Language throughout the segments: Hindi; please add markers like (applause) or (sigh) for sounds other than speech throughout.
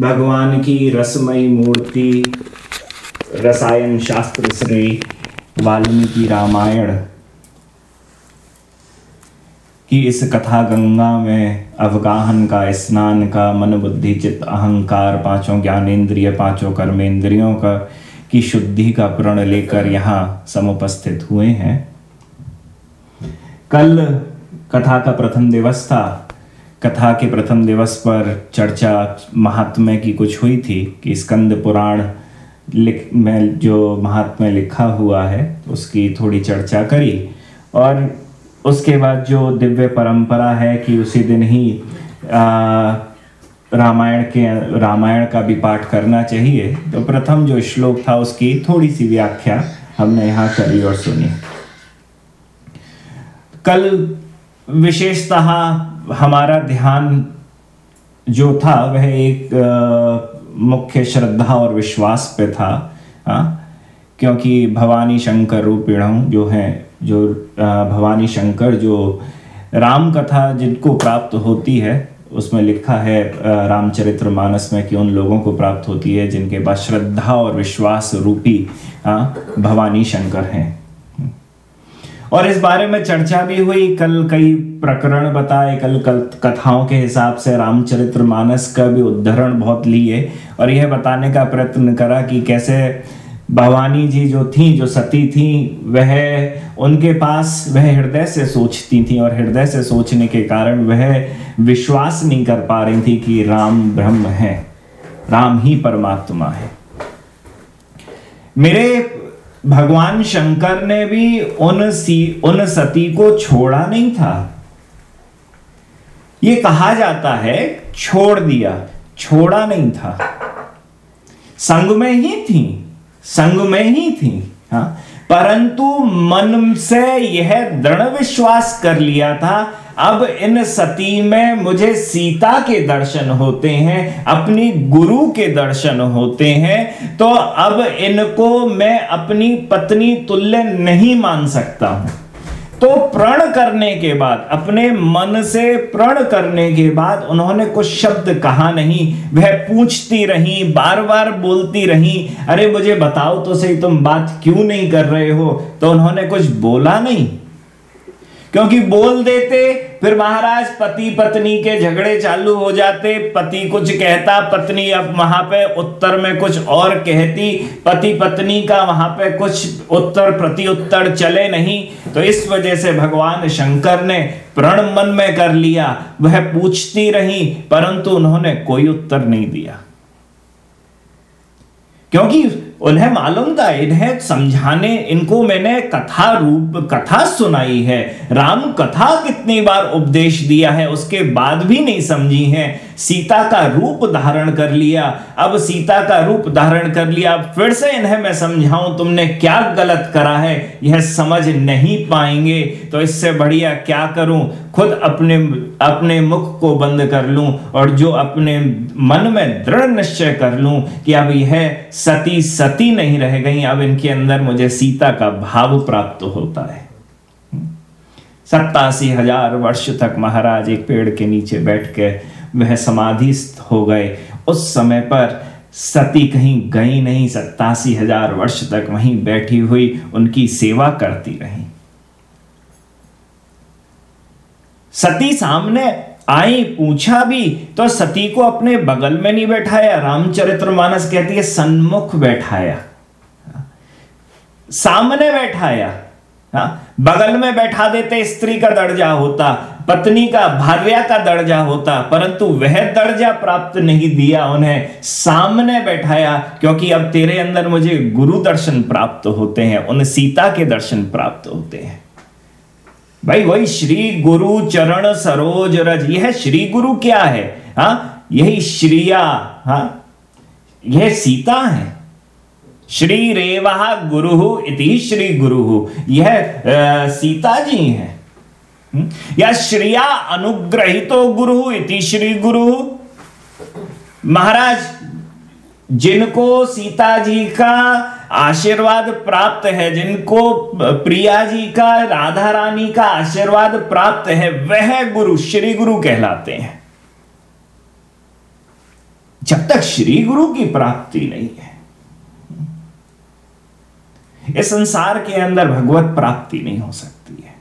भगवान की रसमयी मूर्ति, रसायन शास्त्र श्री वाल्मीकि रामायण कि इस कथा गंगा में अवगाहन का, स्नान का मन बुद्धि चित्त, अहंकार, पाँचों ज्ञानेन्द्रिय, पाँचों कर्मेंद्रियों का, की शुद्धि का प्रण लेकर यहाँ समुपस्थित हुए हैं। कल कथा का प्रथम दिवस था। कथा के प्रथम दिवस पर चर्चा महात्म्य की कुछ हुई थी कि स्कंद पुराण लिख, में जो महात्म्य लिखा हुआ है, उसकी थोड़ी चर्चा करी। और उसके बाद जो दिव्य परंपरा है कि उसी दिन ही रामायण के, रामायण का भी पाठ करना चाहिए। तो प्रथम जो श्लोक था उसकी थोड़ी सी व्याख्या हमने यहाँ करी और सुनी। कल विशेषतः हमारा ध्यान जो था वह एक मुख्य श्रद्धा और विश्वास पे था आ, क्योंकि भवानी शंकर रूपिण जो है जो भवानी शंकर जो राम कथा जिनको प्राप्त होती है उसमें लिखा है रामचरित्र मानस में कि उन लोगों को प्राप्त होती है जिनके पास श्रद्धा और विश्वास रूपी भवानी शंकर हैं। और इस बारे में चर्चा भी हुई। कल कई प्रकरण बताए, कल कल कथाओं के हिसाब से रामचरित्र मानस का भी उद्धरण बहुत लिए और यह बताने का प्रयत्न करा कि कैसे भवानी जी जो थी, जो सती थी, वह उनके पास, वह हृदय से सोचती थी और हृदय से सोचने के कारण वह विश्वास नहीं कर पा रही थी कि राम ब्रह्म है, राम ही परमात्मा है। मेरे भगवान शंकर ने भी उन सी, उन सती को छोड़ा नहीं था। यह कहा जाता है, छोड़ दिया, छोड़ा नहीं था। संग में ही थी, संग में ही थी हाँ। परंतु मन से यह दृढ़ विश्वास कर लिया था अब इन सती में मुझे सीता के दर्शन होते हैं, अपनी गुरु के दर्शन होते हैं तो अब इनको मैं अपनी पत्नी तुल्य नहीं मान सकता हूँ। तो प्रण करने के बाद, अपने मन से प्रण करने के बाद उन्होंने कुछ शब्द कहा नहीं। वह पूछती रही बार बार बोलती रही, अरे मुझे बताओ तो सही, तुम बात क्यों नहीं कर रहे हो? तो उन्होंने कुछ बोला नहीं। क्योंकि बोल देते, फिर महाराज पति पत्नी के झगड़े चालू हो जाते। पति कुछ कहता, पत्नी अब वहाँ पे उत्तर में कुछ और कहती। पति पत्नी का वहाँ पे कुछ उत्तर प्रति उत्तर चले नहीं। तो इस वजह से भगवान शंकर ने प्रण मन में कर लिया। वह पूछती रही, परंतु उन्होंने कोई उत्तर नहीं दिया। क्योंकि उन्हें मालूम था, इन्हें समझाने, इनको मैंने कथा रूप, कथा सुनाई है। राम कथा कितनी बार उपदेश दिया है, उसके बाद भी नहीं समझी है। सीता का रूप धारण कर लिया। अब सीता का रूप धारण कर लिया, अब फिर से इन्हें मैं समझाऊं, तुमने क्या गलत करा है? यह समझ नहीं पाएँगे। तो इससे बढ़िया क्या करूँ? खुद अपने अपने मुख को बंद कर लूँ और जो अपने मन में दृढ़ निश्चय कर लूँ कि अब यह सती सती नहीं रह गई, अब इनके अंदर मुझे सीता का भाव प्राप्त होता है। सत्तासी हज़ार वर्ष तक महाराज एक पेड़ के नीचे बैठ के वह समाधिस्थ हो गए। उस समय पर सती कहीं गई नहीं, सत्तासी हज़ार वर्ष तक वहीं बैठी हुई, उनकी सेवा करती रही। सती सामने आई, पूछा भी तो सती को अपने बगल में नहीं बैठाया। रामचरित्र मानस कहती है, सन्मुख बैठाया। सामने बैठाया। हाँ बगल में बैठा देते, स्त्री का दर्जा होता, पत्नी का, भार्या का दर्जा होता, परंतु वह दर्जा प्राप्त नहीं दिया उन्हें। सामने बैठाया, क्योंकि अब तेरे अंदर मुझे गुरु दर्शन प्राप्त होते हैं, उन सीता के दर्शन प्राप्त होते हैं। भाई वही श्री गुरु चरण सरोज रज। यह श्री गुरु क्या है? हा? यही श्रिया, हा? यह सीता है। श्री रेवा गुरु इति श्री गुरु। यह सीता जी है। हम्म? या श्रिया अनुग्रहितो गुरु इति श्री गुरु। महाराज, जिनको सीता जी का आशीर्वाद प्राप्त है। जिनको प्रिया जी का, राधा रानी का आशीर्वाद प्राप्त है, वह गुरु श्री गुरु कहलाते हैं। जब तक श्री गुरु की प्राप्ति नहीं है, इस संसार के अंदर भगवत प्राप्ति नहीं हो सकती है।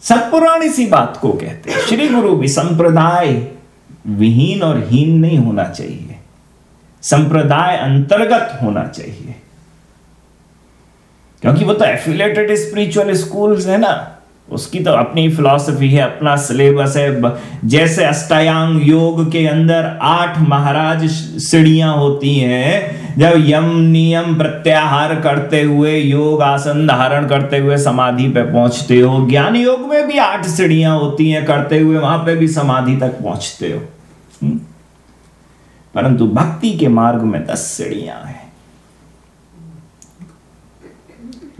सतपुराण इसी बात को कहते हैं, श्री गुरु भी संप्रदाय विहीन और हीन नहीं होना चाहिए। संप्रदाय अंतर्गत होना चाहिए। क्योंकि वो तो एफिलेटेड स्पिरिचुअल स्कूल्स है ना। उसकी तो अपनी फिलॉसफी है, अपना सिलेबस है। जैसे अष्टायांग योग के अंदर आठ महाराज सीढ़ियाँ होती हैं, जब यम नियम प्रत्याहार करते हुए, योग आसन धारण करते हुए समाधि पे पहुँचते हो। ज्ञान योग में भी आठ सीढ़ियाँ होती हैं, करते हुए वहाँ पे भी समाधि तक पहुँचते हो। हम्म? परंतु भक्ति के मार्ग में दस सीढ़ियाँ हैं।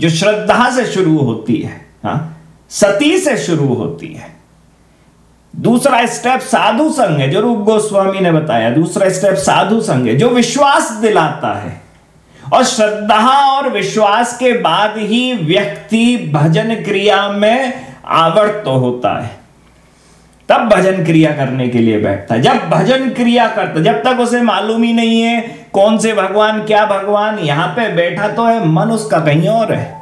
जो श्रद्धा से शुरू होती है, हा? सती से शुरू होती है। दूसरा स्टेप साधु संघ है, जो रूप गोस्वामी ने बताया। दूसरा स्टेप साधु संघ है, जो विश्वास दिलाता है। और श्रद्धा और विश्वास के बाद ही व्यक्ति भजन क्रिया में आवर्त तो होता है। तब भजन क्रिया करने के लिए बैठता है। जब भजन क्रिया करता, जब तक उसे मालूम ही नहीं है कौन से भगवान, क्या भगवान, यहाँ पे बैठा तो है, मन उसका कहीं और है।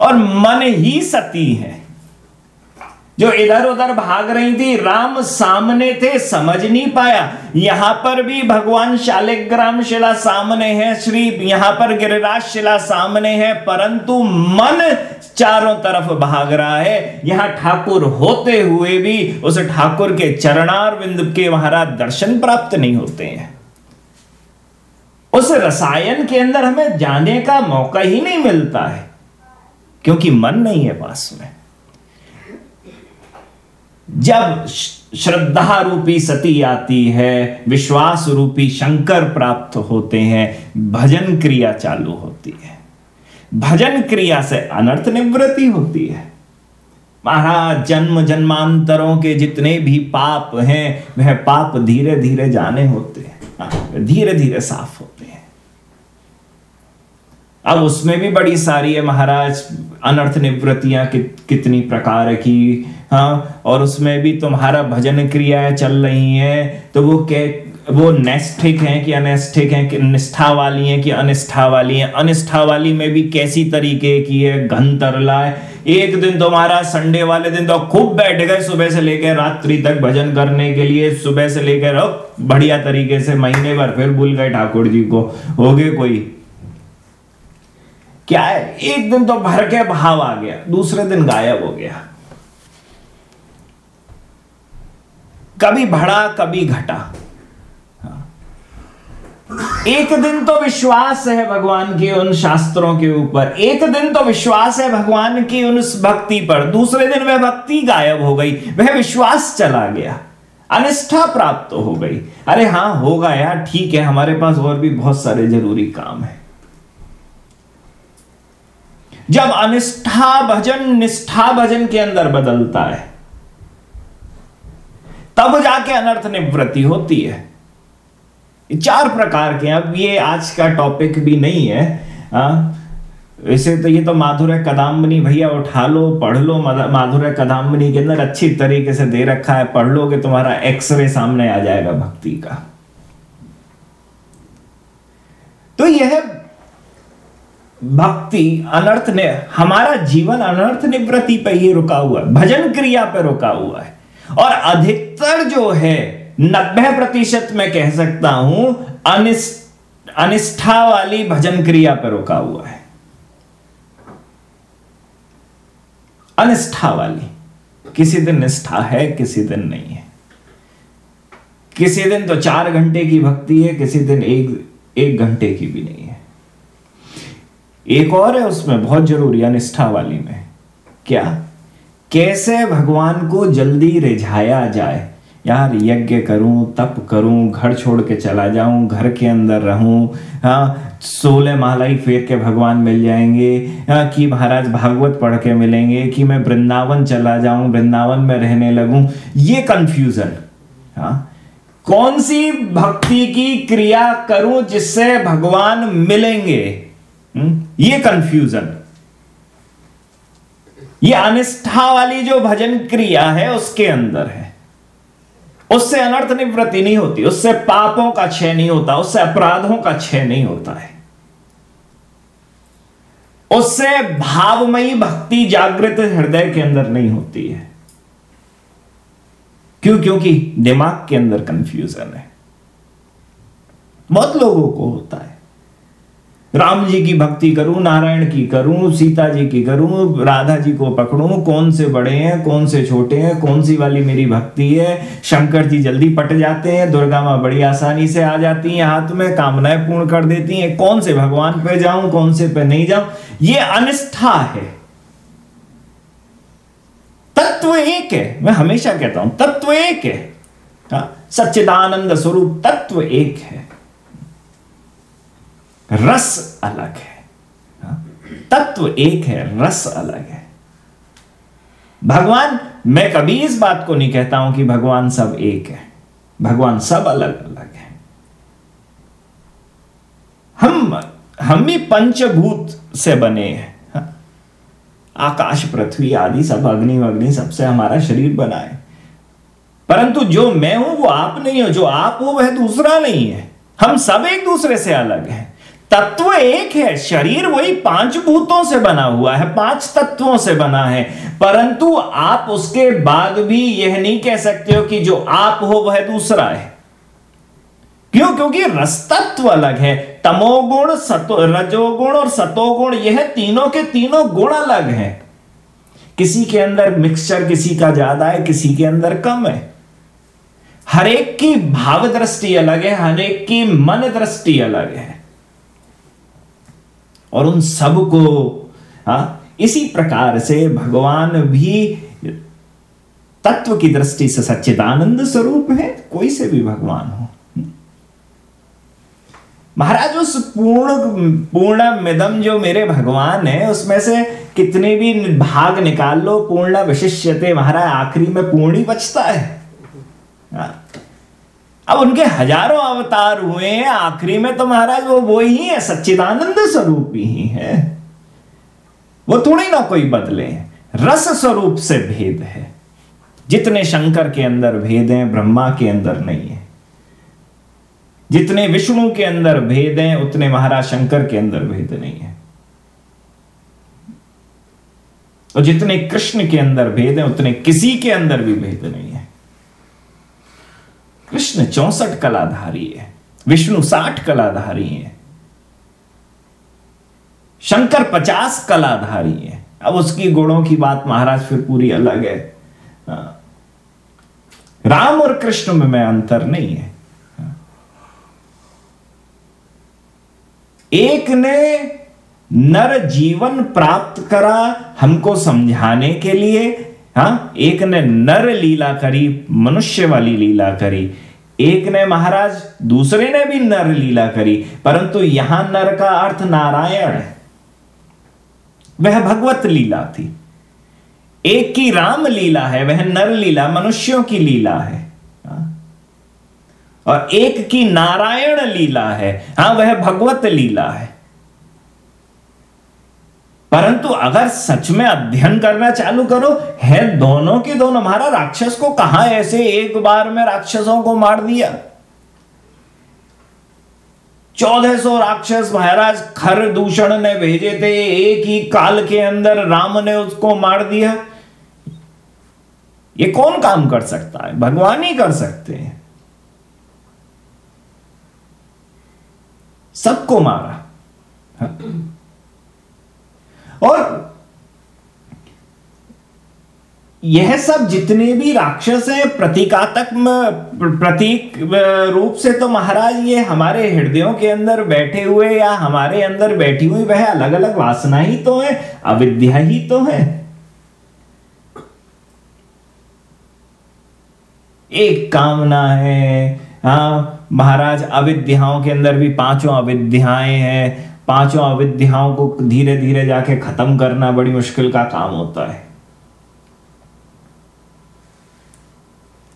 और मन ही सती है। जो इधर उधर भाग रही थी, राम सामने थे, समझ नहीं पाया। यहाँ पर भी भगवान शालिग्राम शिला सामने है, श्री यहाँ पर गिरिराज शिला सामने है, परंतु मन चारों तरफ़ भाग रहा है। यहाँ ठाकुर होते हुए भी उस ठाकुर के चरणार बिंदु के महाराज दर्शन प्राप्त नहीं होते हैं। उस रसायन के अंदर हमें जाने का मौका ही नहीं मिलता है, क्योंकि मन नहीं है पास में। जब श्रद्धा रूपी सती आती है विश्वास रूपी शंकर प्राप्त होते हैं भजन क्रिया चालू होती है। भजन क्रिया से अनर्थ निवृत्ति होती है। महाराज जन्म जन्मांतरों के जितने भी पाप हैं वह पाप धीरे धीरे जाने होते हैं। हाँ, धीरे धीरे साफ़ होते हैं। अब उसमें भी बड़ी सारी है महाराज अनर्थ निवृत्तियाँ कि, कितनी प्रकार की हाँ और उसमें भी तुम्हारा भजन क्रियाएँ चल रही हैं। तो वो के वो नेस्टिक हैं कि अनेस्टिक हैं, कि निष्ठा वाली हैं कि अनिष्ठा वाली हैं। अनिष्ठा वाली में भी कैसी तरीके की है? घन तरला है। एक दिन तुम्हारा संडे वाले दिन तो खूब बैठ गए सुबह से लेकर रात्रि तक भजन करने के लिए। सुबह से लेकर बढ़िया तरीके से महीने भर फिर भूल गए ठाकुर जी को। हो गए कोई? क्या है? एक दिन तो भर के भाव आ गया, दूसरे दिन गायब हो गया। कभी बढ़ा कभी घटा। एक दिन तो विश्वास है भगवान के उन शास्त्रों के ऊपर। एक दिन तो विश्वास है भगवान की उन भक्ति पर। दूसरे दिन वह भक्ति गायब हो गई। वह विश्वास चला गया। अनिष्ठा प्राप्त हो गई। अरे हाँ, होगा यार, ठीक है, हमारे पास और भी बहुत सारे ज़रूरी काम है। जब अनिष्ठा भजन निष्ठा भजन के अंदर बदलता है तब जाके अनर्थ निवृत्ति होती है। चार प्रकार के अब ये आज का टॉपिक भी नहीं है। आ, वैसे तो ये तो माधुर्य कदाम्बनी भैया उठा लो पढ़ लो। माधुर्य कदाम्बनी के अंदर अच्छी तरीके से दे रखा है। पढ़ लो कि तुम्हारा एक्सरे सामने आ जाएगा भक्ति का। तो यह भक्ति अनर्थ ने हमारा जीवन अनर्थ निवृत्ति पे ही रुका हुआ है। भजन क्रिया पे रुका हुआ है। और अधिकतर जो है, नब्बे प्रतिशत में कह सकता हूँ अनिष्ठ अनिष्ठा वाली भजन क्रिया पर रुका हुआ है। अनिष्ठा वाली। किसी दिन निष्ठा है, किसी दिन नहीं है। किसी दिन तो चार घंटे की भक्ति है, किसी दिन एक एक घंटे की भी नहीं है। एक और है उसमें, बहुत ज़रूरी अनिष्ठा वाली में। क्या? कैसे भगवान को जल्दी रिझाया जाए? यार, यज्ञ करूँ, तप करूँ, घर छोड़ के चला जाऊँ, घर के अंदर रहूँ हाँ सोलह मालाई फेर के भगवान मिल जाएँगे हाँ कि महाराज भागवत पढ़ के मिलेंगे, कि मैं वृंदावन चला जाऊँ, वृंदावन में रहने लगूं, ये कंफ्यूजन हाँ कौन सी भक्ति की क्रिया करूँ जिससे भगवान मिलेंगे? हम्म? ये कंफ्यूजन ये अनिष्ठा वाली जो भजन क्रिया है, उसके अंदर है। उससे अनर्थ निवृत्ति नहीं होती, उससे पापों का क्षय नहीं होता, उससे अपराधों का क्षय नहीं होता है। उससे भावमयी भक्ति जागृत हृदय के अंदर नहीं होती है। क्यों? क्योंकि दिमाग के अंदर कंफ्यूजन है। बहुत लोगों को होता है। राम जी की भक्ति करूँ नारायण की करूँ सीता जी की करूँ राधा जी को पकड़ूं कौन से बड़े हैं कौन से छोटे हैं कौन सी वाली मेरी भक्ति है? शंकर जी जल्दी पट जाते हैं दुर्गा माँ बड़ी आसानी से आ जाती हैं हाथ में कामनाएँ पूर्ण कर देती हैं कौन से भगवान पे जाऊँ कौन से पे नहीं जाऊँ? ये अनिष्ठा है। तत्व एक है। मैं हमेशा कहता हूँ तत्व एक है। हाँ, सच्चिदानंद स्वरूप तत्व एक है। रस अलग है। हाँ? तत्व एक है, रस अलग है। भगवान, मैं कभी इस बात को नहीं कहता हूँ कि भगवान सब एक है। भगवान सब अलग अलग है। हम हम भी पंचभूत से बने हैं। हाँ? आकाश, पृथ्वी आदि सब अग्नि अग्नि सबसे हमारा शरीर बना है। परंतु जो मैं हूँ, वो आप नहीं हो। जो आप हो, वह दूसरा नहीं है। हम सब एक दूसरे से अलग हैं। तत्व एक है, शरीर वही पाँच भूतों से बना हुआ है, पाँच तत्वों से बना है। परंतु आप उसके बाद भी यह नहीं कह सकते हो कि जो आप हो वह दूसरा है। क्यों? क्योंकि रस तत्व अलग है। तमोगुण, सतो, रजोगुण और सतोगुण, यह तीनों के तीनों गुण अलग हैं। किसी के अंदर मिक्सचर किसी का ज़्यादा है, किसी के अंदर कम है। हरेक की भाव दृष्टि अलग है हरेक की मन दृष्टि अलग है। और उन सबको हा? इसी प्रकार से भगवान भी तत्व की दृष्टि से सच्चिदानंद स्वरूप है, कोई से भी भगवान हो महाराज, उस पूर्ण पूर्ण मिदम जो मेरे भगवान है, उसमें से कितने भी भाग निकाल लो, पूर्ण विशिष्यते महाराज, आखिरी में पूर्ण ही बचता है हा? अब उनके हज़ारों अवतार हुए हैं, आखिरी में तो महाराज वो वो ही है, सच्चिदानंद स्वरूप ही है। वो थोड़ी ना कोई बदले रस स्वरूप से भेद है। जितने शंकर के अंदर भेद हैं, ब्रह्मा के अंदर नहीं है। जितने विष्णु के अंदर भेद हैं, उतने महाराज शंकर के अंदर भेद नहीं है। और जितने कृष्ण के अंदर भेद हैं, उतने किसी के अंदर भी भेद नहीं है। कृष्ण चौसठ कलाधारी है, विष्णु साठ कलाधारी है, शंकर पचास कलाधारी है अब उसकी गुणों की बात महाराज फिर पूरी अलग है हाँ। राम और कृष्ण में मैं अंतर नहीं है हाँ। एक ने नर जीवन प्राप्त करा हमको समझाने के लिए हाँ? एक ने नर लीला करी, मनुष्य वाली लीला करी। एक ने महाराज, दूसरे ने भी नर लीला करी। परंतु यहाँ नर का अर्थ नारायण है। वह भगवत लीला थी। एक की राम लीला है, वह नर लीला, मनुष्यों की लीला है। हाँ। और एक की नारायण लीला है। हाँ, वह भगवत लीला है। परंतु अगर सच में अध्ययन करना चालू करो, है दोनों के दोनों। हमारा राक्षस को कहा ऐसे एक बार में राक्षसों को मार दिया? चौदह सौ राक्षस महाराज, खर दूषण ने भेजे थे, एक ही काल के अंदर राम ने उसको मार दिया। ये कौन काम कर सकता है? भगवान ही कर सकते हैं। सबको मारा। और यह सब जितने भी राक्षस हैं, प्रतीकात्मक प्रतीक रूप से तो महाराज ये हमारे हृदयों के अंदर बैठे हुए या हमारे अंदर बैठी हुई, वह अलग अलग वासना ही तो है, अविद्या ही तो है। एक कामना है हाँ महाराज अविद्याओं के अंदर भी पाँचों अविद्याएँ हैं पाँचों अविद्याओं को धीरे धीरे जाके खत्म करना बड़ी मुश्किल का काम होता है।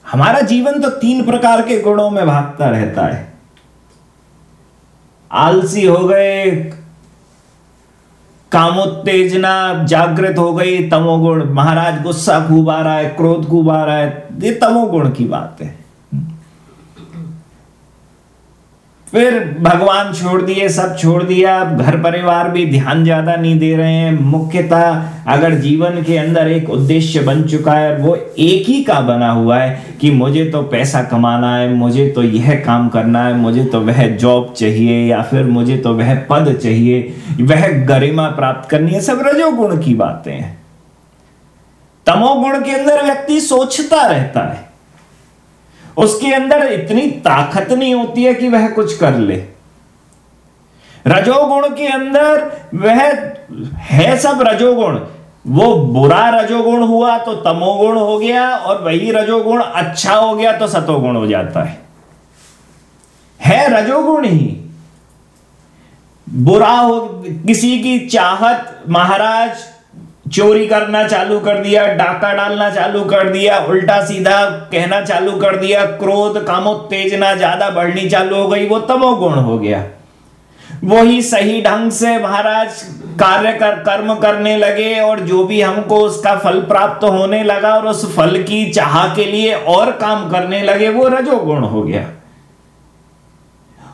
हमारा जीवन तो तीन प्रकार के गुणों में भागता रहता है। आलसी हो गए, कामोत्तेजना जागृत हो गई, तमोगुण। महाराज गुस्सा खूब आ रहा है, क्रोध खूब आ रहा है, ये तमोगुण की बात है। फिर भगवान छोड़ दिए, सब छोड़ दिया, घर परिवार भी ध्यान ज़्यादा नहीं दे रहे हैं। मुख्यतः अगर जीवन के अंदर एक उद्देश्य बन चुका है वो एक ही का बना हुआ है कि मुझे तो पैसा कमाना है, मुझे तो यह काम करना है, मुझे तो वह जॉब चाहिए या फिर मुझे तो वह पद चाहिए, वह गरिमा प्राप्त करनी है, सब रजोगुण की बातें हैं। तमोगुण के अंदर व्यक्ति सोचता रहता है। उसके अंदर इतनी ताकत नहीं होती है कि वह कुछ कर ले। रजोगुण के अंदर वह है सब रजोगुण। वो बुरा रजोगुण हुआ तो तमोगुण हो गया और वही रजोगुण अच्छा हो गया तो सतोगुण हो जाता है। है रजोगुण ही। बुरा हो, किसी की चाहत महाराज चोरी करना चालू कर दिया, डाका डालना चालू कर दिया, उल्टा सीधा कहना चालू कर दिया, क्रोध कामोत्तेजना ज़्यादा बढ़नी चालू हो गई, वो तमोगुण हो गया। वही सही ढंग से महाराज कार्य कर, कर्म करने लगे और जो भी हमको उसका फल प्राप्त होने लगा और उस फल की चाह के लिए और काम करने लगे, वो रजोगुण हो गया।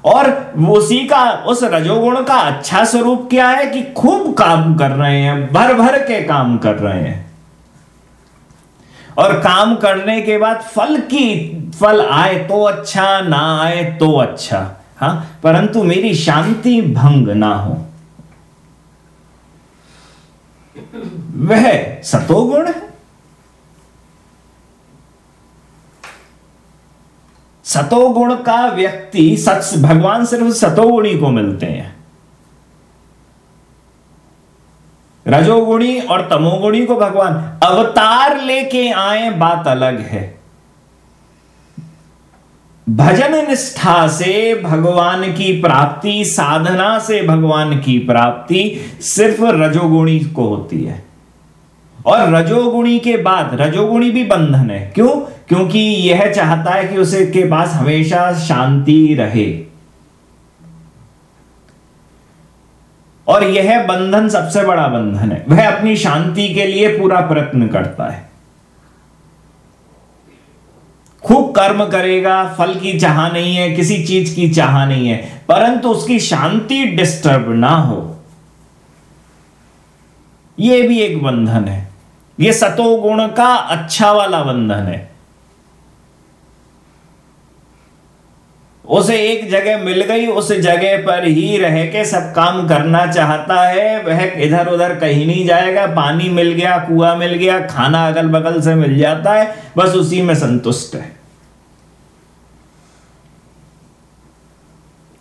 और उसी का, उस रजोगुण का अच्छा स्वरूप क्या है कि खूब काम कर रहे हैं, भर भर के काम कर रहे हैं। और काम करने के बाद फल की, फल आए तो अच्छा ना आए तो अच्छा हाँ? परंतु मेरी शांति भंग ना हो। वह सतोगुण है। सतोगुण का व्यक्ति सच, भगवान सिर्फ़ सतोगुणी को मिलते हैं। रजोगुणी और तमोगुणी को भगवान अवतार लेके आए, बात अलग है। भजन निष्ठा से भगवान की प्राप्ति, साधना से भगवान की प्राप्ति सिर्फ़ रजोगुणी को होती है। और रजोगुणी के बाद, रजोगुणी भी बंधन है। क्यों? क्योंकि यह चाहता है कि उसे के पास हमेशा शांति रहे। और यह बंधन सबसे बड़ा बंधन है। वह अपनी शांति के लिए पूरा प्रयत्न करता है। खूब कर्म करेगा, फल की चाह नहीं है, किसी चीज़ की चाह नहीं है, परंतु उसकी शांति डिस्टर्ब ना हो। यह भी एक बंधन है। यह सतोगुण का अच्छा वाला बंधन है। उसे एक जगह मिल गई, उस जगह पर ही रह के सब काम करना चाहता है। वह इधर उधर कहीं नहीं जाएगा, पानी मिल गया, कुआ मिल गया, खाना अगल बगल से मिल जाता है, बस उसी में संतुष्ट है।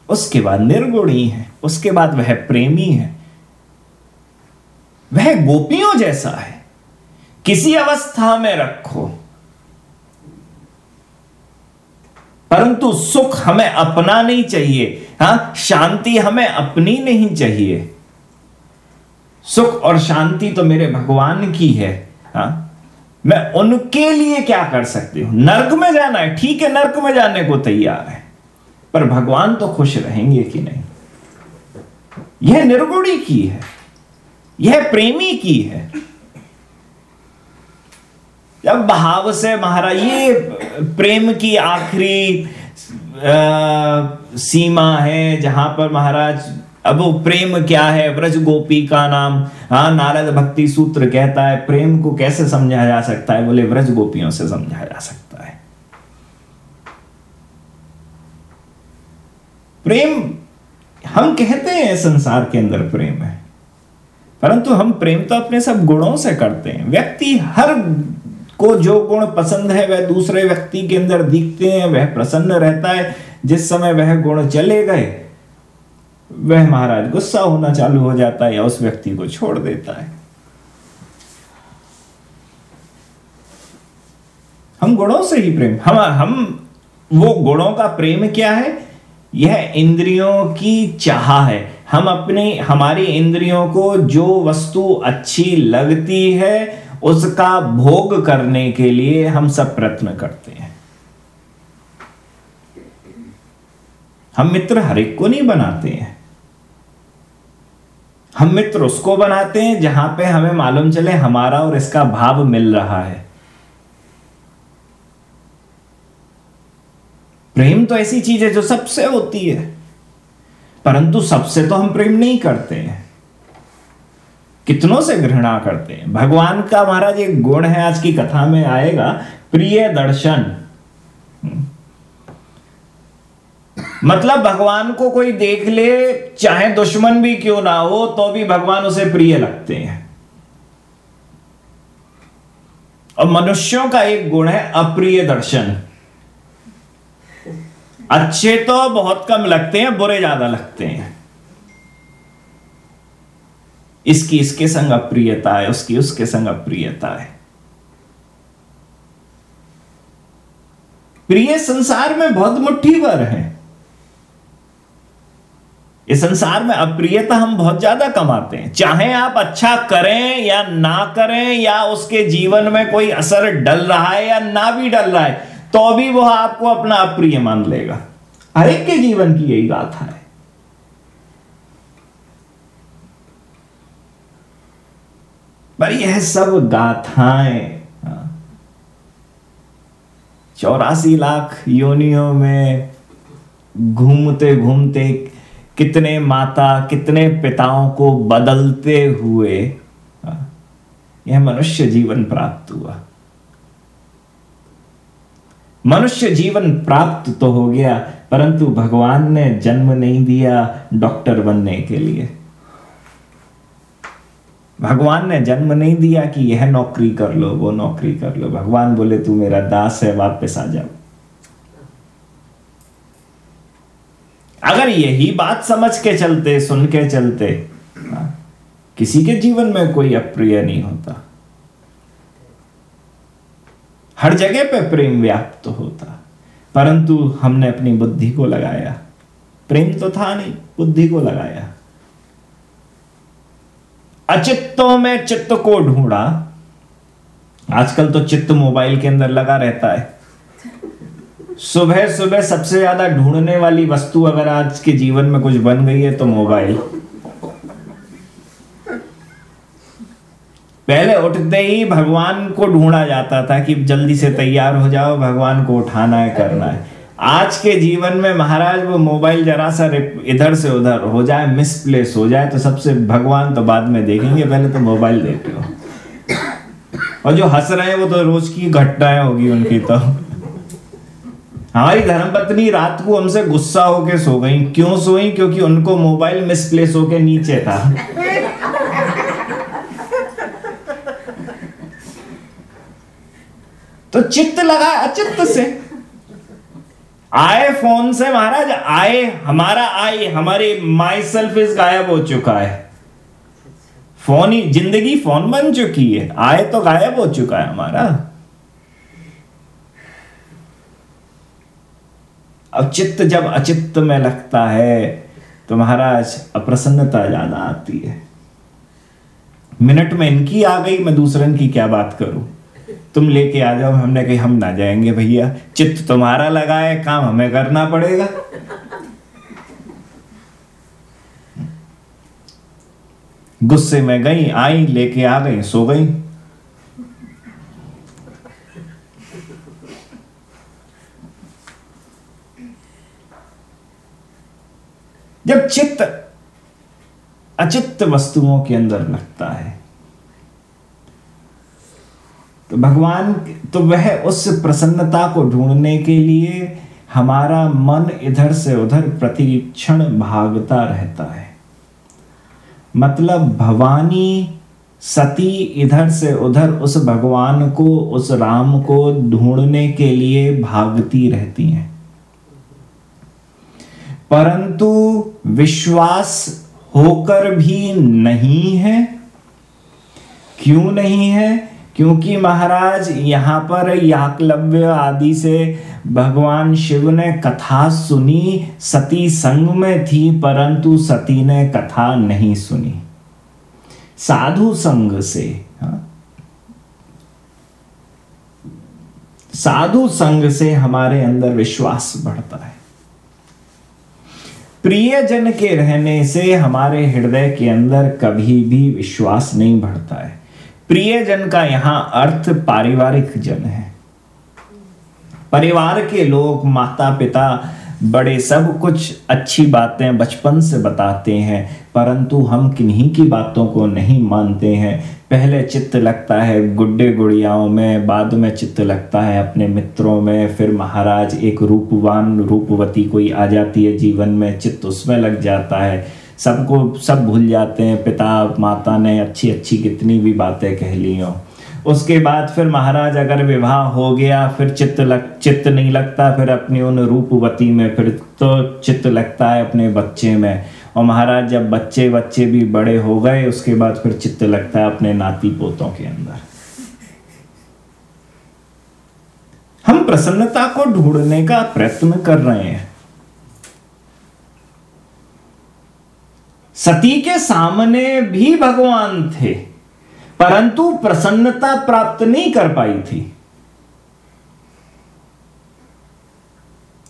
उसके बाद निर्गुणी है, उसके बाद वह प्रेमी है। वह गोपियों जैसा है। किसी अवस्था में रखो। परंतु सुख हमें अपना नहीं चाहिए। हा, शांति हमें अपनी नहीं चाहिए। सुख और शांति तो मेरे भगवान की है। हा, मैं उनके लिए क्या कर सकती हूँ? नर्क में जाना है, ठीक है, नर्क में जाने को तैयार है। पर भगवान तो खुश रहेंगे कि नहीं? यह निर्गुणी की है, यह प्रेमी की है। जब भाव से महाराज, ये प्रेम की आखिरी सीमा है जहाँ पर महाराज, अब वो प्रेम क्या है? व्रज गोपी का नाम हाँ नारद भक्ति सूत्र कहता है, प्रेम को कैसे समझा जा सकता है? बोले, व्रज गोपियों से समझा जा सकता है। प्रेम, हम कहते हैं संसार के अंदर प्रेम है, परंतु हम प्रेम तो अपने सब गुणों से करते हैं। व्यक्ति हर को जो गुण पसंद है, वह दूसरे व्यक्ति के अंदर दिखते हैं, वह प्रसन्न रहता है। जिस समय वह गुण चले गए, वह महाराज गुस्सा होना चालू हो जाता है या उस व्यक्ति को छोड़ देता है। हम गुणों से ही प्रेम, हम हम, वो गुणों का प्रेम क्या है? यह इंद्रियों की चाह है। हम अपने, हमारी इंद्रियों को जो वस्तु अच्छी लगती है उसका भोग करने के लिए हम सब प्रयत्न करते हैं। हम मित्र हर एक को नहीं बनाते हैं। हम मित्र उसको बनाते हैं जहाँ पे हमें मालूम चले हमारा और इसका भाव मिल रहा है। प्रेम तो ऐसी चीज़ है जो सबसे होती है, परंतु सबसे तो हम प्रेम नहीं करते हैं। कितनों से घृणा करते हैं? भगवान का महाराज एक गुण है, आज की कथा में आएगा, प्रिय दर्शन। मतलब भगवान को कोई देख ले, चाहे दुश्मन भी क्यों ना हो तो भी भगवान उसे प्रिय लगते हैं। और मनुष्यों का एक गुण है, अप्रिय दर्शन। अच्छे तो बहुत कम लगते हैं, बुरे ज़्यादा लगते हैं। इसकी इसके संग अप्रियता है, उसकी उसके संग अप्रियता है। प्रिय संसार में बहुत मुट्ठी भर है। इस संसार में अप्रियता हम बहुत ज़्यादा कमाते हैं। चाहे आप अच्छा करें या ना करें, या उसके जीवन में कोई असर डल रहा है या ना भी डल रहा है तो भी वह आपको अपना अप्रिय मान लेगा। हर एक के जीवन की यही गाथा है। पर यह सब गाथाएँ। चौरासी लाख योनियों में घूमते घूमते कितने माता, कितने पिताओं को बदलते हुए, यह मनुष्य जीवन प्राप्त हुआ। मनुष्य जीवन प्राप्त तो हो गया, परंतु भगवान ने जन्म नहीं दिया डॉक्टर बनने के लिए। भगवान ने जन्म नहीं दिया कि यह नौकरी कर लो, वो नौकरी कर लो। भगवान बोले, तू मेरा दास है, वापस आ जाओ। अगर यही बात समझ के चलते, सुन के चलते किसी के जीवन में कोई अप्रिय नहीं होता। हर जगह पे प्रेम व्याप्त तो होता, परंतु हमने अपनी बुद्धि को लगाया। प्रेम तो था नहीं, बुद्धि को लगाया। अचित्तों में चित्त को ढूंढा। आजकल तो चित्त मोबाइल के अंदर लगा रहता है। सुबह सुबह सबसे ज़्यादा ढूँढने वाली वस्तु अगर आज के जीवन में कुछ बन गई है तो मोबाइल। पहले उठते ही भगवान को ढूंढा जाता था कि जल्दी से तैयार हो जाओ, भगवान को उठाना है, करना है। आज के जीवन में महाराज, वो मोबाइल जरा सा इधर से उधर, हो जाए मिसप्लेस हो जाए तो सबसे भगवान तो बाद में देखेंगे, पहले तो मोबाइल देख लो और जो हंस रहे हैं, वो तो रोज की घटनाएँ होगी उनकी तो। हमारी धर्मपत्नी रात को हमसे गुस्सा होके सो गई। क्यों सोई? क्योंकि उनको मोबाइल मिसप्लेस होके नीचे था। तो चित्त लगा, अचित्त से। आए फ़ोन से महाराज, आए, हमारा आए हमारे माई सेल्फ इज़ गायब हो चुका है। फ़ोन ही, ज़िंदगी फ़ोन बन चुकी है। आए तो गायब हो चुका है हमारा। अब चित्त जब अचित्त में लगता है तो महाराज अप्रसन्नता ज़्यादा आती है। मिनट में इनकी आ गई, मैं दूसरे की क्या बात करूँ? तुम लेके आ जाओ, हमने कही, हम ना जाएँगे भैया। चित्त तुम्हारा लगा है काम हमें करना पड़ेगा। गुस्से में गई, आई, लेके आ गई, सो गई। जब चित्त अचित्त वस्तुओं के अंदर लगता है तो भगवान तो वह उस प्रसन्नता को ढूँढने के लिए हमारा मन इधर से उधर प्रतिक्षण भागता रहता है। मतलब भवानी सती इधर से उधर उस भगवान को, उस राम को ढूँढने के लिए भागती रहती हैं। परंतु विश्वास होकर भी नहीं है। क्यों नहीं है? क्योंकि महाराज, यहाँ पर याकलव्य आदि से भगवान शिव ने कथा सुनी, सती संग में थी, परंतु सती ने कथा नहीं सुनी। साधु संग से, हा? साधु संग से हमारे अंदर विश्वास बढ़ता है। प्रियजन के रहने से हमारे हृदय के अंदर कभी भी विश्वास नहीं बढ़ता है। प्रियजन का यहाँ अर्थ पारिवारिक जन है। परिवार के लोग माता पिता बड़े सब कुछ अच्छी बातें बचपन से बताते हैं, परंतु हम किन्हीं की बातों को नहीं मानते हैं। पहले चित्त लगता है गुड्डे गुड़ियाओं में, बाद में चित्त लगता है अपने मित्रों में। फिर महाराज एक रूपवान, रूपवती कोई आ जाती है जीवन में, चित्त उसमें लग जाता है। सबको सब भूल जाते हैं, पिता, माता ने अच्छी अच्छी कितनी भी बातें कह ली हों। उसके बाद फिर महाराज अगर विवाह हो गया, फिर चित्त लग, चित्त नहीं लगता, फिर अपनी उन रूपवती में, फिर तो चित्त लगता है अपने बच्चे में। और महाराज जब बच्चे बच्चे भी बड़े हो गए, उसके बाद फिर चित्त लगता है अपने नाती पोतों के अंदर। हम प्रसन्नता को ढूँढने का प्रयत्न कर रहे हैं। सती के सामने भी भगवान थे, परंतु प्रसन्नता प्राप्त नहीं कर पाई थी।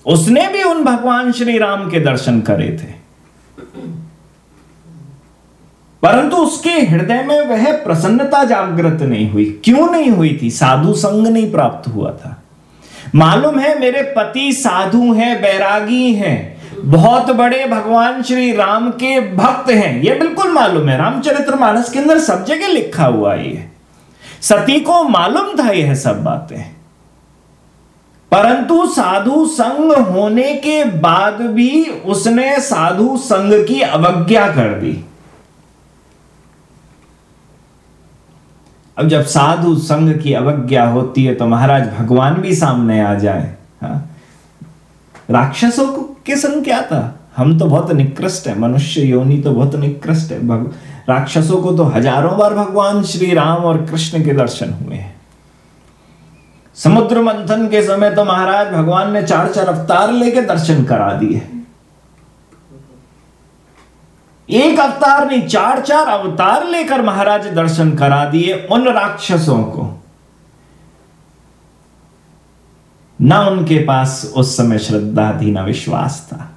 उसने भी उन भगवान श्री राम के दर्शन करे थे। परंतु उसके हृदय में वह प्रसन्नता जागृत नहीं हुई। क्यों नहीं हुई थी? साधु संग नहीं प्राप्त हुआ था। मालूम है, मेरे पति साधु हैं, बैरागी हैं। बहुत बड़े भगवान श्री राम के भक्त हैं। यह बिल्कुल मालूम है। रामचरित्र मानस के अंदर सब जगह लिखा हुआ ये सती को मालूम था यह सब बातें। परंतु साधु संग होने के बाद भी उसने साधु संग की अवज्ञा कर दी। अब जब साधु संग की अवज्ञा होती है तो महाराज भगवान भी सामने आ जाए हाँ? राक्षसों को के संग क्या था? हम तो बहुत निकृष्ट है, मनुष्य योनि तो बहुत निकृष्ट है। भग... राक्षसों को तो हज़ारों बार भगवान श्री राम और कृष्ण के दर्शन हुए हैं। समुद्र मंथन के समय तो महाराज भगवान ने चार चार अवतार लेके दर्शन करा दिए। एक अवतार नहीं, चार चार अवतार लेकर महाराज दर्शन करा दिए उन राक्षसों को। ना उनके पास उस समय श्रद्धा थी ना विश्वास था।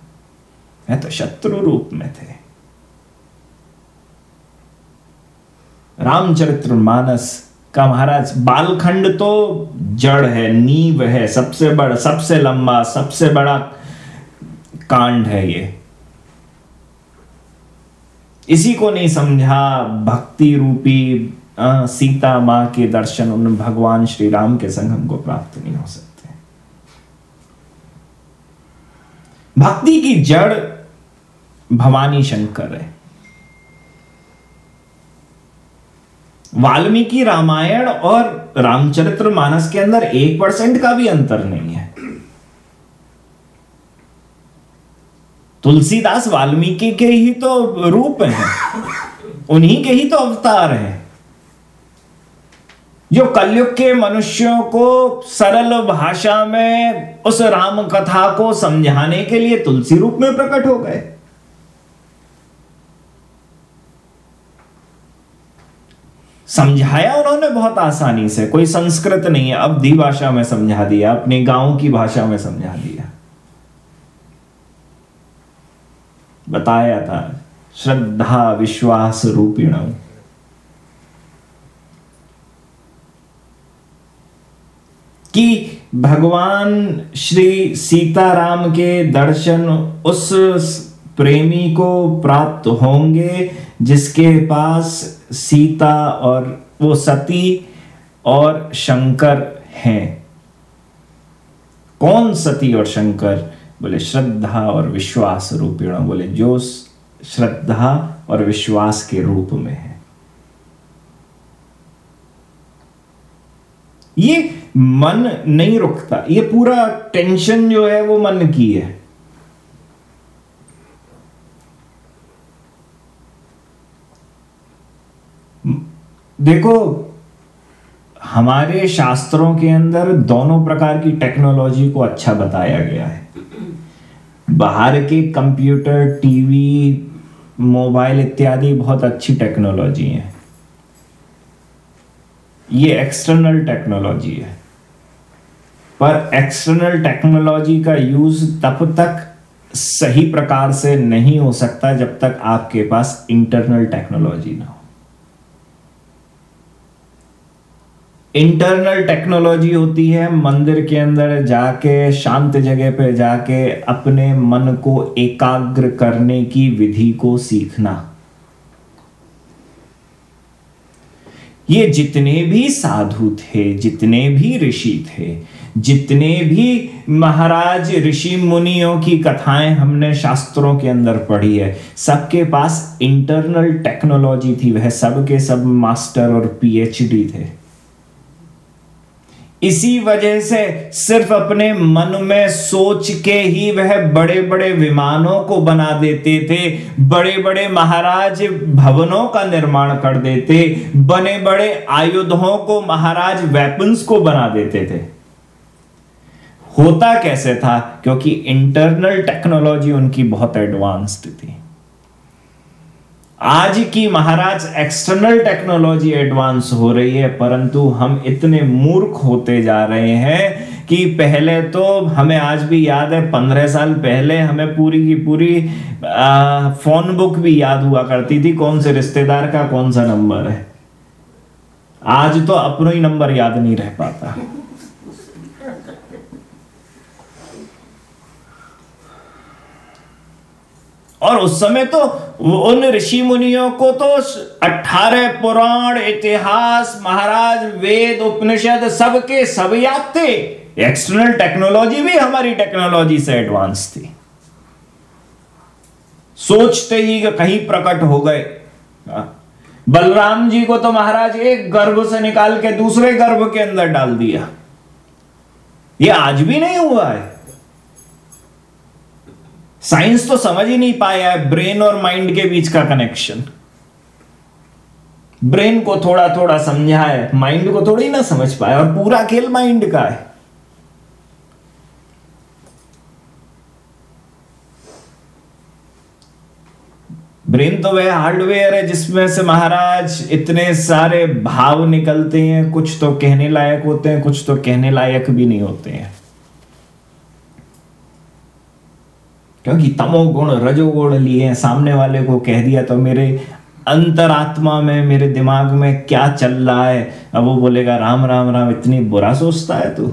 वह तो शत्रु रूप में थे। रामचरित्र मानस का महाराज बालखंड तो जड़ है नींव है सबसे बड़ा सबसे लंबा सबसे बड़ा कांड है ये। इसी को नहीं समझा भक्ति रूपी आ, सीता माँ के दर्शन उन भगवान श्री राम के संग हमको प्राप्त नहीं हो सकते। भक्ति की जड़ भवानी शंकर है। वाल्मीकि रामायण और रामचरित्र मानस के अंदर एक परसेंट का भी अंतर नहीं है। तुलसीदास वाल्मीकि के ही तो रूप हैं, उन्हीं के ही तो अवतार हैं। जो कलयुग के मनुष्यों को सरल भाषा में उस राम कथा को समझाने के लिए तुलसी रूप में प्रकट हो गए। समझाया उन्होंने बहुत आसानी से, कोई संस्कृत नहीं है अवधि भाषा में समझा दिया, अपने गाँव की भाषा में समझा दिया। बताया था, श्रद्धा विश्वास रूपिण कि भगवान श्री सीताराम के दर्शन उस प्रेमी को प्राप्त होंगे, जिसके पास सीता और वो सती और शंकर हैं। कौन सती और शंकर? बोले, श्रद्धा और विश्वास रूपिण। बोले, जो श्रद्धा और विश्वास के रूप में है। ये मन नहीं रुकता। ये पूरा टेंशन जो है वो मन की है। देखो, हमारे शास्त्रों के अंदर दोनों प्रकार की टेक्नोलॉजी को अच्छा बताया गया है। बाहर के कंप्यूटर टीवी मोबाइल इत्यादि बहुत अच्छी टेक्नोलॉजी है। ये एक्सटर्नल टेक्नोलॉजी है। पर एक्सटर्नल टेक्नोलॉजी का यूज़ तब तक सही प्रकार से नहीं हो सकता जब तक आपके पास इंटरनल टेक्नोलॉजी ना हो। इंटरनल टेक्नोलॉजी होती है मंदिर के अंदर जाके, शांत जगह पे जाके अपने मन को एकाग्र करने की विधि को सीखना। ये जितने भी साधु थे, जितने भी ऋषि थे जितने भी महाराज ऋषि मुनियों की कथाएँ हमने शास्त्रों के अंदर पढ़ी है, सबके पास इंटरनल टेक्नोलॉजी थी, वह सब के सब मास्टर और पीएचडी थे। इसी वजह से सिर्फ़ अपने मन में सोच के ही वह बड़े बड़े विमानों को बना देते थे बड़े बड़े महाराज भवनों का निर्माण कर देते बने बड़े आयुधों को महाराज वेपन्स को बना देते थे। होता कैसे था? क्योंकि इंटरनल टेक्नोलॉजी उनकी बहुत एडवांस्ड थी। आज की महाराज एक्सटर्नल टेक्नोलॉजी एडवांस हो रही है परंतु हम इतने मूर्ख होते जा रहे हैं कि पहले तो हमें आज भी याद है पंद्रह साल पहले हमें पूरी की पूरी आ, फ़ोन बुक भी याद हुआ करती थी कौन से रिश्तेदार का कौन सा नंबर है। आज तो अपना ही नंबर याद नहीं रह पाता। और उस समय तो उन ऋषि मुनियों को तो अठारह पुराण, इतिहास, महाराज, वेद, उपनिषद सबके सब याद थे। एक्सटर्नल टेक्नोलॉजी भी हमारी टेक्नोलॉजी से एडवांस थी। सोचते ही कहीं प्रकट हो गए। हाँ। बलराम जी को तो महाराज एक गर्भ से निकाल के दूसरे गर्भ के अंदर डाल दिया। ये आज भी नहीं हुआ है। साइंस तो समझ ही नहीं पाया है ब्रेन और माइंड के बीच का कनेक्शन ब्रेन को थोड़ा थोड़ा समझा है माइंड को थोड़ी ना समझ पाया, और पूरा खेल माइंड का है. ब्रेन तो वह हार्डवेयर है जिसमें से महाराज इतने सारे भाव निकलते हैं, कुछ तो कहने लायक होते हैं, कुछ तो कहने लायक भी नहीं होते हैं. क्योंकि तमोगुण रजोगुण लिए सामने वाले को कह दिया तो मेरे अंतरात्मा में, मेरे दिमाग में क्या चल रहा है? अब वो बोलेगा, राम राम राम, इतनी बुरा सोचता है तू।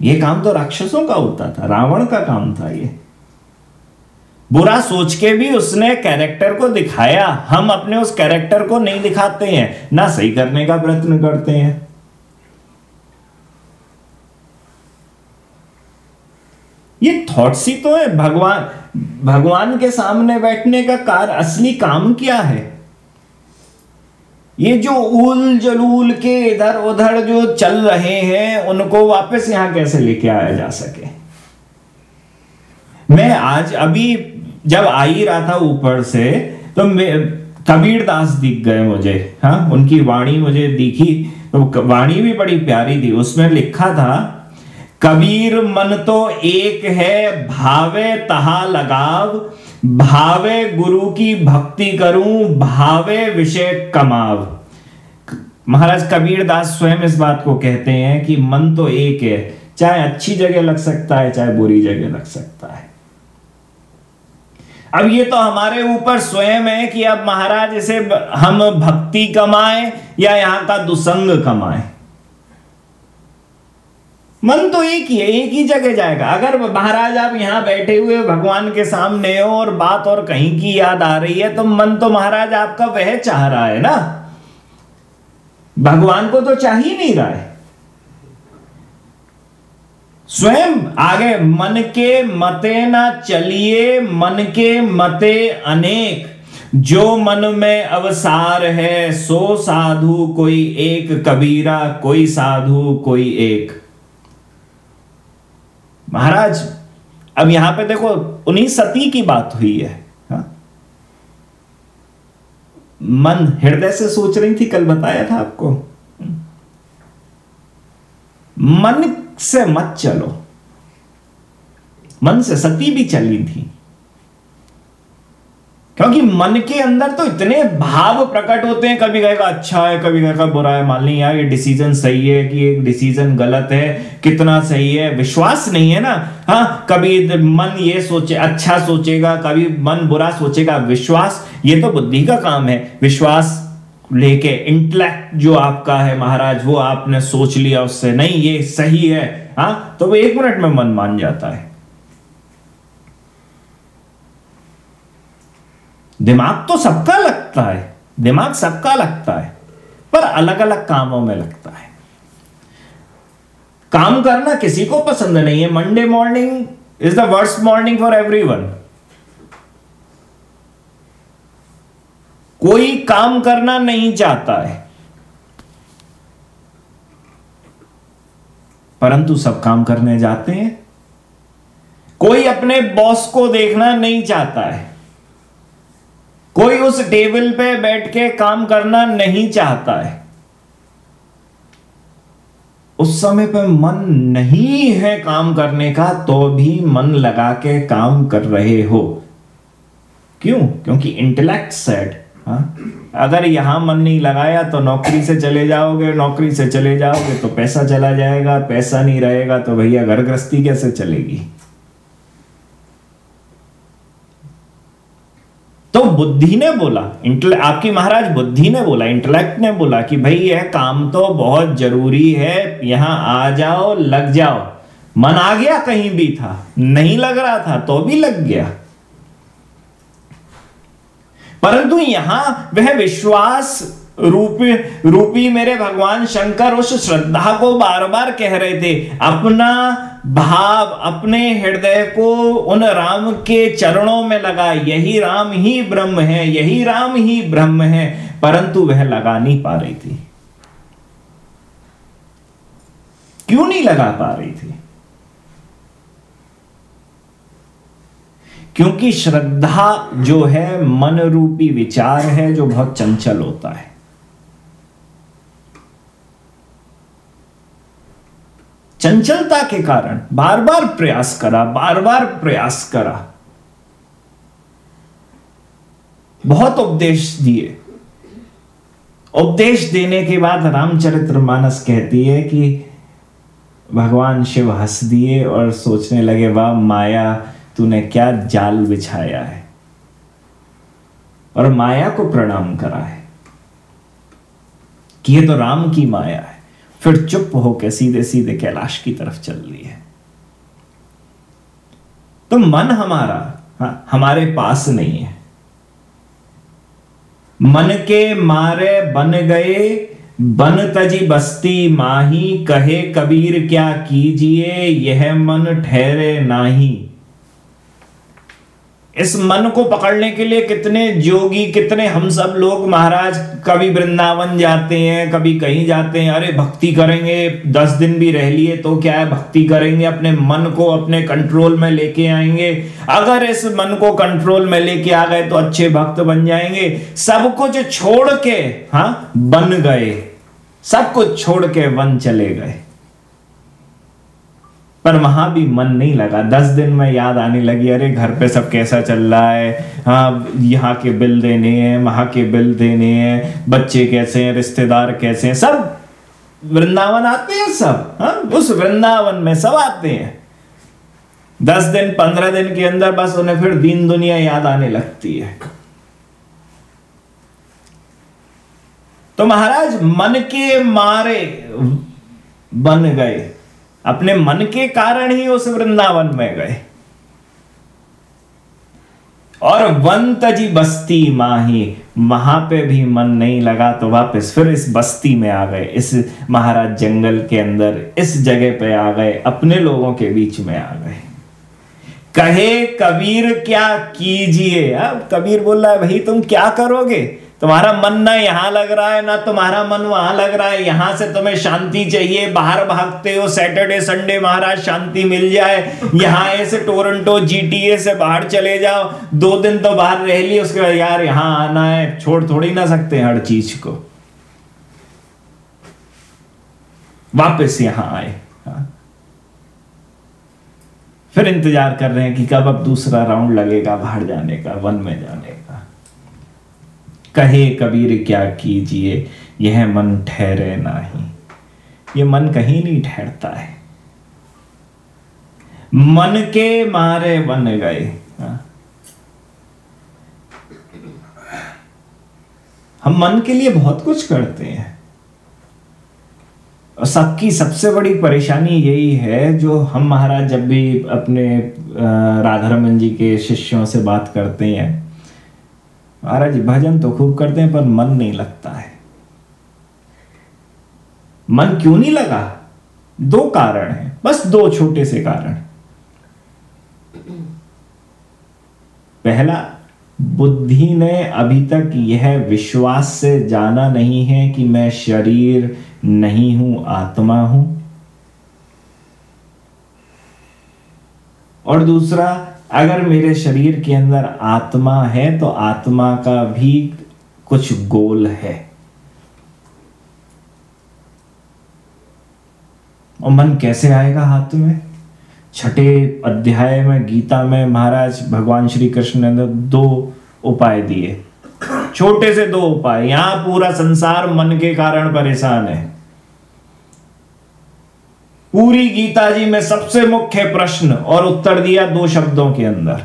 ये काम तो राक्षसों का होता था, रावण का काम था ये। बुरा सोच के भी उसने कैरेक्टर को दिखाया। हम अपने उस कैरेक्टर को नहीं दिखाते हैं, ना सही करने का प्रयत्न करते हैं। ये थॉट्स ही तो है, भगवान भगवान के सामने बैठने का कार, असली काम क्या है? ये जो उल जलूल के इधर उधर जो चल रहे हैं, उनको वापस यहाँ कैसे लेके आया जा सके? मैं आज अभी जब आ ही रहा था ऊपर से तो कबीर दास दिख गए मुझे हाँ उनकी वाणी मुझे दिखी तो वाणी भी बड़ी प्यारी थी, उसमें लिखा था कबीर मन तो एक है, भावे तहा लगाव। भावे गुरु की भक्ति करूँ, भावे विषय कमाव। महाराज कबीर दास स्वयं इस बात को कहते हैं कि मन तो एक है, चाहे अच्छी जगह लग सकता है, चाहे बुरी जगह लग सकता है। अब ये तो हमारे ऊपर स्वयं है कि अब महाराज इसे हम भक्ति कमाएँ या यहाँ का दुसंग कमाएँ। मन तो एक ही है, एक ही जगह जाएगा। अगर महाराज आप यहाँ बैठे हुए भगवान के सामने हो और बात और कहीं की याद आ रही है तो मन तो महाराज आपका वह चाह रहा है ना? भगवान को तो चाह ही नहीं रहा है। स्वयं आगे, मन के मते ना चलिए, मन के मते अनेक। जो मन में अवसार है, सो साधु कोई एक, कबीरा कोई साधु कोई एक। महाराज, अब यहाँ पे देखो, उन्हीं सती की बात हुई है, हा? मन हृदय से सोच रही थी, कल बताया था आपको। मन से मत चलो। मन से सती भी चली थी। क्योंकि मन के अंदर तो इतने भाव प्रकट होते हैं, कभी कहेगा अच्छा है, कभी कहेगा, बुरा है। मान ली, यार, ये डिसीज़न सही है कि एक डिसीज़न गलत है? कितना सही है? विश्वास नहीं है ना? हाँ कभी मन ये सोचे अच्छा सोचेगा, कभी मन बुरा सोचेगा, विश्वास, ये तो बुद्धि का काम है। विश्वास लेके इंटेलेक्ट जो आपका है महाराज, वो आपने सोच लिया, उससे नहीं, ये सही है। हाँ तो वो एक मिनट में मन मान जाता है। दिमाग तो सबका लगता है, दिमाग सबका लगता है, पर अलग अलग कामों में लगता है। काम करना किसी को पसंद नहीं है। Monday morning is the worst morning for every कोई काम करना नहीं चाहता है। परंतु सब काम करने जाते हैं। कोई अपने बॉस को देखना नहीं चाहता है। कोई उस टेबल पे बैठ के काम करना नहीं चाहता है। उस समय पे मन नहीं है काम करने का तो भी मन लगा के काम कर रहे हो। क्यों? क्योंकि इंटेलेक्ट सेट हाँ अगर यहाँ मन नहीं लगाया तो नौकरी से चले जाओगे, नौकरी से चले जाओगे तो पैसा चला जाएगा, पैसा नहीं रहेगा तो भैया घर गृहस्थी कैसे चलेगी? तो बुद्धि ने बोला आपकी महाराज बुद्धि ने बोला इंटेलेक्ट ने बोला कि भाई, यह काम तो बहुत ज़रूरी है, यहाँ आ जाओ, लग जाओ। मन आ गया कहीं भी था, नहीं लग रहा था तो भी लग गया। परंतु यहाँ वह विश्वास रूपी रूपी मेरे भगवान शंकर उस श्रद्धा को बार बार कह रहे थे, अपना भाव अपने हृदय को उन राम के चरणों में लगा। यही राम ही ब्रह्म है, यही राम ही ब्रह्म है, परंतु वह लगा नहीं पा रही थी। क्यों नहीं लगा पा रही थी? क्योंकि श्रद्धा जो है मन रूपी विचार है, जो बहुत चंचल होता है। चंचलता के कारण बार बार प्रयास करा बार बार प्रयास करा। बहुत उपदेश दिए। उपदेश देने के बाद रामचरित्र मानस कहती है कि भगवान शिव हंस दिए और सोचने लगे, वाह माया, तूने क्या जाल बिछाया है? और माया को प्रणाम करा है। कि ये तो राम की माया है। फिर चुप होकर सीधे सीधे कैलाश की तरफ़ चल रही है। तो मन हमारा हाँ, हमारे पास नहीं है। मन के मारे बन गए बन तजी बस्ती माही कहे कबीर क्या कीजिए यह मन ठहरे नाही। इस मन को पकड़ने के लिए कितने जोगी, कितने हम सब लोग महाराज कभी वृंदावन जाते हैं, कभी कहीं जाते हैं, अरे भक्ति करेंगे, दस दिन भी रह लिए तो क्या है, भक्ति करेंगे, अपने मन को अपने कंट्रोल में लेके आएँगे। अगर इस मन को कंट्रोल में लेके आ गए तो अच्छे भक्त बन जाएँगे। सब कुछ छोड़ के हाँ बन गए। सब कुछ छोड़ के वन चले गए। पर वहाँ भी मन नहीं लगा। दस दिन में याद आने लगी, अरे घर पे सब कैसा चल रहा है? हाँ यहाँ के बिल देने हैं, वहाँ के बिल देने हैं, बच्चे कैसे हैं, रिश्तेदार कैसे हैं? सब वृंदावन आते हैं सब हाँ उस वृंदावन में सब आते हैं। दस दिन, पंद्रह दिन के अंदर बस उन्हें फिर दीन दुनिया याद आने लगती है। तो महाराज, मन के मारे बन गए। अपने मन के कारण ही उस वृंदावन में गए। और वन तजी बस्ती माही, वहाँ पे भी मन नहीं लगा तो वापस फिर इस बस्ती में आ गए, इस महाराज जंगल के अंदर, इस जगह पे आ गए, अपने लोगों के बीच में आ गए। कहे कबीर, क्या कीजिए? अब कबीर बोल रहा है, भाई तुम क्या करोगे? तुम्हारा मन ना यहाँ लग रहा है, ना तुम्हारा मन वहाँ लग रहा है। यहाँ से तुम्हें शांति चाहिए। बाहर भागते हो सैटरडे संडे महाराज शांति मिल जाए। यहाँ ऐसे टोरंटो जीटीए से बाहर चले जाओ। दो दिन तो बाहर रह लिए, उसके बाद यार यहाँ आना है। छोड़ थोड़ी ना सकते हर चीज़ को। वापस यहाँ आए। हाँ। फिर इंतज़ार कर रहे हैं कि कब अब दूसरा राउंड लगेगा बाहर जाने का वन में जाने का कहे कबीर क्या कीजिए, यह मन ठहरे नहीं। ये मन कहीं नहीं ठहरता है। मन के मारे बन गए। हाँ। हम मन के लिए बहुत कुछ करते हैं। और सबकी सबसे बड़ी परेशानी यही है, जो हम महाराज जब भी अपने राधा रमन जी के शिष्यों से बात करते हैं महाराज, भजन तो खूब करते हैं, पर मन नहीं लगता है। मन क्यों नहीं लगा? दो कारण हैं, बस दो छोटे से कारण। पहला, बुद्धि ने अभी तक यह विश्वास से जाना नहीं है कि मैं शरीर नहीं हूँ, आत्मा हूँ। और दूसरा अगर मेरे शरीर के अंदर आत्मा है तो आत्मा का भी कुछ गोल है। और मन कैसे आएगा हाथ में? छठे अध्याय में, गीता में महाराज भगवान श्री कृष्ण ने दो उपाय दिए। छोटे से दो उपाय। यहाँ पूरा संसार मन के कारण परेशान है। पूरी गीता जी में सबसे मुख्य प्रश्न और उत्तर दिया दो शब्दों के अंदर।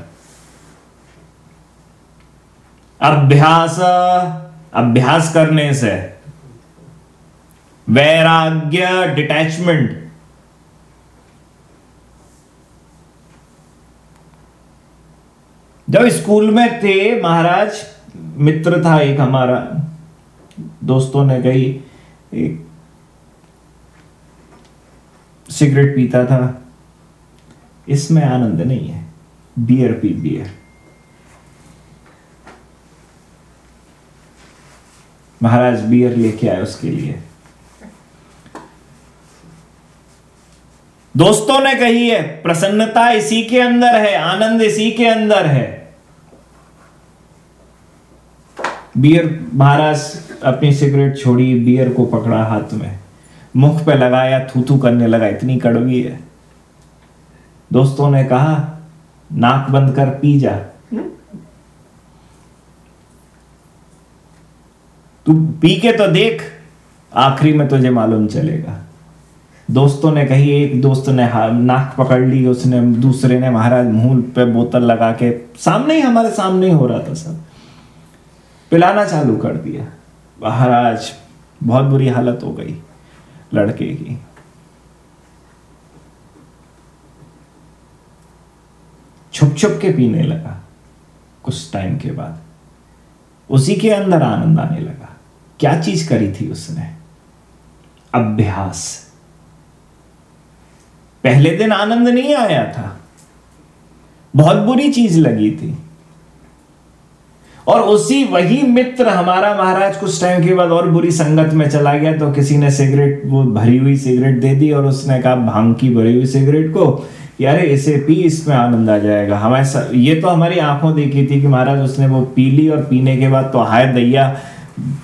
अभ्यास अभ्यास करने से वैराग्य डिटैचमेंट जब स्कूल में थे महाराज, मित्र था एक हमारा, दोस्तों ने कही, एक सिगरेट पीता था। इसमें आनंद नहीं है। बियर पी बियर। महाराज बियर लेके आए उसके लिए। दोस्तों ने कही है, प्रसन्नता इसी के अंदर है, आनंद इसी के अंदर है। बियर, महाराज अपनी सिगरेट छोड़ी, बियर को पकड़ा हाथ में। मुख पे लगाया थूथू करने लगा इतनी कड़वी है। दोस्तों ने कहा नाक बंद कर पी जा। तू पी के तो देख आखिरी में तुझे मालूम चलेगा। दोस्तों ने कही एक दोस्त ने नाक पकड़ ली उसने दूसरे ने महाराज मुँह पे बोतल लगा के सामने ही हमारे सामने ही हो रहा था सब। पिलाना चालू कर दिया। महाराज बहुत बुरी हालत हो गई। लड़के की। छुप छुप के पीने लगा, कुछ टाइम के बाद। उसी के अंदर आनंद आने लगा, क्या चीज़ करी थी उसने? अभ्यास। पहले दिन आनंद नहीं आया था। बहुत बुरी चीज़ लगी थी। और उसी वही मित्र हमारा महाराज कुछ टाइम के बाद और बुरी संगत में चला गया तो किसी ने सिगरेट, वो भरी हुई सिगरेट दे दी और उसने कहा, भाँग की भरी हुई सिगरेट को यार इसे पी, इसमें आनंद आ जाएगा। हमारे ये तो हमारी आँखों देखी थी कि महाराज उसने वो पी ली और पीने के बाद तो हाय दैया,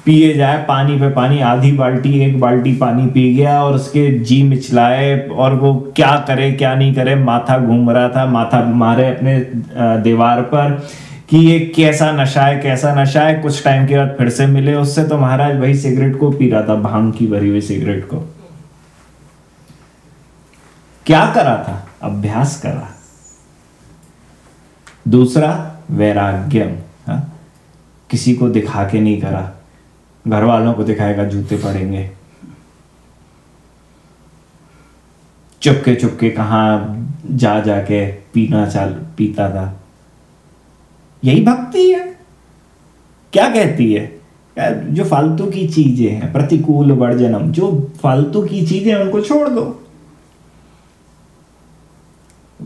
पिए जाए, पानी पे पानी, आधी बाल्टी, एक बाल्टी पानी पी गया और उसके जी मिचलाए और वो क्या करे, क्या नहीं करे, माथा घूम रहा था, माथा मारे अपने दीवार पर। कि ये कैसा नशा है, कैसा नशा है, कुछ टाइम के बाद फिर से मिले। उससे तो महाराज वही सिगरेट को पी रहा था, भाँग की भरी हुई सिगरेट को। क्या करा था? अभ्यास करा। दूसरा, वैराग्यम, हा? किसी को दिखा के नहीं करा। घर वालों को दिखाएगा, जूते पड़ेंगे। चुपके चुपके कहा जा जाके पीना चाल, पीता था। यही भक्ति है। क्या कहती है? जो फालतू की चीज़ें हैं, प्रतिकूल वर्जनम, जो फालतू की चीज़ें उनको छोड़ दो।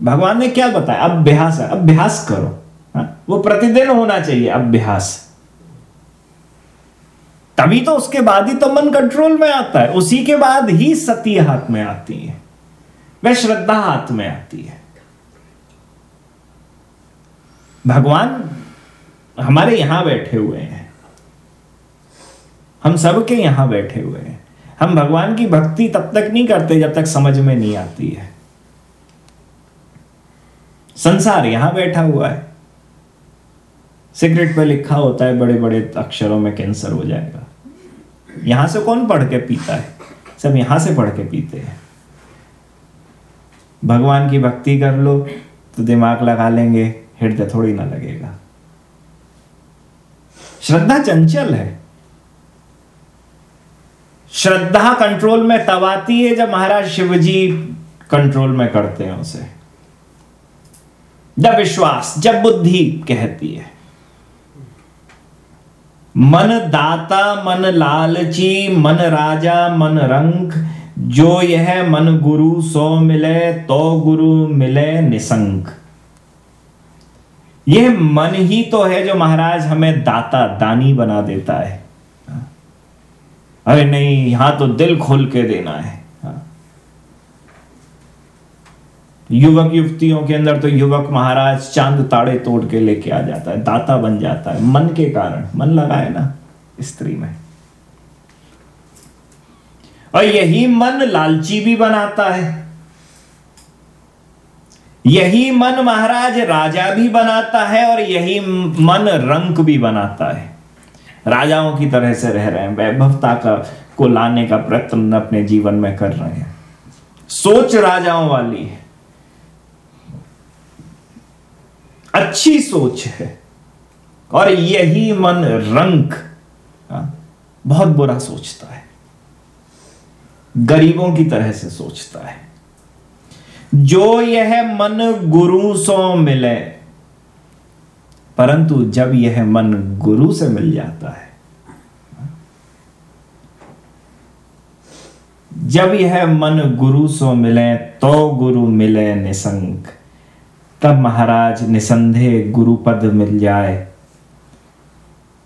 भगवान ने क्या बताया? अभ्यास है। अभ्यास करो। हा? वो प्रतिदिन होना चाहिए, अभ्यास। तभी तो उसके बाद ही तो मन कंट्रोल में आता है। उसी के बाद ही सती हाथ में आती है। वह श्रद्धा हाथ में आती है। भगवान हमारे यहाँ बैठे हुए हैं। हम सबके यहाँ बैठे हुए हैं। हम भगवान की भक्ति तब तक नहीं करते जब तक समझ में नहीं आती है। संसार यहाँ बैठा हुआ है। सिगरेट पे लिखा होता है बड़े बड़े अक्षरों में कैंसर हो जाएगा। यहाँ से कौन पढ़ के पीता है? सब यहाँ से पढ़ के पीते हैं। भगवान की भक्ति कर लो तो दिमाग लगा लेंगे। हृदय थोड़ी ना लगेगा। श्रद्धा चंचल है। श्रद्धा कंट्रोल में तब आती है जब महाराज शिवजी कंट्रोल में करते हैं उसे। जब विश्वास, जब बुद्धि कहती है। मन दाता, मन लालची, मन राजा, मन रंग, जो यह मन गुरु सो मिले तो गुरु मिले निसंग। यह मन ही तो है जो महाराज हमें दाता दानी बना देता है। अरे नहीं, यहाँ तो दिल खोल के देना है। युवक युवतियों के अंदर तो युवक महाराज चाँद ताड़े तोड़ के लेके आ जाता है, दाता बन जाता है, मन के कारण, मन लगाए ना, स्त्री में। और यही मन लालची भी बनाता है। यही मन महाराज राजा भी बनाता है और यही मन रंक भी बनाता है। राजाओं की तरह से रह रहे हैं वैभवता का को लाने का प्रयत्न अपने जीवन में कर रहे हैं। सोच राजाओं वाली है। अच्छी सोच है। और यही मन रंग हाँ, बहुत बुरा सोचता है। गरीबों की तरह से सोचता है। जो यह मन गुरु सो मिले। परंतु जब यह मन गुरु से मिल जाता है जब यह मन गुरु सो मिले तो गुरु मिले निसंग। तब महाराज निसंदेह गुरु पद मिल जाए।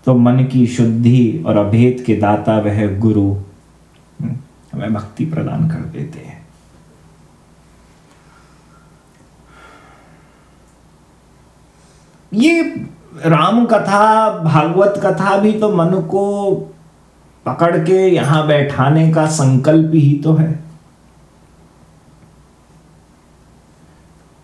तो मन की शुद्धि और अभेद के दाता वह गुरु। हम्म, हमें भक्ति प्रदान कर देते हैं। ये राम कथा, भागवत कथा भी तो मन को पकड़ के यहाँ बैठाने का संकल्प ही तो है।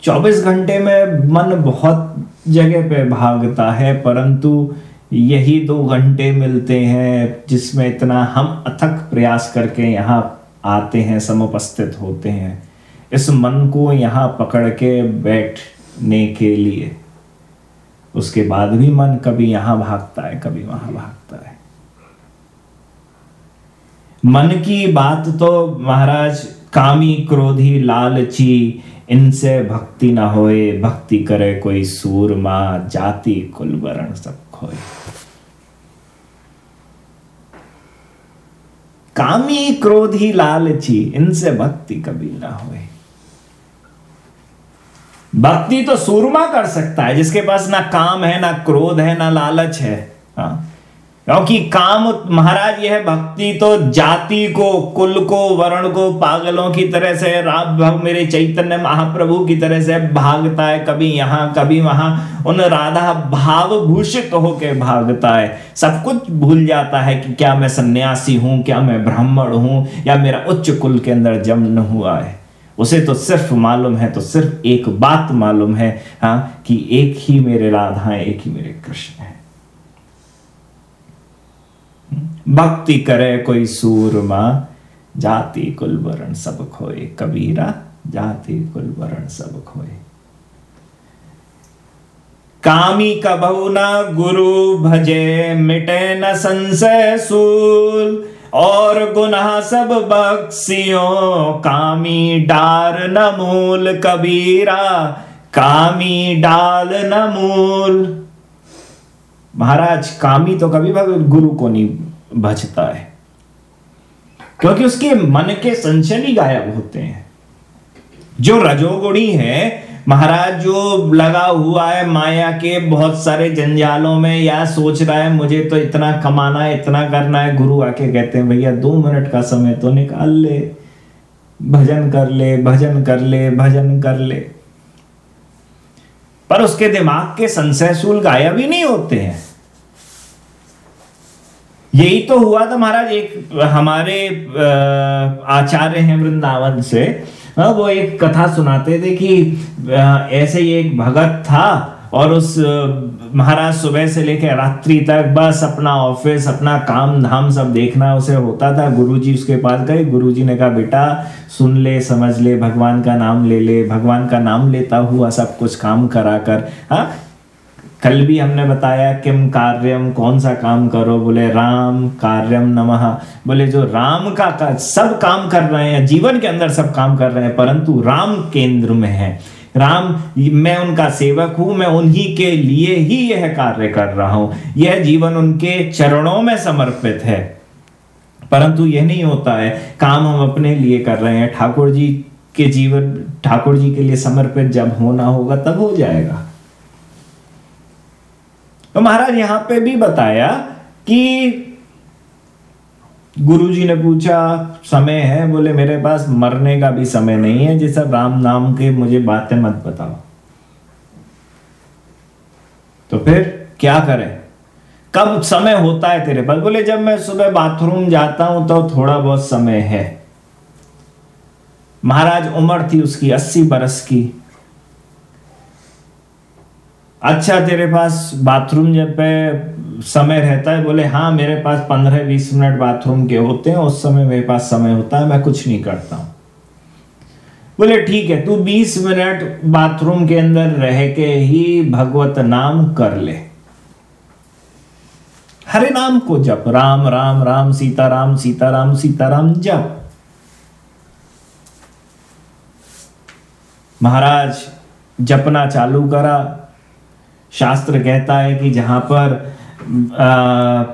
24 घंटे में मन बहुत जगह पे भागता है, परंतु यही दो घंटे मिलते हैं जिसमें इतना हम अथक प्रयास करके यहाँ आते हैं, समुपस्थित होते हैं, इस मन को यहाँ पकड़ के बैठने के लिए। उसके बाद भी मन कभी यहाँ भागता है, कभी वहाँ भागता है। मन की बात तो महाराज कामी, क्रोधी, लालची, इनसे भक्ति ना होए, भक्ति करे कोई सूरमा, जाति कुल वरण सब खोए। कामी, क्रोधी, लालची, इनसे भक्ति कभी ना होए। भक्ति तो सूरमा कर सकता है, जिसके पास ना काम है, ना क्रोध है, ना लालच है। हाँ। क्योंकि काम, महाराज, यह भक्ति तो जाति को, कुल को, वर्ण को, पागलों की तरह से, राम भग मेरे चैतन्य महाप्रभु की तरह से भागता है, कभी यहाँ, कभी वहाँ। उन राधा भाव भूषित होके भागता है। सब कुछ भूल जाता है कि क्या मैं सन्यासी हूँ, क्या मैं ब्राह्मण हूँ, या मेरा उच्च कुल के अंदर जन्म हुआ है। उसे तो सिर्फ़ मालूम है तो सिर्फ़ एक बात मालूम है हाँ कि एक ही मेरे राधा है, एक ही मेरे कृष्ण है। भक्ति करे कोई सूरमा, जाति कुल वरण सब खोए। कबीरा, जाति कुल वरण सब खोए। कामी कबहु न गुरु भजे, मिटे न संशय सूल। और गुनाह सब बक्सियो कामी डार न मूल कबीरा, कामी डाल न मूल। महाराज, कामी तो कभी भगवत गुरु को नहीं बचता है, क्योंकि उसके मन के संशय ही गायब होते हैं। जो रजोगुणी है महाराज, जो लगा हुआ है माया के बहुत सारे जंजालों में, या सोच रहा है, मुझे तो इतना कमाना है, इतना करना है, गुरु आके कहते हैं, भैया, दो मिनट का समय तो निकाल ले। भजन कर ले, भजन कर ले, भजन कर ले। पर उसके दिमाग के संशयसूल गायब ही नहीं होते हैं। यही तो हुआ था महाराज, एक हमारे आचार्य हैं वृंदावन से। वो एक कथा सुनाते थे कि ऐसे ही एक भगत था और उस महाराज सुबह से लेकर रात्रि तक बस अपना ऑफ़िस अपना काम धाम सब देखना उसे होता था। गुरुजी उसके पास गए। गुरुजी ने कहा, बेटा, सुन ले, समझ ले, भगवान का नाम ले ले, भगवान का नाम लेता हुआ सब कुछ काम करा कर। हाँ कल भी हमने बताया किम कार्यम कौन सा काम करो? बोले राम कार्यम नमः। बोले जो राम का, का सब काम कर रहे हैं जीवन के अंदर सब काम कर रहे हैं परंतु राम केंद्र में है। राम मैं उनका सेवक हूँ मैं उन्हीं के लिए ही यह कार्य कर रहा हूँ। यह जीवन उनके चरणों में समर्पित है। परंतु यह नहीं होता है काम हम अपने लिए कर रहे हैं। ठाकुर जी के जीवन ठाकुर जी के लिए समर्पित जब होना होगा तब हो जाएगा। तो महाराज, यहाँ पे भी बताया कि गुरुजी ने पूछा, समय है? बोले, मेरे पास मरने का भी समय नहीं है, जैसा राम नाम के मुझे बातें मत बताओ। तो फिर क्या करें? कब समय होता है तेरे पास? बोले, जब मैं सुबह बाथरूम जाता हूँ तो थोड़ा बहुत समय है। महाराज, उम्र थी उसकी अस्सी बरस की। अच्छा तेरे पास बाथरूम जब पे समय रहता है, बोले हाँ मेरे पास पंद्रह बीस मिनट बाथरूम के होते हैं, उस समय मेरे पास समय होता है, मैं कुछ नहीं करता हूँ। बोले, ठीक है, तू बीस मिनट बाथरूम के अंदर रह के ही भगवत नाम कर ले। हरे नाम को जप, राम राम राम सीता राम सीता राम सीता राम जप। महाराज, जपना चालू करा शास्त्र कहता है कि जहाँ पर आ,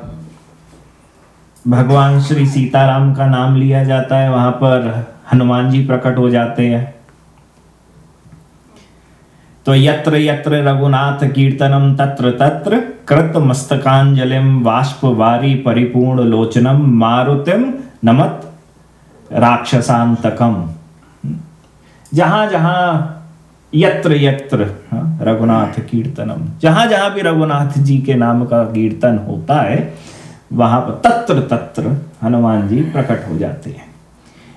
भगवान श्री सीताराम का नाम लिया जाता है वहाँ पर हनुमान जी प्रकट हो जाते हैं। तो यत्र यत्र रघुनाथ कीर्तनम तत्र तत्र कृत मस्तकांजलिम वाष्प वारी परिपूर्ण लोचनम मारुतिम नमत राक्षसांतकम। जहाँ जहाँ यत्र यत्र हाँ, रघुनाथ कीर्तनम। जहाँ जहाँ भी रघुनाथ जी के नाम का कीर्तन होता है वहाँ पर तत्र तत्र हनुमान जी प्रकट हो जाते हैं।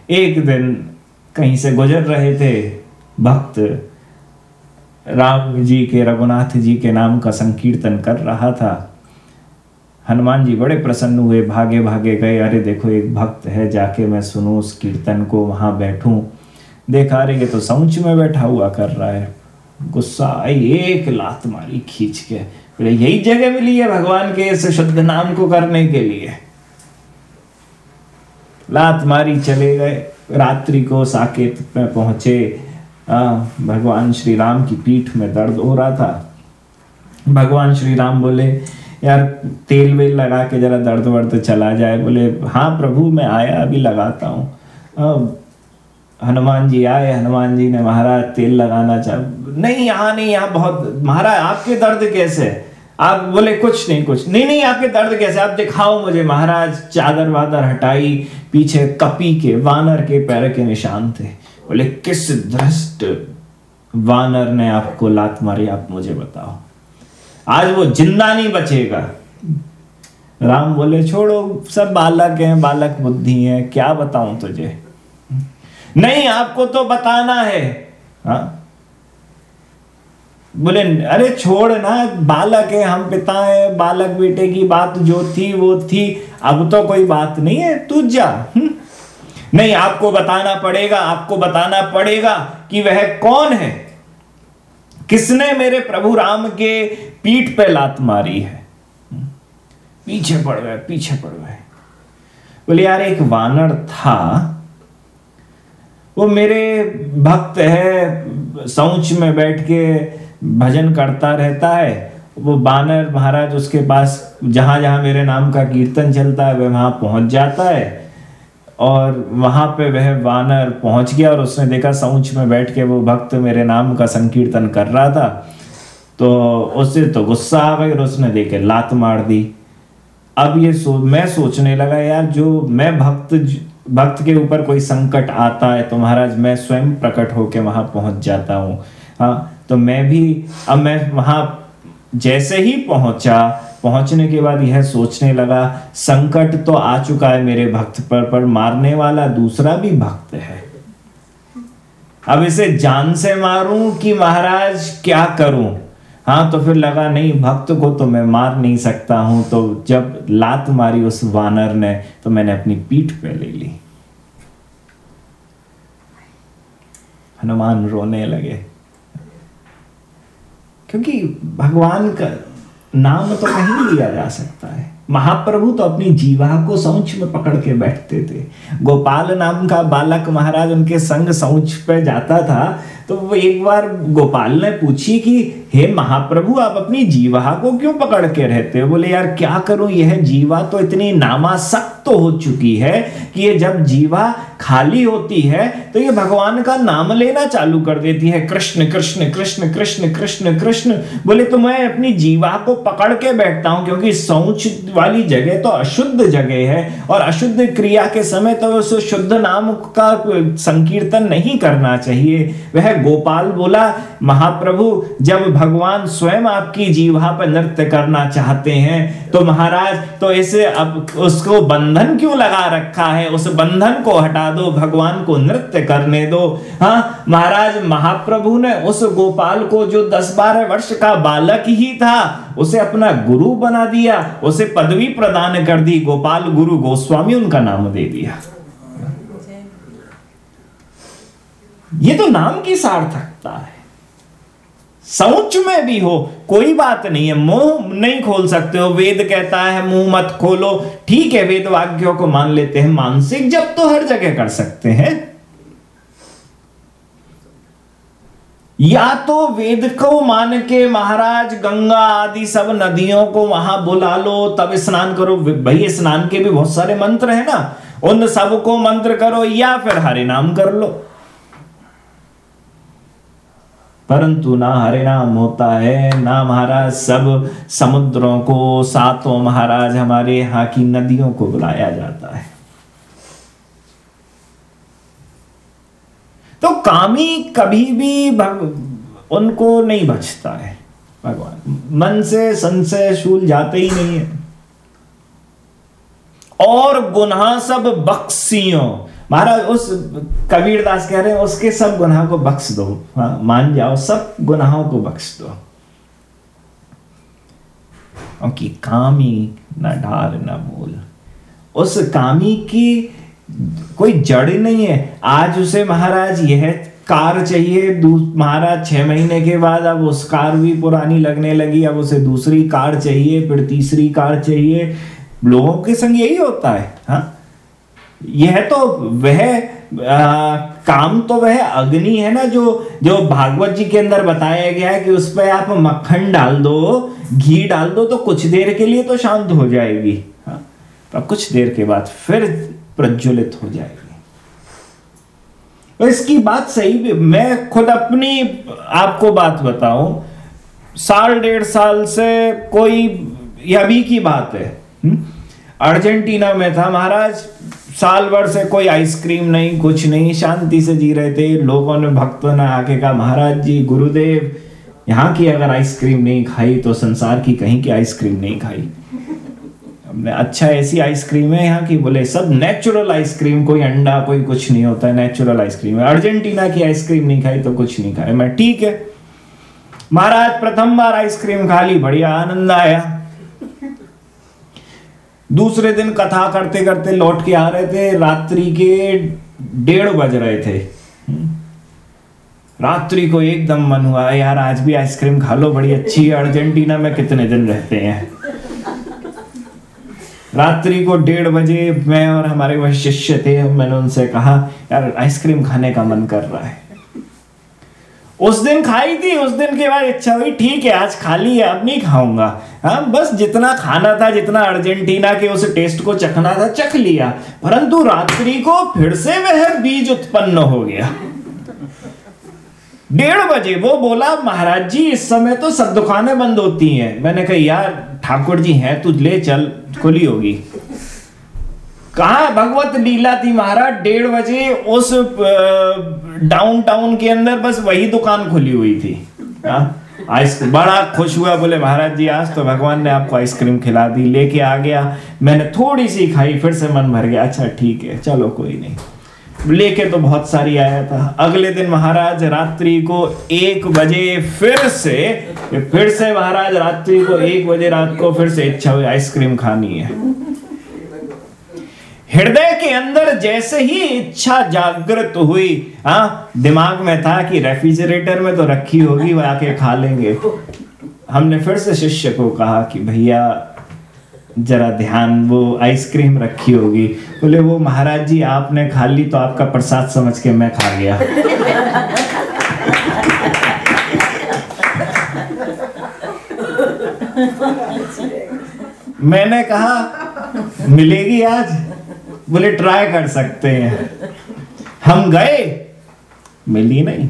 एक दिन कहीं से गुजर रहे थे भक्त राम जी के रघुनाथ जी के नाम का संकीर्तन कर रहा था। हनुमान जी बड़े प्रसन्न हुए भागे भागे गए अरे देखो एक भक्त है जाके मैं सुनूं उस कीर्तन को वहाँ बैठूं। देखा रहे तो सौच में बैठा हुआ कर रहा है। गुस्सा आई, एक लात मारी खींच के। बोले, यही जगह मिली है भगवान के इस शुद्ध नाम को करने के लिए। लात मारी चले गए। रात्रि को साकेत में पहुँचे। भगवान श्री राम की पीठ में दर्द हो रहा था। भगवान श्री राम बोले, यार, तेल वेल लगा के जरा दर्द वर्द चला जाए। बोले हाँ प्रभु, मैं आया, अभी लगाता हूँ। हनुमान जी आए हनुमान जी ने महाराज तेल लगाना चाह, नहीं, यहाँ नहीं, यहाँ बहुत, महाराज, आपके दर्द कैसे? आप बोले, कुछ नहीं कुछ नहीं नहीं, आपके दर्द कैसे? आप दिखाओ मुझे, महाराज, चादर वादर हटाई, पीछे कपी के, वानर के पैर के निशान थे। बोले, किस दृष्ट वानर ने आपको लात मारी, आप मुझे बताओ। आज वो ज़िंदा नहीं बचेगा। राम बोले, छोड़ो, सब बालक हैं, बालक बुद्धि है, क्या बताऊँ तुझे? नहीं, आपको तो बताना है हा? बोले, अरे छोड़ ना, बालक है, हम पिता है, बालक बेटे की बात जो थी, वो थी अब तो कोई बात नहीं है, तू जा हम्म? नहीं, आपको बताना पड़ेगा, आपको बताना पड़ेगा कि वह कौन है किसने मेरे प्रभु राम के पीठ पे लात मारी है हम्म? पीछे पड़ गए, पीछे पड़ गए बोले, यार, एक वानर था वो मेरे भक्त है सौच में बैठ के भजन करता रहता है। वो बानर महाराज उसके पास जहाँ जहाँ मेरे नाम का कीर्तन चलता है, वह वहाँ पहुँच जाता है। और वहाँ पे वह वानर पहुँच गया और उसने देखा सौच में बैठ के वो भक्त मेरे नाम का संकीर्तन कर रहा था। तो उससे तो गुस्सा आ गई और उसने देखे लात मार दी। अब ये सो, मैं सोचने लगा, यार, जो मैं भक्त भक्त के ऊपर कोई संकट आता है तो महाराज मैं स्वयं प्रकट होकर वहाँ पहुँच जाता हूँ। हाँ तो मैं भी, अब मैं वहाँ जैसे ही पहुँचा, पहुँचने के बाद यह सोचने लगा, संकट तो आ चुका है मेरे भक्त पर पर मारने वाला दूसरा भी भक्त है। अब इसे जान से मारूं कि महाराज क्या करूँ? हाँ तो फिर लगा, नहीं, भक्त को तो मैं मार नहीं सकता हूँ तो जब लात मारी उस वानर ने तो मैंने अपनी पीठ पे ले ली। हनुमान रोने लगे। क्योंकि भगवान का नाम तो कहीं लिया जा सकता है। महाप्रभु तो अपनी जीवा को सौच में पकड़ के बैठते थे। गोपाल नाम का बालक महाराज उनके संग सौच पे जाता था तो वो एक बार गोपाल ने पूछी कि हे महाप्रभु, आप अपनी जीवा को क्यों पकड़ के रहते हो? बोले, यार, क्या करूँ? यह जीवा तो इतनी नामासक्त तो हो चुकी है कि ये जब जीवा खाली होती है तो ये भगवान का नाम लेना चालू कर देती है। कृष्ण कृष्ण कृष्ण कृष्ण कृष्ण कृष्ण। बोले तो मैं अपनी जीवा को पकड़ के बैठता हूँ, क्योंकि सौच वाली जगह तो अशुद्ध जगह है, और अशुद्ध क्रिया के समय तो उस शुद्ध नाम का संकीर्तन नहीं करना चाहिए। वह गोपाल बोला, महाप्रभु, जब भगवान स्वयं आपकी जीवा पर नृत्य करना चाहते हैं। तो महाराज तो इसे अब उसको बंधन क्यों लगा रखा है? उस बंधन को हटा दो, भगवान को नृत्य करने दो। हाँ महाराज, महाप्रभु ने उस गोपाल को जो दस बारह वर्ष का बालक ही था, उसे अपना गुरु बना दिया, उसे पदवी प्रदान कर दी। गोपाल गुरु गोस्वामी, उनका नाम दे दिया। ये तो नाम की सार्थकता है। समुच में भी हो, कोई बात नहीं है। मुँह नहीं खोल सकते हो। वेद कहता है, मुँह मत खोलो। ठीक है, वेद वाक्यों को मान लेते हैं। मानसिक जब तो हर जगह कर सकते हैं। या तो वेद को मान के महाराज गंगा आदि सब नदियों को वहाँ बुला लो। तब स्नान करो। भाई स्नान के भी बहुत सारे मंत्र है ना। उन सबको मंत्र करो या फिर हरे नाम कर लो। परंतु ना हरे नाम होता है, ना महाराज, सब समुद्रों को, सातों महाराज हमारे यहाँ की नदियों को बुलाया जाता है। तो कामी कभी भी उनको नहीं बचता है, भगवान। मन से संशय शूल जाते ही नहीं है। और गुनाह सब बक्सियों महाराज, उस कबीर दास कह रहे हैं, उसके सब गुनाहों को बख्श दो। हाँ मान जाओ, सब गुनाहों को बख्श दो। क्योंकि कामी न ढाल, न मूल। उस कामी की कोई जड़ नहीं है। आज उसे महाराज, यह कार चाहिए। महाराज, छह महीने के बाद अब उस कार भी पुरानी लगने लगी। अब उसे दूसरी कार चाहिए, फिर तीसरी कार चाहिए। लोगों के संग यही होता है। हाँ? यह तो वह आ, काम तो वह अग्नि है ना जो जो भागवत जी के अंदर बताया गया है कि उस पर आप मक्खन डाल दो घी डाल दो तो कुछ देर के लिए तो शांत हो जाएगी। हाँ पर कुछ देर के बाद फिर प्रज्वलित हो जाएगी। तो इसकी बात सही भी मैं खुद अपनी आपको बात बताऊँ साल डेढ़ साल से कोई अभी की बात है हुँ? हम्म, अर्जेंटीना में था महाराज साल भर से कोई आइसक्रीम नहीं, कुछ नहीं, शांति से जी रहे थे। लोगों ने भक्तों ने आके कहा, महाराज जी, गुरुदेव, यहाँ की अगर आइसक्रीम नहीं खाई तो संसार की कहीं की आइसक्रीम नहीं खाई। हमने अच्छा ऐसी आइसक्रीम है यहाँ की? बोले, सब नेचुरल आइसक्रीम, कोई अंडा, कोई कुछ नहीं होता है नेचुरल आइसक्रीम है। अर्जेंटीना की आइसक्रीम नहीं खाई तो कुछ नहीं खाए मैं, ठीक है। महाराज, प्रथम बार आइसक्रीम खा ली, बढ़िया, आनंद आया। दूसरे दिन कथा करते करते लौट के आ रहे थे, रात्रि के डेढ़ बज रहे थे। हम्म। रात्रि को एकदम मन हुआ, यार, आज भी आइसक्रीम खा लो, बड़ी अच्छी है, अर्जेंटीना में कितने दिन रहते हैं? रात्रि को डेढ़ बजे मैं और हमारे वह शिष्य थे, मैंने उनसे कहा, यार, आइसक्रीम खाने का मन कर रहा है। उस दिन खाई थी, उस दिन के बाद इच्छा हुई, ठीक है, आज खाली है, अब नहीं खाऊँगा। हाँ बस जितना खाना था, जितना अर्जेंटीना के उस टेस्ट को चखना था, चख लिया। परंतु रात्रि को फिर से वह बीज उत्पन्न हो गया। डेढ़ बजे वो बोला, महाराज जी, इस समय तो सब दुकानें बंद होती हैं। मैंने कहा, यार, ठाकुर जी हैं, तू ले चल, खुली होगी। कहा भगवत लीला थी महाराज? डेढ़ बजे उस डाउनटाउन के अंदर बस वही दुकान खुली हुई थी। आइसक्रीम बड़ा खुश हुआ, बोले, महाराज जी, आज तो भगवान ने आपको आइसक्रीम खिला दी, लेके आ गया। मैंने थोड़ी सी खाई, फिर से मन भर गया। अच्छा ठीक है, चलो, कोई नहीं। लेके तो बहुत सारी आया था। अगले दिन महाराज रात्रि को एक बजे फिर से फिर से महाराज रात्रि को एक बजे रात को फिर से इच्छा हुई आइसक्रीम खानी है। हृदय के अंदर जैसे ही इच्छा जागृत हुई हाँ दिमाग में था कि रेफ्रिजरेटर में तो रखी होगी, वो आके खा लेंगे। हमने फिर से शिष्य को कहा कि भैया, जरा ध्यान, वो आइसक्रीम रखी होगी। बोले, वो महाराज जी, आपने खा ली तो आपका प्रसाद समझ के मैं खा गया। मैंने कहा, मिलेगी आज? बोले ट्राई कर सकते हैं। हम गए, मिली नहीं।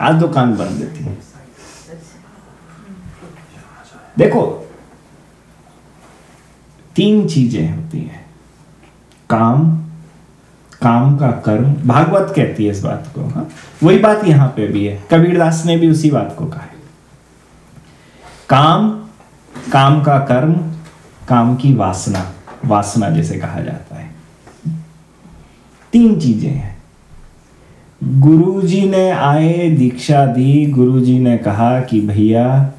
आज दुकान बंद थी। देखो, तीन चीज़ें होती हैं। काम काम का कर्म। भागवत कहती है इस बात को, हा? वही बात यहाँ पे भी है। कबीरदास ने भी उसी बात को कहा है। काम काम का कर्म, काम की वासना। वासना जैसे कहा जाता है। तीन चीज़ें हैं। गुरुजी ने आए, दीक्षा दी, गुरुजी ने कहा कि भैया,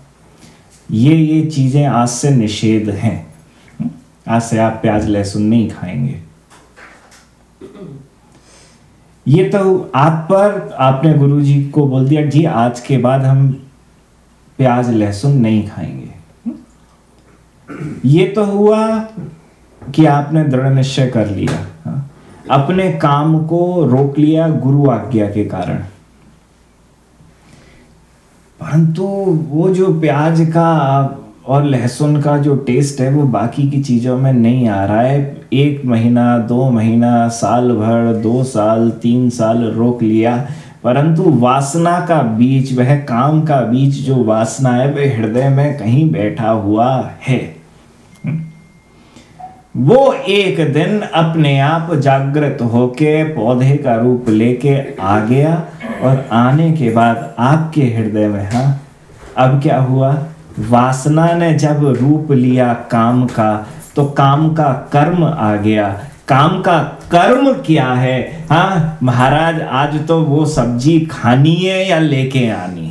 ये ये चीज़ें आज से निषेध हैं। आज से आप प्याज, लहसुन नहीं खाएँगे। ये तो आप पर, आपने गुरुजी को बोल दिया, जी, आज के बाद हम प्याज, लहसुन नहीं खाएँगे। ये तो हुआ कि आपने दृढ़ निश्चय कर लिया। हाँ? अपने काम को रोक लिया गुरु आज्ञा के कारण। परंतु वो जो प्याज का और लहसुन का जो टेस्ट है, वो बाकी की चीज़ों में नहीं आ रहा है। एक महीना, दो महीना, साल भर, दो साल, तीन साल रोक लिया। परंतु वासना का बीज, वह काम का बीज जो वासना है, वह हृदय में कहीं बैठा हुआ है। वो एक दिन अपने आप जागृत होके पौधे का रूप लेके आ गया और आने के बाद आपके हृदय में, हा, अब क्या हुआ? वासना ने जब रूप लिया काम का तो काम का कर्म आ गया। काम का कर्म क्या है? हाँ महाराज, आज तो वो सब्ज़ी खानी है या लेके आनी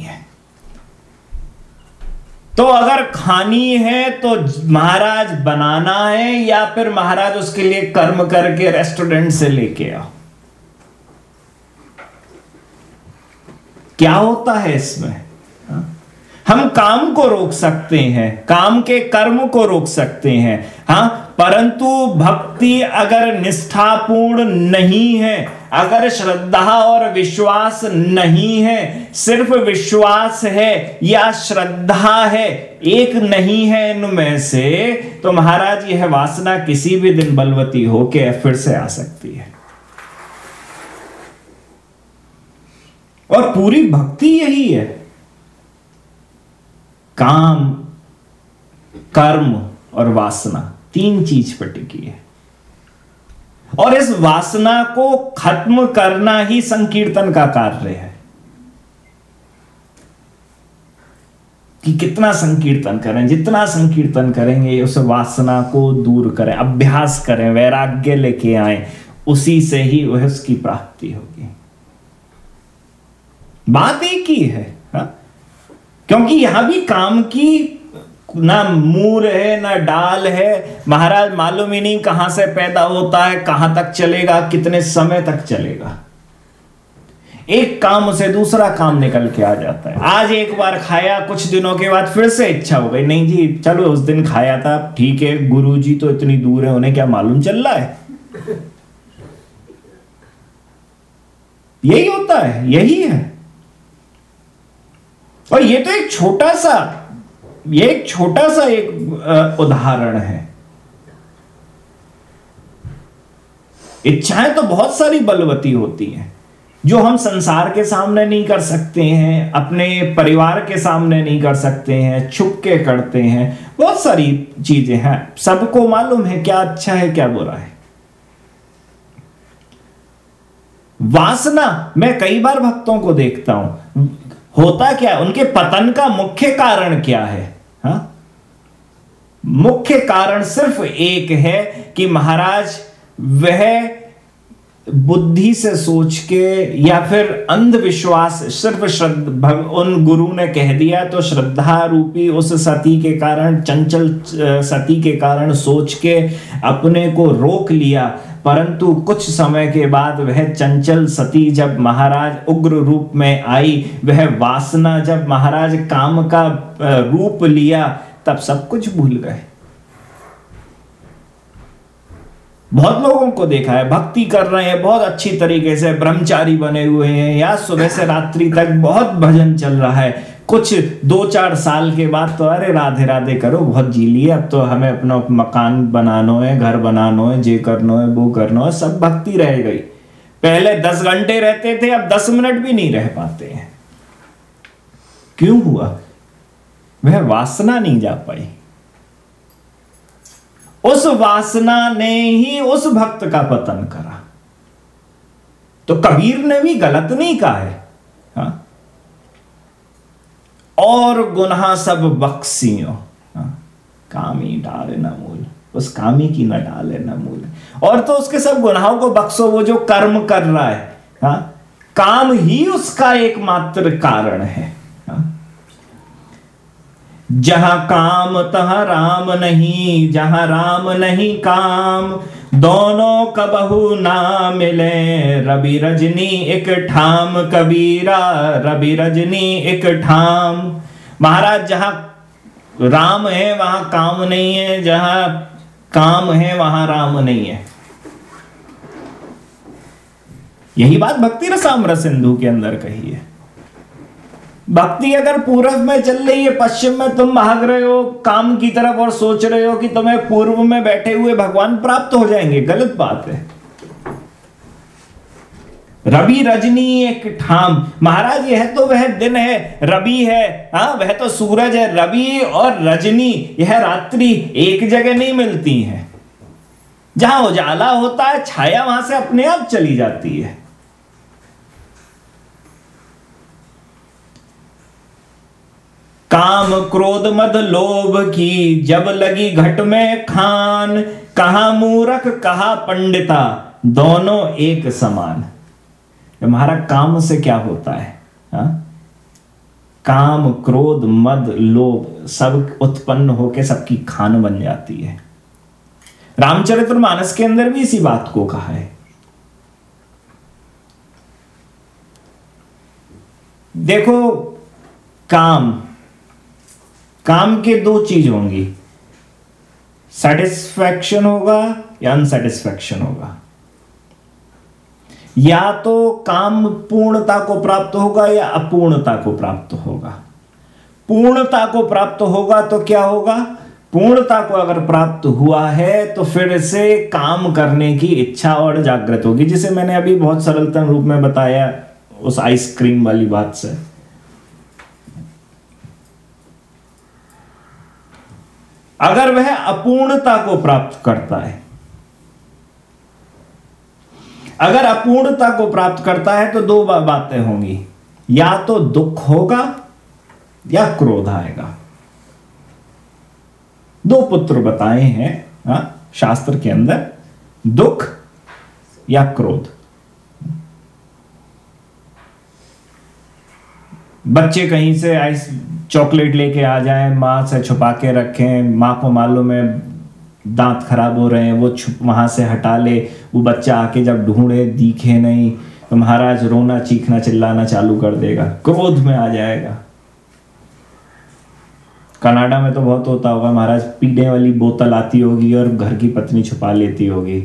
तो अगर खानी है तो महाराज बनाना है या फिर महाराज उसके लिए कर्म करके रेस्टोरेंट से लेके आओ? क्या होता है इसमें? हम काम को रोक सकते हैं, काम के कर्म को रोक सकते हैं। हाँ परंतु भक्ति अगर निष्ठापूर्ण नहीं है, अगर श्रद्धा और विश्वास नहीं है, सिर्फ़ विश्वास है या श्रद्धा है, एक नहीं है इनमें से तो महाराज, यह वासना किसी भी दिन बलवती होके फिर से आ सकती है। और पूरी भक्ति यही है। काम, कर्म और वासना, तीन चीज़ पर टिकी है। और इस वासना को खत्म करना ही संकीर्तन का कार्य है। कि कितना संकीर्तन करें, जितना संकीर्तन करेंगे, उस वासना को दूर करें, अभ्यास करें, वैराग्य लेके आए, उसी से ही वह उसकी प्राप्ति होगी। बात एक ही है, हा? क्योंकि यहाँ भी काम की ना मूर है, ना डाल है। महाराज, मालूम ही नहीं कहाँ से पैदा होता है, कहाँ तक चलेगा, कितने समय तक चलेगा। एक काम से दूसरा काम निकल के आ जाता है। आज एक बार खाया, कुछ दिनों के बाद फिर से इच्छा हो गई, नहीं जी, चलो, उस दिन खाया था, ठीक है गुरु जी तो इतनी दूर है, उन्हें क्या मालूम चल रहा है? यही होता है, यही है। और ये तो एक छोटा सा, ये एक छोटा सा एक उदाहरण है। इच्छाएँ तो बहुत सारी बलवती होती हैं, जो हम संसार के सामने नहीं कर सकते हैं, अपने परिवार के सामने नहीं कर सकते हैं छुप के करते हैं, बहुत सारी चीज़ें हैं। सबको मालूम है क्या अच्छा है, क्या बुरा है। वासना, मैं कई बार भक्तों को देखता हूँ होता क्या उनके पतन का मुख्य कारण क्या है? हा? मुख्य कारण सिर्फ़ एक है कि महाराज, वह बुद्धि से सोच के या फिर अंधविश्वास, सिर्फ़ श्रद्धा उन गुरु ने कह दिया तो श्रद्धा रूपी उस सती के कारण, चंचल सती के कारण सोच के अपने को रोक लिया। परंतु कुछ समय के बाद वह चंचल सती जब महाराज उग्र रूप में आई, वह वासना जब महाराज काम का रूप लिया, तब सब कुछ भूल गए। बहुत लोगों को देखा है, भक्ति कर रहे हैं, बहुत अच्छी तरीके से ब्रह्मचारी बने हुए हैं, या सुबह से रात्रि तक बहुत भजन चल रहा है। कुछ दो चार साल के बाद तो अरे राधे राधे करो, बहुत जी लिए। अब तो हमें अपना मकान बनाना है, घर बनाना है, जे करना है, वो करना है सब भक्ति रह गई। पहले दस घंटे रहते थे, अब दस मिनट भी नहीं रह पाते हैं। क्यों हुआ? वह वासना नहीं जा पाई। उस वासना ने ही उस भक्त का पतन करा। तो कबीर ने भी गलत नहीं कहा है। हा? और गुनाह सब बख्सियों हा? कामी डाले न मूल उस कामी की न डाले न मूल और तो उसके सब गुनाहों को बख्सो वो जो कर्म कर रहा है हा? काम ही उसका एकमात्र कारण है, जहाँ काम, तहा राम नहीं, जहाँ राम नहीं, काम दोनों कबहू ना मिले। रवि रजनी एक ठाम, कबीरा रवि रजनी एक ठाम। महाराज, जहाँ राम है, वहाँ काम नहीं है। जहाँ काम है, वहाँ राम नहीं है। यही बात भक्ति रसाम सिंधु के अंदर कही है। भक्ति अगर पूर्व में चल रही है, पश्चिम में तुम भाग रहे हो, काम की तरफ़ और सोच रहे हो कि तुम्हें पूर्व में बैठे हुए भगवान प्राप्त हो जाएँगे, गलत बात है। रवि रजनी एक ठाम। महाराज, यह तो वह दिन है, रवि है। हा, वह तो सूरज है, रवि और रजनी, यह रात्रि एक जगह नहीं मिलती है। जहाँ उजाला होता है, छाया वहाँ से अपने आप चली जाती है। काम क्रोध मद लोभ की, जब लगी घट में खान। कहा मूरख, कहा पंडिता, दोनों एक समान। हमारा काम से क्या होता है, हा? काम, क्रोध, मद, लोभ, सब उत्पन्न होके सबकी खान बन जाती है। रामचरित्र मानस के अंदर भी इसी बात को कहा है। देखो, काम काम के दो चीज़ होंगी। सेटिस्फैक्शन होगा या अनसेटिस्फैक्शन होगा। या तो काम पूर्णता को प्राप्त होगा या अपूर्णता को प्राप्त होगा। पूर्णता को प्राप्त होगा तो क्या होगा? पूर्णता को अगर प्राप्त हुआ है तो फिर से काम करने की इच्छा और जागृत होगी। जिसे मैंने अभी बहुत सरलतम रूप में बताया उस आइसक्रीम वाली बात से। अगर वह अपूर्णता को प्राप्त करता है, अगर अपूर्णता को प्राप्त करता है तो दो बातें होंगी। या तो दुख होगा, या क्रोध आएगा। दो पुत्र बताए हैं, शास्त्र के अंदर, दुख या क्रोध। बच्चे कहीं से आइस चॉकलेट लेके आ जाए, माँ से छुपा के रखें, माँ को मालूम है दांत खराब हो रहे हैं, वो छुप वहाँ से हटा ले, वो बच्चा आके जब ढूंढे, दिखे नहीं तो महाराज रोना, चीखना, चिल्लाना चालू कर देगा, क्रोध में आ जाएगा। कनाडा में तो बहुत होता होगा, महाराज पीने वाली बोतल आती होगी और घर की पत्नी छुपा लेती होगी।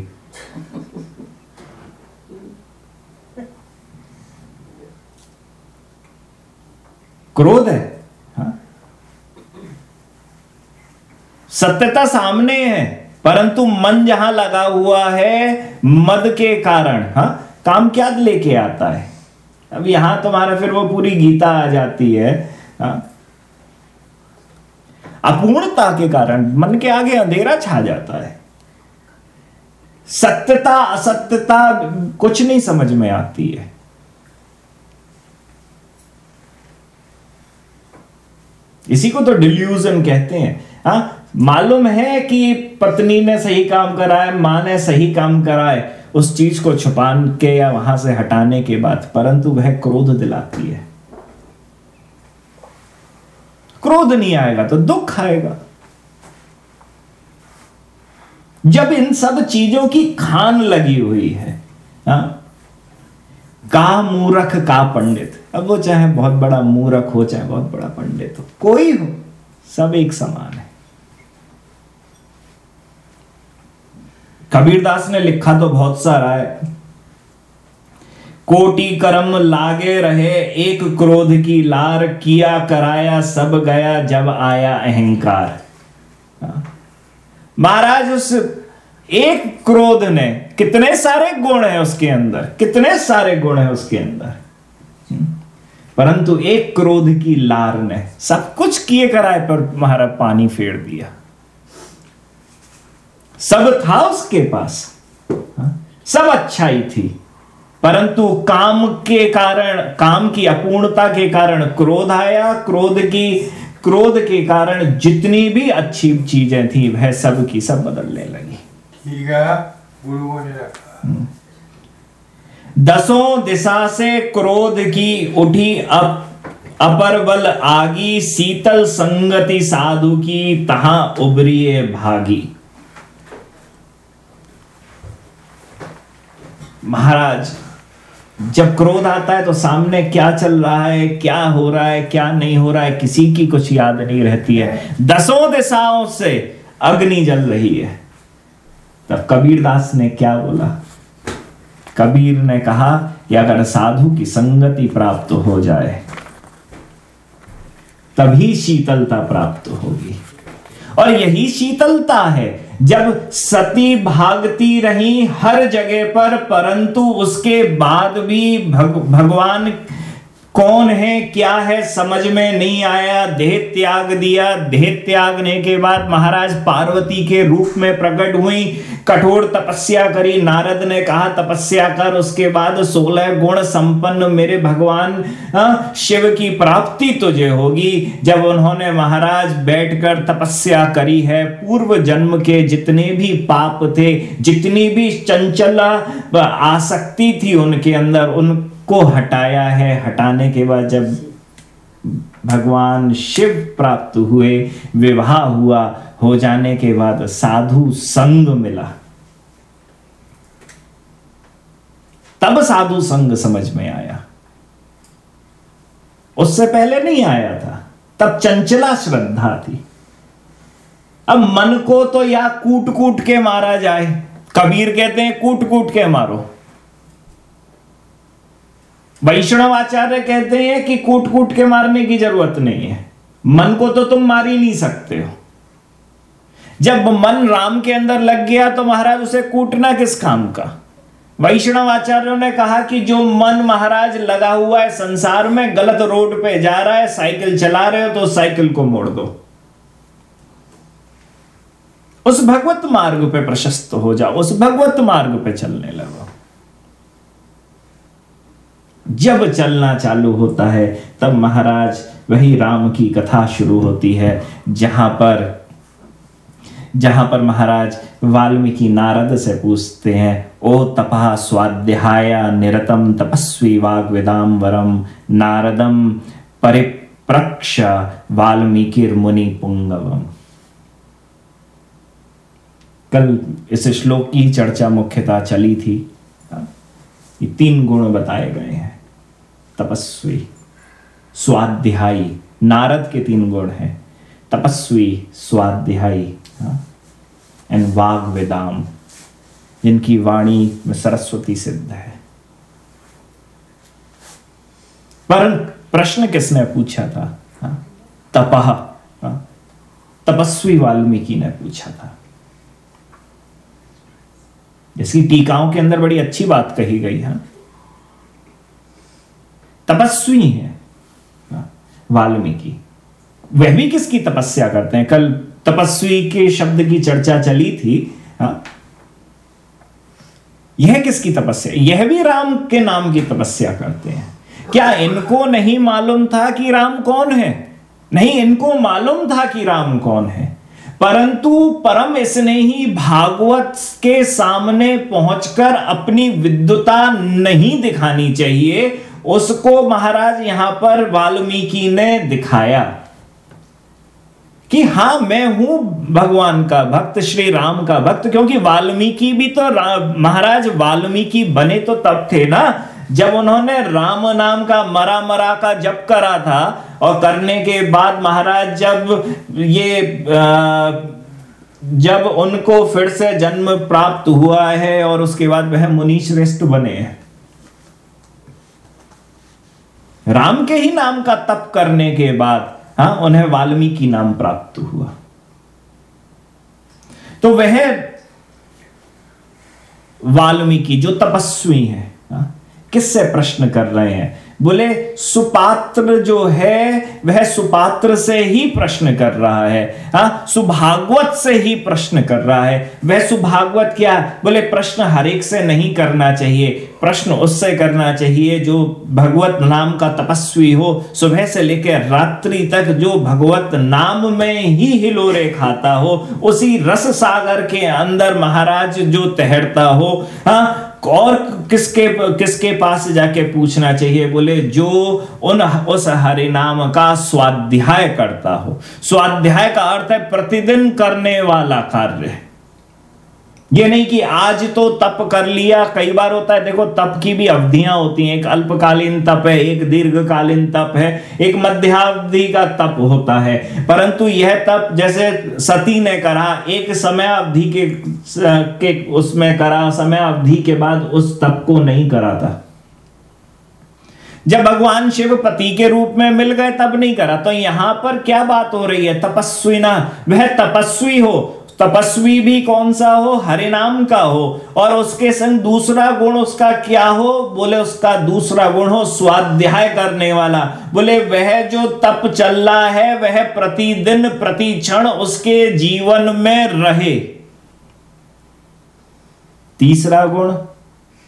क्रोध है। सत्यता सामने है परंतु मन जहाँ लगा हुआ है मद के कारण। हा काम क्या लेके आता है? अब यहाँ तुम्हारा फिर वो पूरी गीता आ जाती है। हा? अपूर्णता के कारण मन के आगे अंधेरा छा जाता है। सत्यता असत्यता कुछ नहीं समझ में आती है। इसी को तो डिल्यूजन कहते हैं हाँ मालूम है कि पत्नी ने सही काम करा है माँ ने सही काम करा है उस चीज़ को छुपान के या वहाँ से हटाने के बाद, परंतु वह क्रोध दिलाती है क्रोध नहीं आएगा तो दुख आएगा जब इन सब चीज़ों की खान लगी हुई है, हा? का मूर्ख, का पंडित। अब वो चाहे बहुत बड़ा मूरख हो, चाहे बहुत बड़ा पंडित हो, कोई हो, सब एक समान है। कबीरदास ने लिखा तो बहुत सारा है। कोटि कर्म लागे रहे, एक क्रोध की लार किया कराया, सब गया जब आया अहंकार। हाँ। महाराज उस एक क्रोध ने, कितने सारे गुण है उसके अंदर? कितने सारे गुण है उसके अंदर? हम्म। परंतु एक क्रोध की लार ने सब कुछ किए कराए, पर महाराज पानी फेर दिया। सब था उसके पास। हाँ। सब अच्छाई थी। परंतु काम के कारण, काम की अपूर्णता के कारण क्रोध आया। क्रोध की, क्रोध के कारण जितनी भी अच्छी चीज़ें थी, वह सब की सब बदलने लगी। हम्म। दसों दिशा से क्रोध की उठी अप, अपर बल आगी शीतल संगति साधु की तहा उबरिए भागी। महाराज, जब क्रोध आता है तो सामने क्या चल रहा है, क्या हो रहा है, क्या नहीं हो रहा है, किसी की कुछ याद नहीं रहती है। दसों दिशाओं से अग्नि जल रही है। तब कबीर दास ने क्या बोला? कबीर ने कहा कि अगर साधु की संगति प्राप्त हो जाए तभी शीतलता प्राप्त होगी। और यही शीतलता है जब सती भागती रही हर जगह पर परंतु उसके बाद भी भग, भगवान कौन है, क्या है, समझ में नहीं आया, देह त्याग दिया। देह त्यागने के बाद महाराज पार्वती के रूप में प्रकट हुई, कठोर तपस्या करी। नारद ने कहा, तपस्या कर, उसके बाद सोलह गुण संपन्न मेरे भगवान शिव की प्राप्ति तुझे होगी। जब उन्होंने महाराज बैठकर तपस्या करी है, पूर्व जन्म के जितने भी पाप थे, जितनी भी चंचला आसक्ति थी उनके अंदर, उन को हटाया है। हटाने के बाद जब भगवान शिव प्राप्त हुए, विवाह हुआ, हो जाने के बाद साधु संग मिला। तब साधु संग समझ में आया। उससे पहले नहीं आया था। तब चंचला श्रद्धा थी। अब मन को तो या कूट कूट के मारा जाए। कबीर कहते हैं कूट कूट के मारो। वैष्णव आचार्य कहते हैं कि कूट कूट के मारने की ज़रूरत नहीं है। मन को तो तुम मार ही नहीं सकते हो। जब मन राम के अंदर लग गया तो महाराज उसे कूटना किस काम का? वैष्णव आचार्यों ने कहा कि जो मन महाराज लगा हुआ है संसार में, गलत रोड पे जा रहा है, साइकिल चला रहे हो तो साइकिल को मोड़ दो। उस भगवत मार्ग पे प्रशस्त हो जाओ, उस भगवत मार्ग पे चलने लगो। जब चलना चालू होता है, तब महाराज वही राम की कथा शुरू होती है, जहाँ पर जहाँ पर महाराज वाल्मीकि नारद से पूछते हैं, ओ तपा स्वाध्याय निरतम तपस्वी वाग वेदाम वरम नारदम परिप्रक्ष वाल्मीकि मुनि पुंगवम कल इस श्लोक की चर्चा मुख्यतः चली थी। ये तीन गुण बताए गए हैं। तपस्वी स्वाध्यायी। नारद के तीन गुण हैं। तपस्वी स्वाध्यायी एंड हाँ, वाग वेदाम जिनकी वाणी में सरस्वती सिद्ध है। पर प्रश्न किसने पूछा था? हाँ, तपह हाँ, तपस्वी वाल्मीकि ने पूछा था। जिसकी टीकाओं के अंदर बड़ी अच्छी बात कही गई है तपस्वी है। हाँ, वाल्मीकि। वह भी किसकी तपस्या करते हैं? कल तपस्वी के शब्द की चर्चा चली थी। हाँ। यह किसकी तपस्या? यह भी राम के नाम की तपस्या करते हैं। क्या इनको नहीं मालूम था कि राम कौन है? नहीं इनको मालूम था कि राम कौन है। परंतु परम इसने ही भागवत के सामने पहुंचकर अपनी विद्युता नहीं दिखानी चाहिए। उसको महाराज यहाँ पर वाल्मीकि ने दिखाया कि हाँ मैं हूँ भगवान का भक्त श्री राम का भक्त क्योंकि वाल्मीकि भी तो महाराज वाल्मीकि बने तो तब थे ना जब उन्होंने राम नाम का मरा मरा का जप करा था और करने के बाद महाराज जब ये आ, जब उनको फिर से जन्म प्राप्त हुआ है और उसके बाद वह मुनि श्रेष्ठ बने हैं। राम के ही नाम का तप करने के बाद हाँ उन्हें वाल्मीकि नाम प्राप्त हुआ। तो वह वाल्मीकि जो तपस्वी है हाँ, किससे प्रश्न कर रहे हैं? बोले, सुपात्र जो है, वह सुपात्र से ही प्रश्न कर रहा है। हा, सुभागवत से ही प्रश्न कर रहा है। वह सुभागवत क्या? बोले, प्रश्न हर एक से नहीं करना चाहिए। प्रश्न उससे करना चाहिए जो भगवत नाम का तपस्वी हो। सुबह से लेकर रात्रि तक जो भगवत नाम में ही हिलोरे खाता हो, उसी रस सागर के अंदर महाराज जो तैरता हो। हाँ और किसके किसके पास जाके पूछना चाहिए? बोले, जो उन, उस हरि नाम का स्वाध्याय करता हो। स्वाध्याय का अर्थ है प्रतिदिन करने वाला कार्य। ये नहीं कि आज तो तप कर लिया कई बार होता है देखो तप की भी अवधियाँ होती हैं एक अल्पकालीन तप है एक दीर्घकालीन तप है एक मध्यावधि का तप होता है। परंतु यह तप जैसे सती ने करा एक समय अवधि के, के उसमें करा समय अवधि के बाद उस तप को नहीं करा था जब भगवान शिव पति के रूप में मिल गए तब नहीं करा। तो यहाँ पर क्या बात हो रही है? तपस्वी ना वह तपस्वी हो तपस्वी भी कौन सा हो? हरि नाम का हो। और उसके संग दूसरा गुण उसका क्या हो? बोले, उसका दूसरा गुण हो, स्वाध्याय करने वाला। बोले, वह जो तप चल रहा है, वह प्रतिदिन प्रति क्षण उसके जीवन में रहे। तीसरा गुण,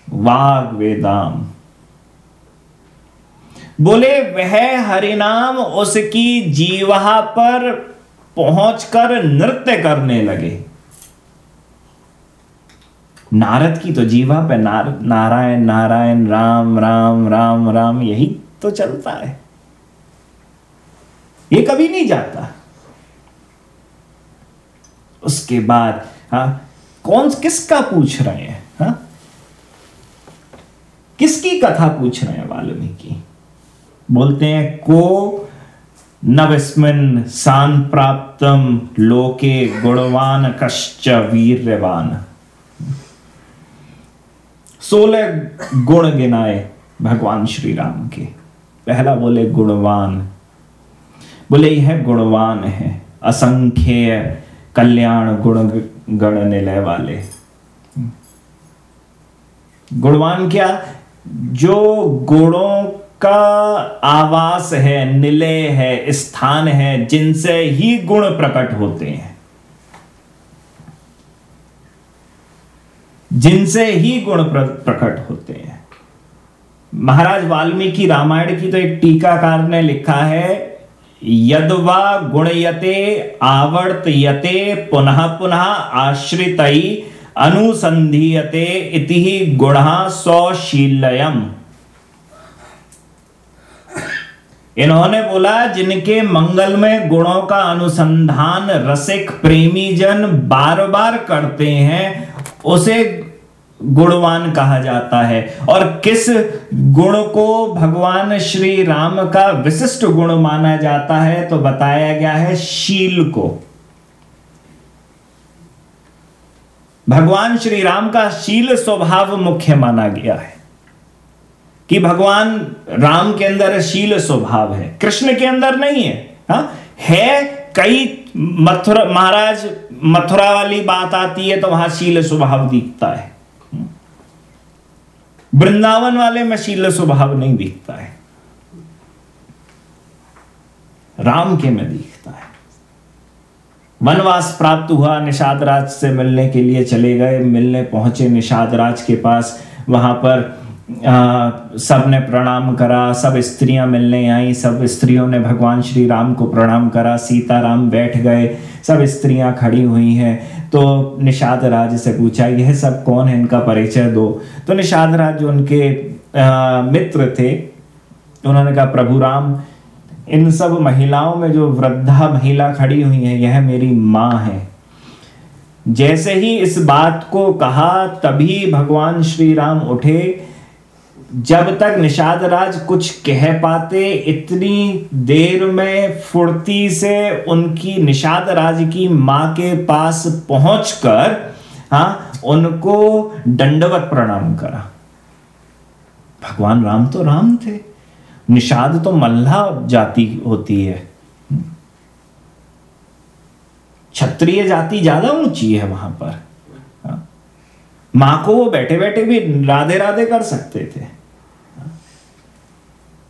वाग वेदाम बोले, वह हरिनाम उसकी जीवा पर पहुंचकर नृत्य करने लगे। नारद की तो जीवा पे नार, नारायण नारायण राम राम राम राम यही तो चलता है। ये कभी नहीं जाता। उसके बाद हा कौन किसका पूछ रहे हैं हा? किसकी कथा पूछ रहे हैं वाल्मीकि? बोलते हैं को नवस्मिन सान प्राप्तम लोके गुणवान कश्च वीरवान सोलह गुण गिनाए भगवान श्री राम के। पहला बोले गुणवान। बोले, यह गुणवान है, असंख्य कल्याण गुण गण निलय वाले। गुणवान क्या? जो गुणों का आवास है, निलय है, स्थान है, जिनसे ही गुण प्रकट होते हैं। जिनसे ही गुण प्रकट होते हैं। महाराज वाल्मीकि रामायण की तो एक टीकाकार ने लिखा है, यदवा गुणयते, आवर्तयते, पुनः पुनः आश्रित, अनुसंधीयते, इति गुण स्वशीलयम इन्होंने बोला, जिनके मंगल में गुणों का अनुसंधान रसिक प्रेमी जन बार बार करते हैं, उसे गुणवान कहा जाता है। और किस गुण को भगवान श्री राम का विशिष्ट गुण माना जाता है तो बताया गया है शील को। भगवान श्री राम का शील स्वभाव मुख्य माना गया है। कि भगवान राम के अंदर शील स्वभाव है, कृष्ण के अंदर नहीं है, हा? है कई मथुरा, महाराज, मथुरा वाली बात आती है तो वहाँ शील स्वभाव दिखता है। वृंदावन वाले में शील स्वभाव नहीं दिखता है। राम के में दिखता है। वनवास प्राप्त हुआ, निषाद राज से मिलने के लिए चले गए, मिलने पहुँचे निषाद राज के पास, वहाँ पर सबने प्रणाम करा सब स्त्रियाँ मिलने आई सब स्त्रियों ने भगवान श्री राम को प्रणाम करा सीताराम बैठ गए सब स्त्रियाँ खड़ी हुई हैं। तो निषाद राज से पूछा यह सब कौन है? इनका परिचय दो। तो निषाद राज जो उनके आ, मित्र थे उन्होंने कहा प्रभु राम इन सब महिलाओं में जो वृद्धा महिला खड़ी हुई है यह मेरी माँ है। जैसे ही इस बात को कहा तभी भगवान श्री राम उठे जब तक निषाद राज कुछ कह पाते, इतनी देर में फुर्ती से उनकी निषाद राज की माँ के पास पहुंचकर हाँ उनको दंडवत प्रणाम करा। भगवान राम तो राम थे। निषाद तो मल्ला जाति होती है। क्षत्रिय जाति ज़्यादा ऊँची है वहाँ पर। हाँ। माँ को वो बैठे बैठे भी राधे राधे कर सकते थे।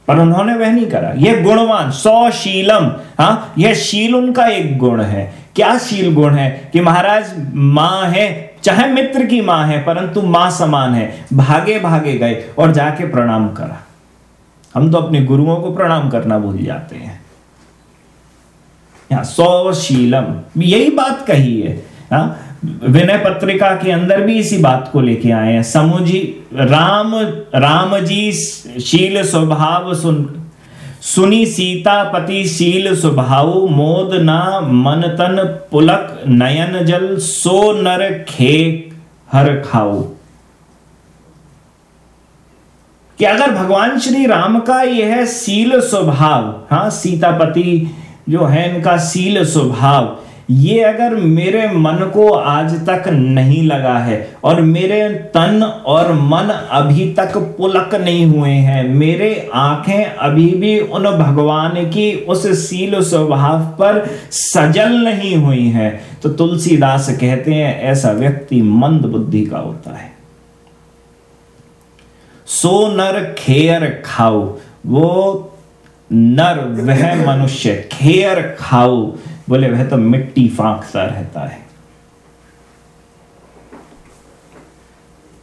पर उन्होंने वह नहीं करा। यह गुणवान, सौशीलम। हाँ यह शील उनका एक गुण है। क्या शील गुण है? कि महाराज, माँ है, चाहे मित्र की माँ है, परंतु माँ समान है। भागे भागे गए और जाके प्रणाम करा। हम तो अपने गुरुओं को प्रणाम करना भूल जाते हैं। यहाँ सौशीलम, यही बात कही है। हाँ विनय पत्रिका के अंदर भी इसी बात को लेके आए हैं। समुझी, राम राम जी शील स्वभाव सुन, सुनी सीता पति शील स्वभाव, मोद ना मन तन पुलक, नयन जल सो नर खे हर खाओ कि अगर भगवान श्री राम का यह सील स्वभाव हाँ सीतापति जो है, इनका सील स्वभाव ये अगर मेरे मन को आज तक नहीं लगा है और मेरे तन और मन अभी तक पुलक नहीं हुए हैं, मेरे आँखें अभी भी उन भगवान की उस सील स्वभाव पर सजल नहीं हुई हैं तो तुलसीदास कहते हैं, ऐसा व्यक्ति मंद बुद्धि का होता है। सो नर खेयर खाओ, वो नर वह मनुष्य, खेयर खाओ बोले वह तो मिट्टी फांकता रहता है।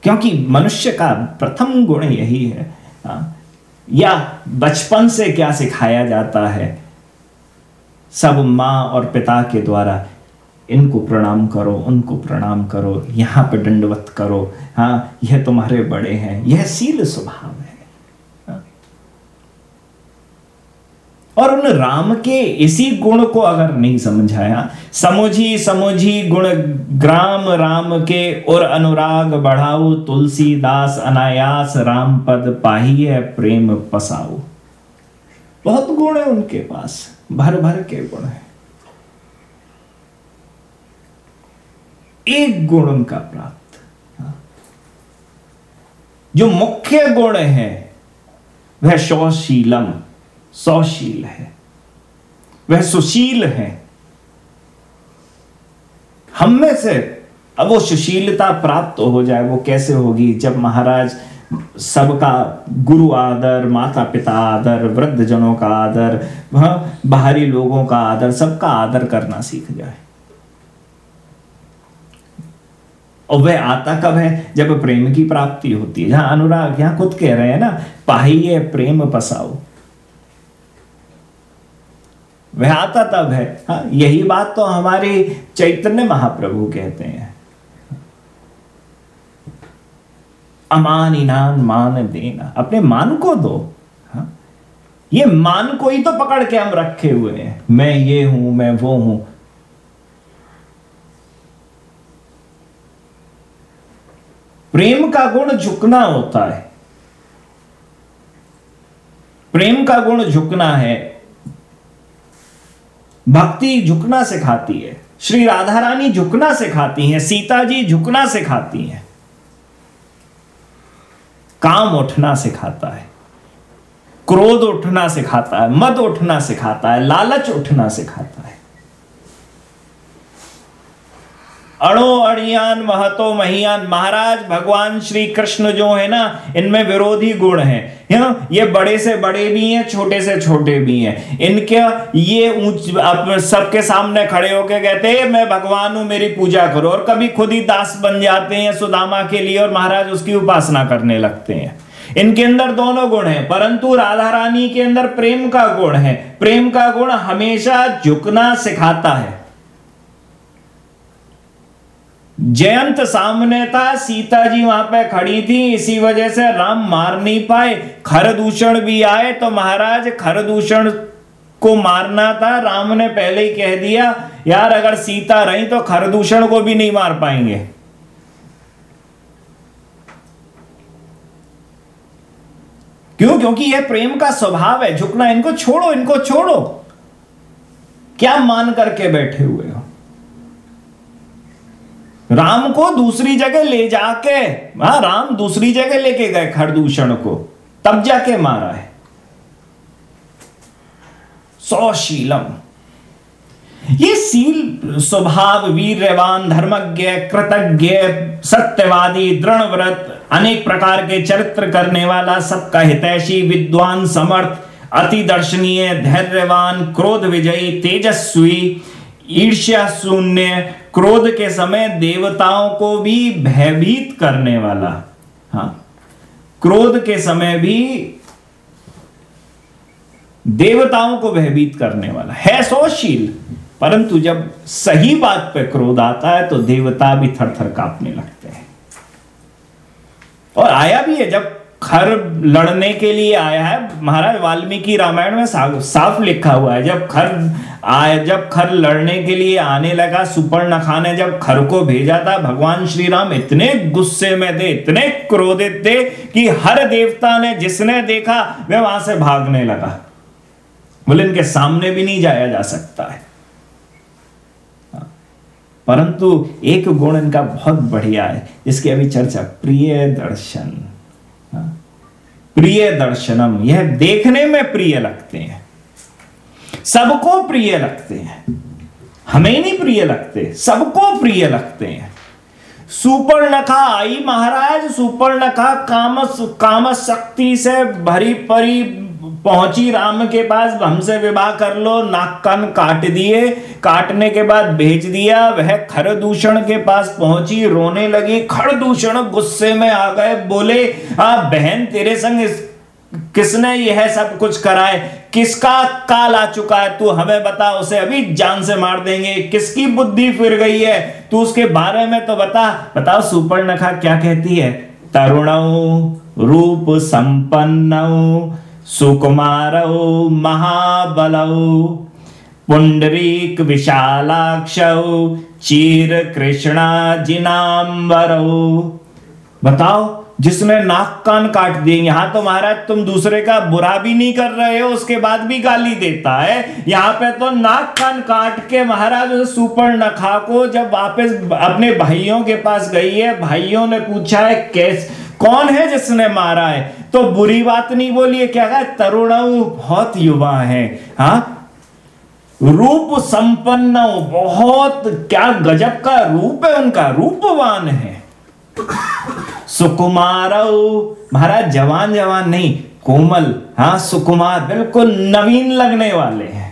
क्योंकि मनुष्य का प्रथम गुण यही है हाँ, या बचपन से क्या सिखाया जाता है? सब माँ और पिता के द्वारा इनको प्रणाम करो उनको प्रणाम करो यहाँ पे दंडवत करो। हाँ यह तुम्हारे बड़े हैं यह सील स्वभाव है और उन राम के इसी गुण को अगर नहीं समझाया, समुझी समुझी गुण ग्राम राम के और अनुराग बढ़ाओ, तुलसीदास अनायास राम पद पाहिए, प्रेम पसाओ। बहुत गुण है उनके पास भर भर के गुण है। एक गुण उनका प्राप्त। जो मुख्य गुण है, वह शौशीलम। सौशील है। वह सुशील है। हम में से अब वो सुशीलता प्राप्त हो जाए, वो कैसे होगी जब महाराज सबका गुरु आदर माता पिता आदर वृद्ध जनों का आदर, वह बाहरी लोगों का आदर, सबका आदर करना सीख जाए। और वह आता कब है? जब प्रेम की प्राप्ति होती है। जहाँ अनुराग यहाँ खुद कह रहे हैं ना, पाहिए प्रेम पसाओ वह आता तब है। हाँ यही बात तो हमारे चैतन्य महाप्रभु कहते हैं। अमान इनान मान देना। अपने मान को दो। हाँ ये मान को ही तो पकड़ के हम रखे हुए हैं। मैं ये हूँ, मैं वो हूँ। प्रेम का गुण झुकना होता है। प्रेम का गुण झुकना है। भक्ति झुकना सिखाती है। श्री राधा रानी झुकना सिखाती हैं सीता जी झुकना सिखाती हैं। काम उठना सिखाता है, क्रोध उठना सिखाता है, मद उठना सिखाता है, लालच उठना सिखाता है। अणो अड़ियान महतो महियान, महाराज, भगवान श्री कृष्ण जो है ना, इनमें विरोधी गुण है। ये बड़े से बड़े भी हैं, छोटे से छोटे भी हैं। इनके ये ऊंच सबके सामने खड़े होके कहते हैं, मैं भगवान हूँ, मेरी पूजा करो। और कभी खुद ही दास बन जाते हैं सुदामा के लिए और महाराज उसकी उपासना करने लगते हैं। इनके अंदर दोनों गुण हैं, परंतु राधा रानी के अंदर प्रेम का गुण है। प्रेम का गुण हमेशा झुकना सिखाता है। जयंत सामने था, सीता जी वहाँ पे खड़ी थी, इसी वजह से राम मार नहीं पाए। खरदूषण भी आए तो महाराज खरदूषण को मारना था, राम ने पहले ही कह दिया, यार अगर सीता रही तो खरदूषण को भी नहीं मार पाएँगे। क्यों? क्योंकि यह प्रेम का स्वभाव है, झुकना, इनको छोड़ो इनको छोड़ो। क्या मान करके बैठे हुए हो? राम को दूसरी जगह ले जाके, हा, राम दूसरी जगह लेके गए खरदूषण को, तब जाके मारा है। सौशीलम। ये सील स्वभाव वीरवान धर्मज्ञ, कृतज्ञ, सत्यवादी दृढ़ व्रत अनेक प्रकार के चरित्र करने वाला, सबका हितैषी, विद्वान, समर्थ, अति दर्शनीय, धैर्यवान, क्रोध विजयी, तेजस्वी ईर्ष्या शून्य, क्रोध के समय देवताओं को भी भयभीत करने वाला। हाँ। क्रोध के समय भी देवताओं को भयभीत करने वाला। है सोशील, परंतु जब सही बात पर क्रोध आता है तो देवता भी थर थर कांपने लगते हैं। और आया भी है, जब खर लड़ने के लिए आया है महाराज वाल्मीकि रामायण में साफ़, साफ़ लिखा हुआ है जब खर आए जब खर लड़ने के लिए आने लगा सुपर्णखा ने जब खर को भेजा था भगवान श्री राम इतने गुस्से में थे इतने क्रोधित थे कि हर देवता ने जिसने देखा वह वहाँ से भागने लगा बोले इनके सामने भी नहीं जाया जा सकता है हाँ। परंतु एक गुण इनका बहुत बढ़िया है जिसकी अभी चर्चा प्रिय दर्शन। प्रिय दर्शनम, यह देखने में प्रिय लगते हैं। सबको प्रिय लगते हैं। हमें नहीं प्रिय लगते, सबको प्रिय लगते हैं। सुपर्णखा आई महाराज सुपर्णखा काम काम शक्ति से भरी परी पहुँची राम के पास, हमसे विवाह कर लो, नाक कान काट दिए, काटने के बाद भेज दिया, वह खरदूषण के पास पहुँची, रोने लगी खरदूषण गुस्से में आ गए, बोले, आ, बहन, तेरे संग इस, किसने यह सब कुछ कराए किसका काल आ चुका है? तू हमें बता, उसे अभी जान से मार देंगे। किसकी बुद्धि फिर गई है? तू उसके बारे में तो बता। बताओ, सुपर्णखा क्या कहती है? तरुण, रूप संपन्न सुकुमारौ, महाबलौ पुंडरीक विशालाक्षौ चीर कृष्णा जिनाम्बरौ बताओ, जिसने नाक कान काट दिए, यहाँ तो महाराज तुम दूसरे का बुरा भी नहीं कर रहे हो, उसके बाद भी गाली देता है। यहाँ पे तो नाक कान काट के महाराज सुपर नखा को जब वापस अपने भाइयों के पास गई है, भाइयों ने पूछा है, कैसे कौन है जिसने मारा है? तो बुरी बात नहीं बोलिए, क्या कहा तरुण बहुत युवा है। हा? रूप संपन्न, बहुत, क्या गजब का रूप है उनका? रूपवान है। सुकुमार महाराज जवान जवान नहीं, कोमल। हाँ सुकुमार, बिल्कुल नवीन लगने वाले हैं।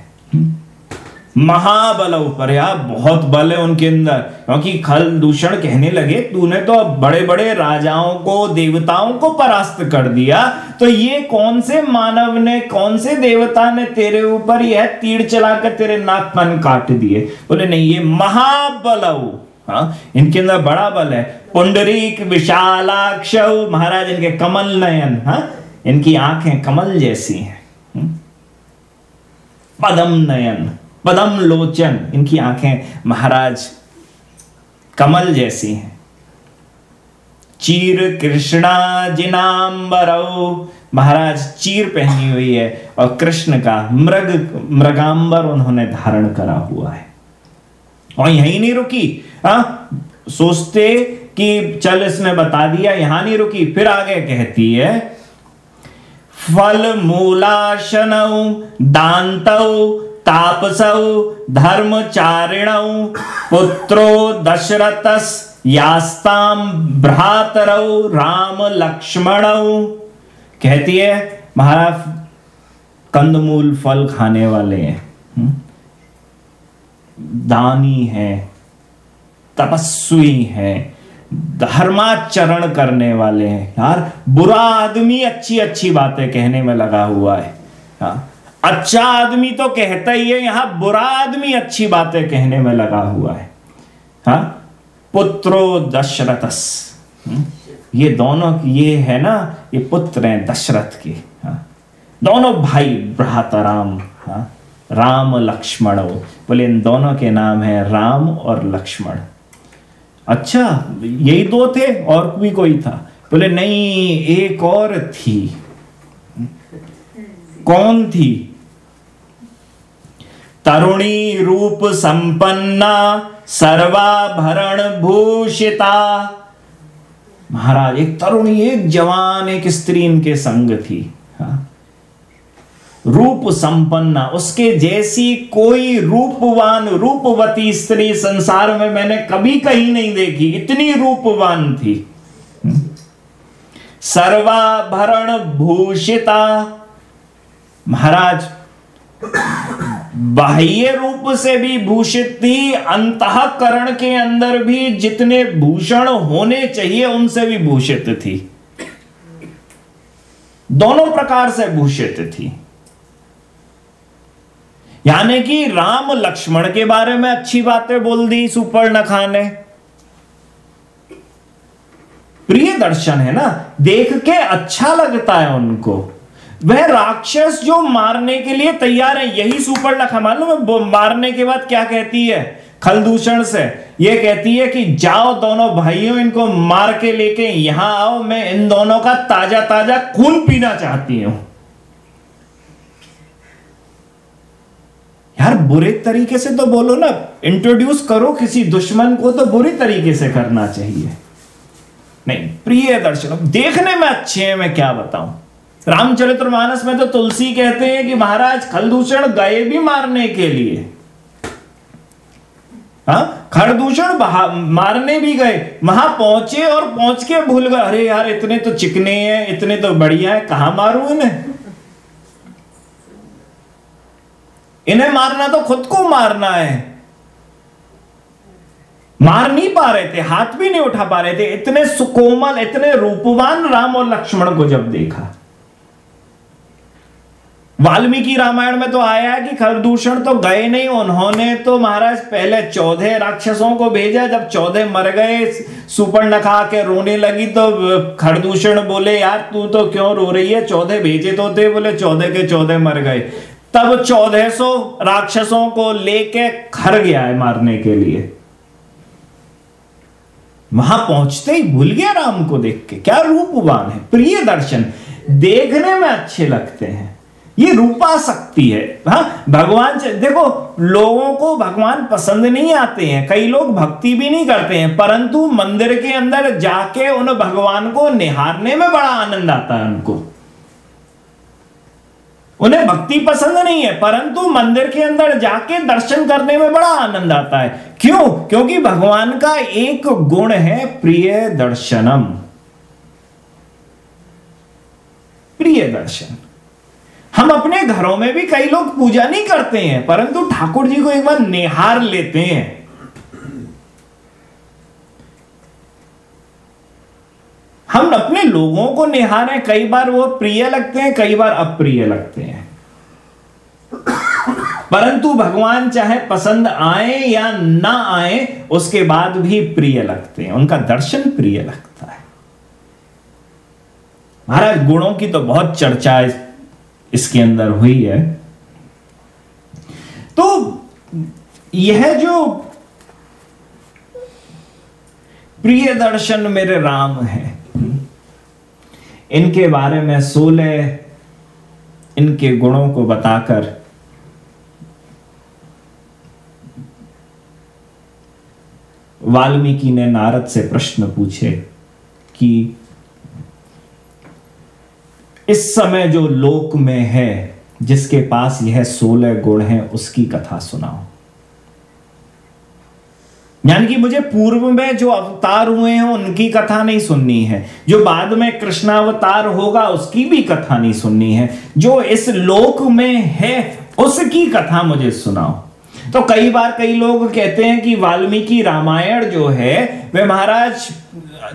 महाबल ऊपर यार बहुत बल है उनके अंदर। क्योंकि खल दूषण कहने लगे, तूने तो अब बड़े बड़े राजाओं को, देवताओं को परास्त कर दिया। तो ये कौन से मानव ने, कौन से देवता ने तेरे ऊपर यह तीर चलाकर तेरे नाक काट दिए? बोले, नहीं, ये महाबल हाँ इनके अंदर बड़ा बल है। पुंडरीक, विशालाक्ष, महाराज इनके कमल नयन हाँ इनकी आँखें कमल जैसी हैं। हम्म? पदम नयन। पदम लोचन, इनकी आँखें महाराज कमल जैसी हैं चीर कृष्णा जिनाम्बरौ महाराज चीर पहनी हुई है और कृष्ण का मृग मृगाम्बर उन्होंने धारण करा हुआ है और यही नहीं रुकी आ? सोचते कि चल इसने बता दिया, यहाँ नहीं रुकी, फिर आगे कहती है, फल मूलाशन, दांत तापसौ धर्मचारिणौ पुत्रो दशरथस यास्ताम भ्रातरौ राम लक्ष्मणौ कहती है, महाराज, कंदमूल फल खाने वाले हैं। हम्म? दानी है, तपस्वी है, धर्माचरण करने वाले हैं। यार, बुरा आदमी अच्छी अच्छी बातें कहने में लगा हुआ है। हाँ? अच्छा आदमी तो कहता ही है, यहाँ बुरा आदमी अच्छी बातें कहने में लगा हुआ है। हा? पुत्रो दशरथस। हम्म? ये दोनों ये है ना, ये पुत्र हैं दशरथ के। हा? दोनों भाई भ्राता राम हा? राम लक्ष्मण। बोले, इन दोनों के नाम है राम और लक्ष्मण। अच्छा यही दो थे, और भी कोई था? बोले, नहीं, एक और थी। कौन थी? तरुणी रूप संपन्ना सर्वाभरण भूषिता महाराज, एक तरुणी, एक जवान, एक स्त्री इनके संग थी, हा? रूप संपन्ना, उसके जैसी कोई रूपवान, रूपवती स्त्री संसार में मैंने कभी कहीं नहीं देखी, इतनी रूपवान थी। सर्वाभरण भूषिता महाराज बाह्य रूप से भी भूषित थी, अंतकरण के अंदर भी जितने भूषण होने चाहिए, उनसे भी भूषित थी। दोनों प्रकार से भूषित थी। यानी कि राम लक्ष्मण के बारे में अच्छी बातें बोल दी सुपर्ण ने प्रिय दर्शन है ना? देख के अच्छा लगता है उनको। वह राक्षस जो मारने के लिए तैयार है, यही सुपर लखा। मालूम मारने के बाद क्या कहती है? खलदूषण से। यह कहती है कि, जाओ दोनों भाइयों इनको मार के लेके यहाँ आओ, मैं इन दोनों का ताज़ा ताज़ा खून पीना चाहती हूँ। यार, बुरे तरीके से तो बोलो ना इंट्रोड्यूस करो किसी दुश्मन को तो बुरी तरीके से करना चाहिए। नहीं, प्रिय दर्शन, देखने में अच्छे हैं, मैं क्या बताऊँ? रामचरित्र मानस में तो तुलसी कहते हैं कि महाराज, खलदूषण गए भी मारने के लिए। हाँ? खरदूषण मारने भी गए। वहाँ पहुँचे और पहुँच के भूल गए। अरे यार, इतने तो चिकने हैं, इतने तो बढ़िया है, कहा मारू इन्हें? इन्हें मारना तो खुद को मारना है। मार नहीं पा रहे थे, हाथ भी नहीं उठा पा रहे थे। इतने सुकोमल, इतने रूपवान राम और लक्ष्मण को जब देखा। वाल्मीकि रामायण में तो आया है कि खरदूषण तो गए नहीं, उन्होंने तो महाराज पहले चौदह राक्षसों को भेजा, जब चौदह मर गए सुपर नखा के रोने लगी तो खरदूषण बोले, यार, तू तो क्यों रो रही है? चौदह भेजे तो थे, बोले, चौदह के चौदह मर गए। तब चौदह सौ राक्षसों को लेके खर गया है मारने के लिए। वहाँ पहुँचते ही भूल गया राम को देख के। क्या रूपवान है, प्रिय दर्शन, देखने में अच्छे लगते हैं। ये रूपा शक्ति है हाँ? भगवान देखो, लोगों को भगवान पसंद नहीं आते हैं, कई लोग भक्ति भी नहीं करते हैं, परंतु मंदिर के अंदर जाके उन भगवान को निहारने में बड़ा आनंद आता है उनको। उन्हें भक्ति पसंद नहीं है, परंतु मंदिर के अंदर जाके दर्शन करने में बड़ा आनंद आता है। क्यों? क्योंकि भगवान का एक गुण है प्रिय दर्शनम। प्रिय दर्शन। हम अपने घरों में भी कई लोग पूजा नहीं करते हैं, परंतु ठाकुर जी को एक बार निहार लेते हैं। हम अपने लोगों को निहारें कई बार वो प्रिय लगते हैं, कई बार अप्रिय लगते हैं। परंतु भगवान चाहे पसंद आए या ना आए, उसके बाद भी प्रिय लगते हैं, उनका दर्शन प्रिय लगता है। महाराज, गुणों की तो बहुत चर्चा है। इसके अंदर हुई है। तो यह जो प्रिय दर्शन मेरे राम है। इनके बारे में सोलह इनके गुणों को बताकर वाल्मीकि ने नारद से प्रश्न पूछे कि इस समय जो लोक में है, जिसके पास यह सोलह गुण है, उसकी कथा सुनाओ। यानी कि मुझे पूर्व में जो अवतार हुए हैं, उनकी कथा नहीं सुननी है। जो बाद में कृष्णावतार होगा, उसकी भी कथा नहीं सुननी है। जो इस लोक में है, उसकी कथा मुझे सुनाओ। तो कई बार कई लोग कहते हैं कि वाल्मीकि रामायण जो है, वे महाराज,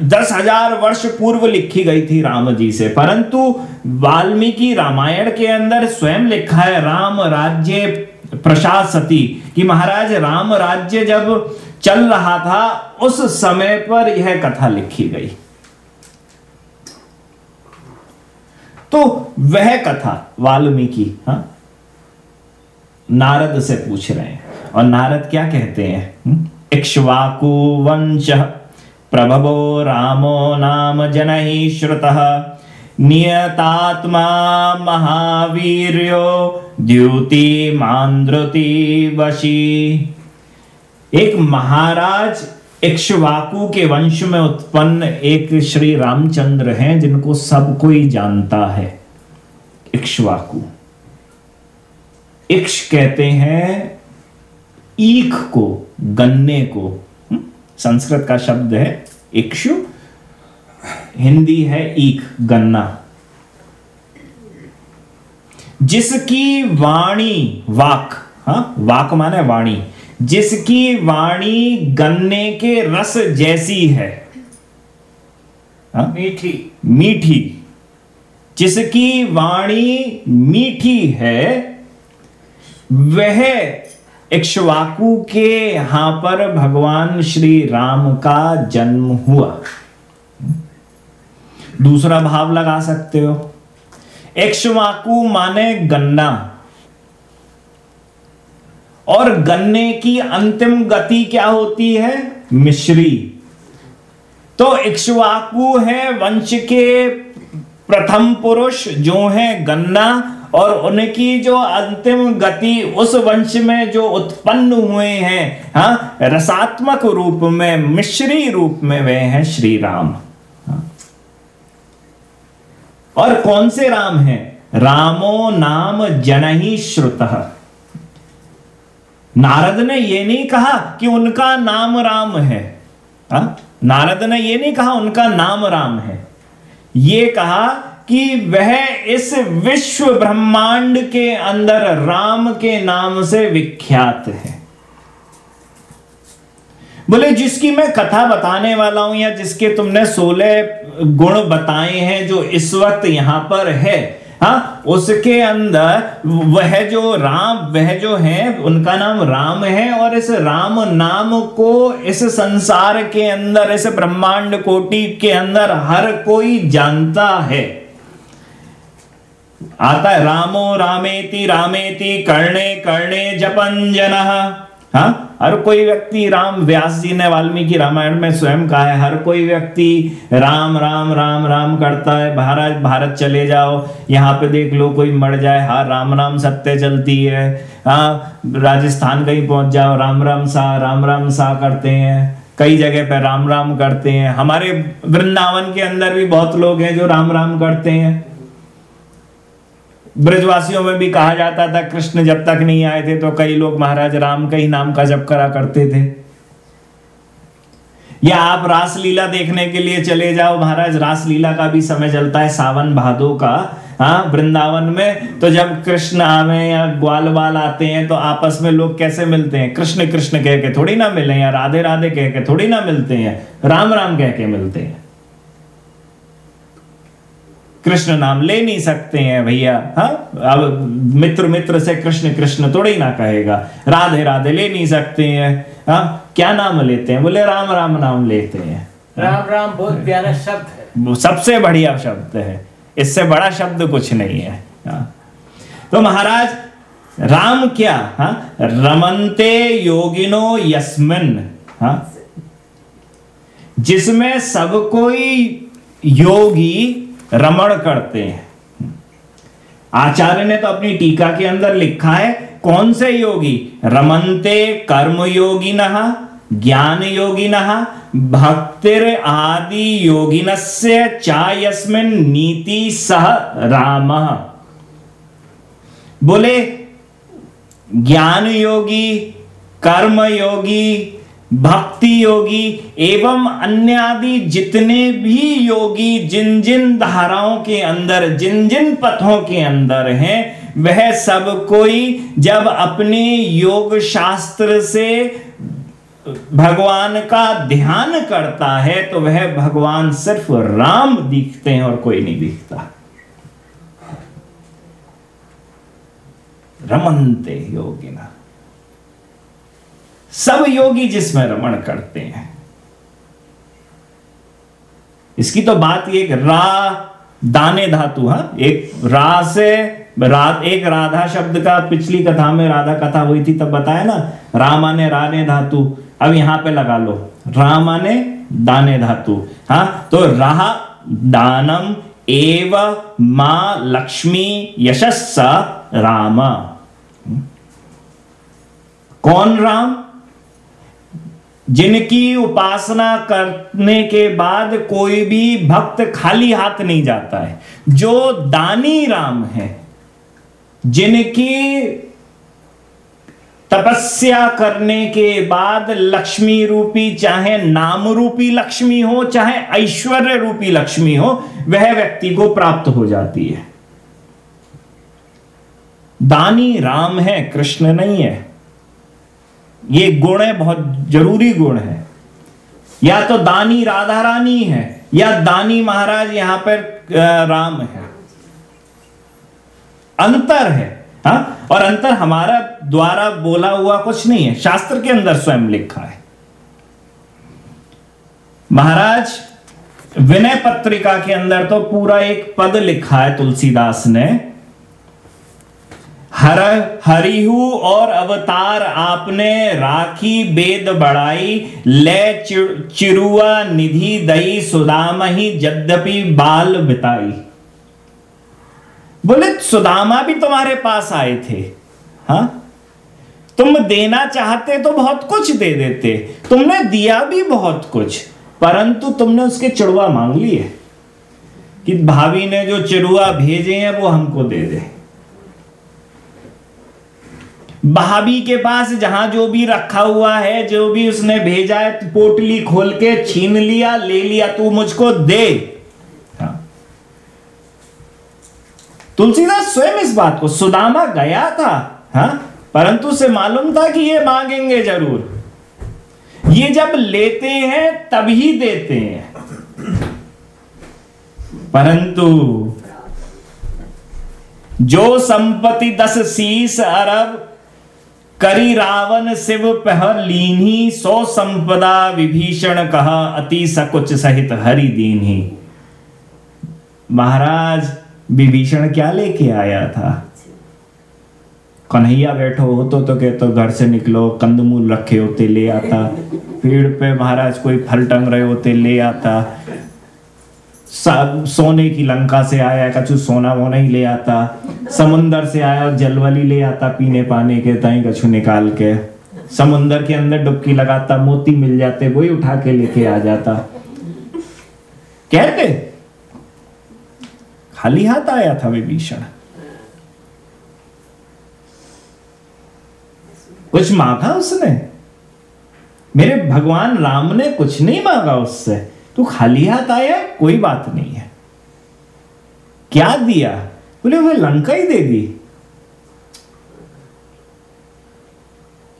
दस हज़ार वर्ष पूर्व लिखी गई थी राम जी से। परंतु वाल्मीकि रामायण के अंदर स्वयं लिखा है, राम राज्य प्रशासती। कि महाराज, राम राज्य जब चल रहा था, उस समय पर यह कथा लिखी गई। तो वह कथा, वाल्मीकि हाँ? नारद से पूछ रहे हैं। और नारद क्या कहते हैं? हम्म? इक्ष्वाकु वंश प्रभवो रामो नाम जन श्रुत। नियतात्मा महावीर्यो द्युति मांद्रुति वशी। एक महाराज इक्ष्वाकु के वंश में उत्पन्न एक श्री रामचंद्र हैं, जिनको सब कोई जानता है। इक्ष्वाकु। इक्ष कहते हैं ईख को गन्ने को। हम्म, संस्कृत का शब्द है इक्षु। हिंदी है ईख गन्ना। जिसकी वाणी वाक। हा वाक माने वाणी। जिसकी वाणी गन्ने के रस जैसी है। हा? मीठी। मीठी। जिसकी वाणी मीठी है वह इक्ष्वाकु के यहाँ पर भगवान श्री राम का जन्म हुआ। दूसरा भाव लगा सकते हो। इक्ष्वाकु माने गन्ना। और गन्ने की अंतिम गति क्या होती है? मिश्री। तो इक्ष्वाकु है वंश के प्रथम पुरुष, जो है गन्ना। और उनकी जो अंतिम गति उस वंश में जो उत्पन्न हुए हैं हाँ रसात्मक रूप में, मिश्री रूप में वे हैं श्री राम? और कौन से राम हैं रामो नाम जन ही श्रुत नारद ने यह नहीं कहा कि उनका नाम राम है हा? नारद ने यह नहीं कहा उनका नाम राम है ये कहा कि वह इस विश्व ब्रह्मांड के अंदर राम के नाम से विख्यात है। बोले, जिसकी मैं कथा बताने वाला हूँ या जिसके तुमने सोलह गुण बताए हैं जो इस वक्त यहाँ पर है हाँ उसके अंदर वह जो राम, वह जो है, उनका नाम राम है और इस राम नाम को इस संसार के अंदर, इस ब्रह्मांड कोटि के अंदर हर कोई जानता है। आता है, रामो रामेति रामेति, कर्णे कर्णे जपंजन हाँ? हर कोई व्यक्ति राम, व्यास जी ने वाल्मीकि रामायण में स्वयं कहा है, हर कोई व्यक्ति राम राम राम राम करता है भारत भारत चले जाओ, यहाँ पे देख लो कोई मर जाए हाँ राम राम सत्य चलती है हाँ राजस्थान कहीं पहुँच जाओ, राम राम सा, राम राम सा करते हैं, कई जगह पे राम राम करते हैं, हमारे वृंदावन के अंदर भी बहुत लोग हैं जो राम राम करते हैं। ब्रजवासियों में भी कहा जाता था, कृष्ण जब तक नहीं आए थे तो कई लोग महाराज राम का ही नाम का जप करा करते थे। या आप रासलीला देखने के लिए चले जाओ, महाराज रासलीला का भी समय चलता है सावन भादो का हाँ वृंदावन में। तो जब कृष्ण आवे या ग्वाल बाल आते हैं तो आपस में लोग कैसे मिलते हैं? कृष्ण कृष्ण कह के थोड़ी ना मिले या राधे राधे कह के थोड़ी ना मिलते हैं, राम राम कह के मिलते हैं। कृष्ण नाम ले नहीं सकते हैं भैया हाँ? अब मित्र मित्र से कृष्ण कृष्ण थोड़ी ना कहेगा। राधे राधे ले नहीं सकते हैं हाँ? क्या नाम लेते हैं? बोले राम राम नाम लेते हैं। राम राम बहुत प्यारा शब्द है। सबसे बढ़िया शब्द है। इससे बड़ा शब्द कुछ नहीं है हाँ? तो महाराज राम क्या हाँ? रमनते योगिनो यस्मिन हाँ? जिसमें सब कोई योगी रमण करते हैं। आचार्य ने तो अपनी टीका के अंदर लिखा है, कौन से योगी? रमनते कर्म योगी नहा ज्ञान योगी नहा भक्तिर आदि योगिन से चायस्मिन नीति सह राम। बोले ज्ञान योगी कर्म योगी भक्ति योगी एवं अन्य आदि जितने भी योगी जिन जिन धाराओं के अंदर, जिन जिन पथों के अंदर हैं, वह सब कोई जब अपने योग शास्त्र से भगवान का ध्यान करता है तो वह भगवान सिर्फ़ राम दिखते हैं और कोई नहीं दिखता। रमनते योगिना। सब योगी जिसमें रमण करते हैं। इसकी तो ये एक रा दाने धातु हा? एक रा से रा, एक राधा शब्द का पिछली कथा में राधा कथा हुई थी तब बताया ना रा ने राने धातु। अब यहाँ पे लगा लो रा ने दाने धातु हा? तो राह दानम एव माँ लक्ष्मी यशस्स राम। कौन राम? जिनकी उपासना करने के बाद कोई भी भक्त खाली हाथ नहीं जाता है। जो दानी राम है, जिनकी तपस्या करने के बाद लक्ष्मी रूपी, चाहे नाम रूपी लक्ष्मी हो, चाहे ऐश्वर्य रूपी लक्ष्मी हो, वह व्यक्ति को प्राप्त हो जाती है। दानी राम है, कृष्ण नहीं है। ये गुण है, बहुत ज़रूरी गुण है। या तो दानी राधा रानी है, या दानी महाराज यहाँ पर राम है। अंतर है, हा? और अंतर हमारा द्वारा बोला हुआ कुछ नहीं है, शास्त्र के अंदर स्वयं लिखा है। महाराज, विनय पत्रिका के अंदर तो पूरा एक पद लिखा है तुलसीदास ने। हर हरिहु और अवतार आपने राखी बेद बढ़ाई, ले चिरुआ निधि दई सुदाम ही यद्यपि बाल बिताई। बोले, सुदामा भी तुम्हारे पास आए थे, हा? तुम देना चाहते तो बहुत कुछ दे देते, तुमने दिया भी बहुत कुछ, परंतु तुमने उसके चिड़ुआ मांग लिए। कि भाभी ने जो चिड़ुआ भेजे हैं, वो हमको दे दे। भाभी के पास जहाँ जो भी रखा हुआ है, जो भी उसने भेजा है पोटली खोल के छीन लिया, ले लिया, तू मुझको दे हाँ। तुलसीदास स्वयं इस बात को, सुदामा गया था, हा? परंतु उसे मालूम था कि ये मांगेंगे ज़रूर ये जब लेते हैं तभी देते हैं परंतु जो संपत्ति दस शीस अरब करी रावण शिव पह लीनी सो संपदा विभीषण कहा, अति सकुच सहित हरि दीनी महाराज, विभीषण क्या लेके आया था? कन्हैया बैठो होतो तो तो कहते, घर से निकलो, कंदमूल रखे होते, ले आता। पेड़ पे महाराज कोई फल टंग रहे होते, ले आता। सोने की लंका से आया, कछु सोना वोना ही ले आता। समुंदर से आया और जलवली ले आता पीने पाने के, ताई कछु निकाल के। समुंदर के अंदर डुबकी लगाता, मोती मिल जाते, वही उठा के लेके आ जाता। कहते खाली हाथ आया था विभीषण। कुछ मांगा उसने? मेरे भगवान राम ने कुछ नहीं मांगा उससे। तू खाली हाथ आया, कोई बात नहीं है। क्या दिया? बोले वह लंका ही दे दी।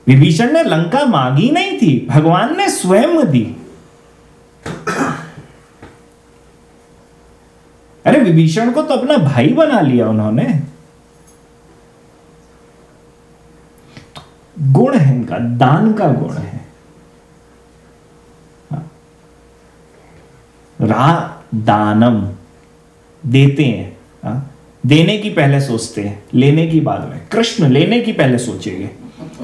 विभीषण ने लंका मांगी नहीं थी, भगवान ने स्वयं दी। अरे, विभीषण को तो अपना भाई बना लिया उन्होंने। गुण है इनका, दान का गुण है। दानम। देते हैं हा? देने की पहले सोचते हैं लेने की बाद में। कृष्ण लेने की पहले सोचेंगे।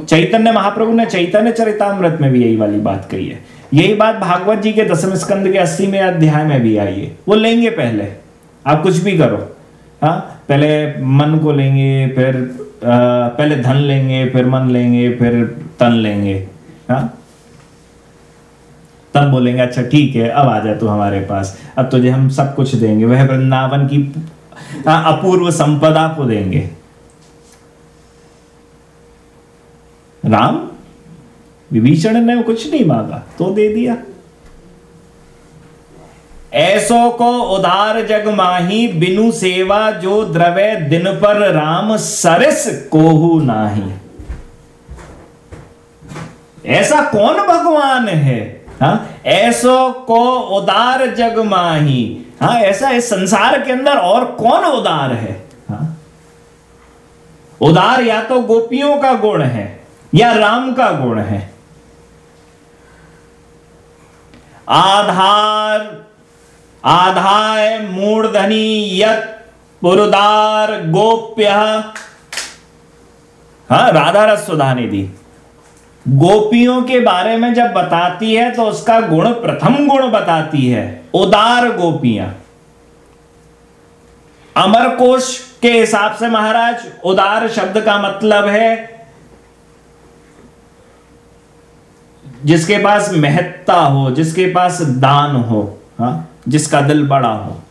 चैतन्य महाप्रभु ने चैतन्य चरितमृत में भी यही वाली बात कही है। यही बात भागवत जी के दसम स्कंद के अस्सीवें अध्याय में भी आई है। वो लेंगे पहले। आप कुछ भी करो हाँ? पहले मन को लेंगे फिर आ, पहले धन लेंगे फिर मन लेंगे फिर तन लेंगे हाँ? तब बोलेंगे अच्छा ठीक है, अब आ जा तू हमारे पास। अब तुझे हम सब कुछ देंगे। वह वृंदावन की अपूर्व संपदा को देंगे। राम, विभीषण ने कुछ नहीं मांगा तो दे दिया। ऐसो को उदार जग माही, बिनु सेवा जो द्रवे दिन पर राम सरस कोहू नाही। ऐसा कौन भगवान है? हा? ऐसो को उदार जग माही। हाँ ऐसा इस संसार के अंदर और कौन उदार है? हा? उदार या तो गोपियों का गुण है, या राम का गुण है। आधार, आधाय मूर्धनी यत पुरुदार गोप्य। हाँ राधा रस सुधा निधि गोपियों के बारे में जब बताती है तो उसका गुण, प्रथम गुण बताती है, उदार गोपियाँ अमर कोश के हिसाब से महाराज, उदार शब्द का मतलब है, जिसके पास महत्ता हो, जिसके पास दान हो, हा? जिसका दिल बड़ा हो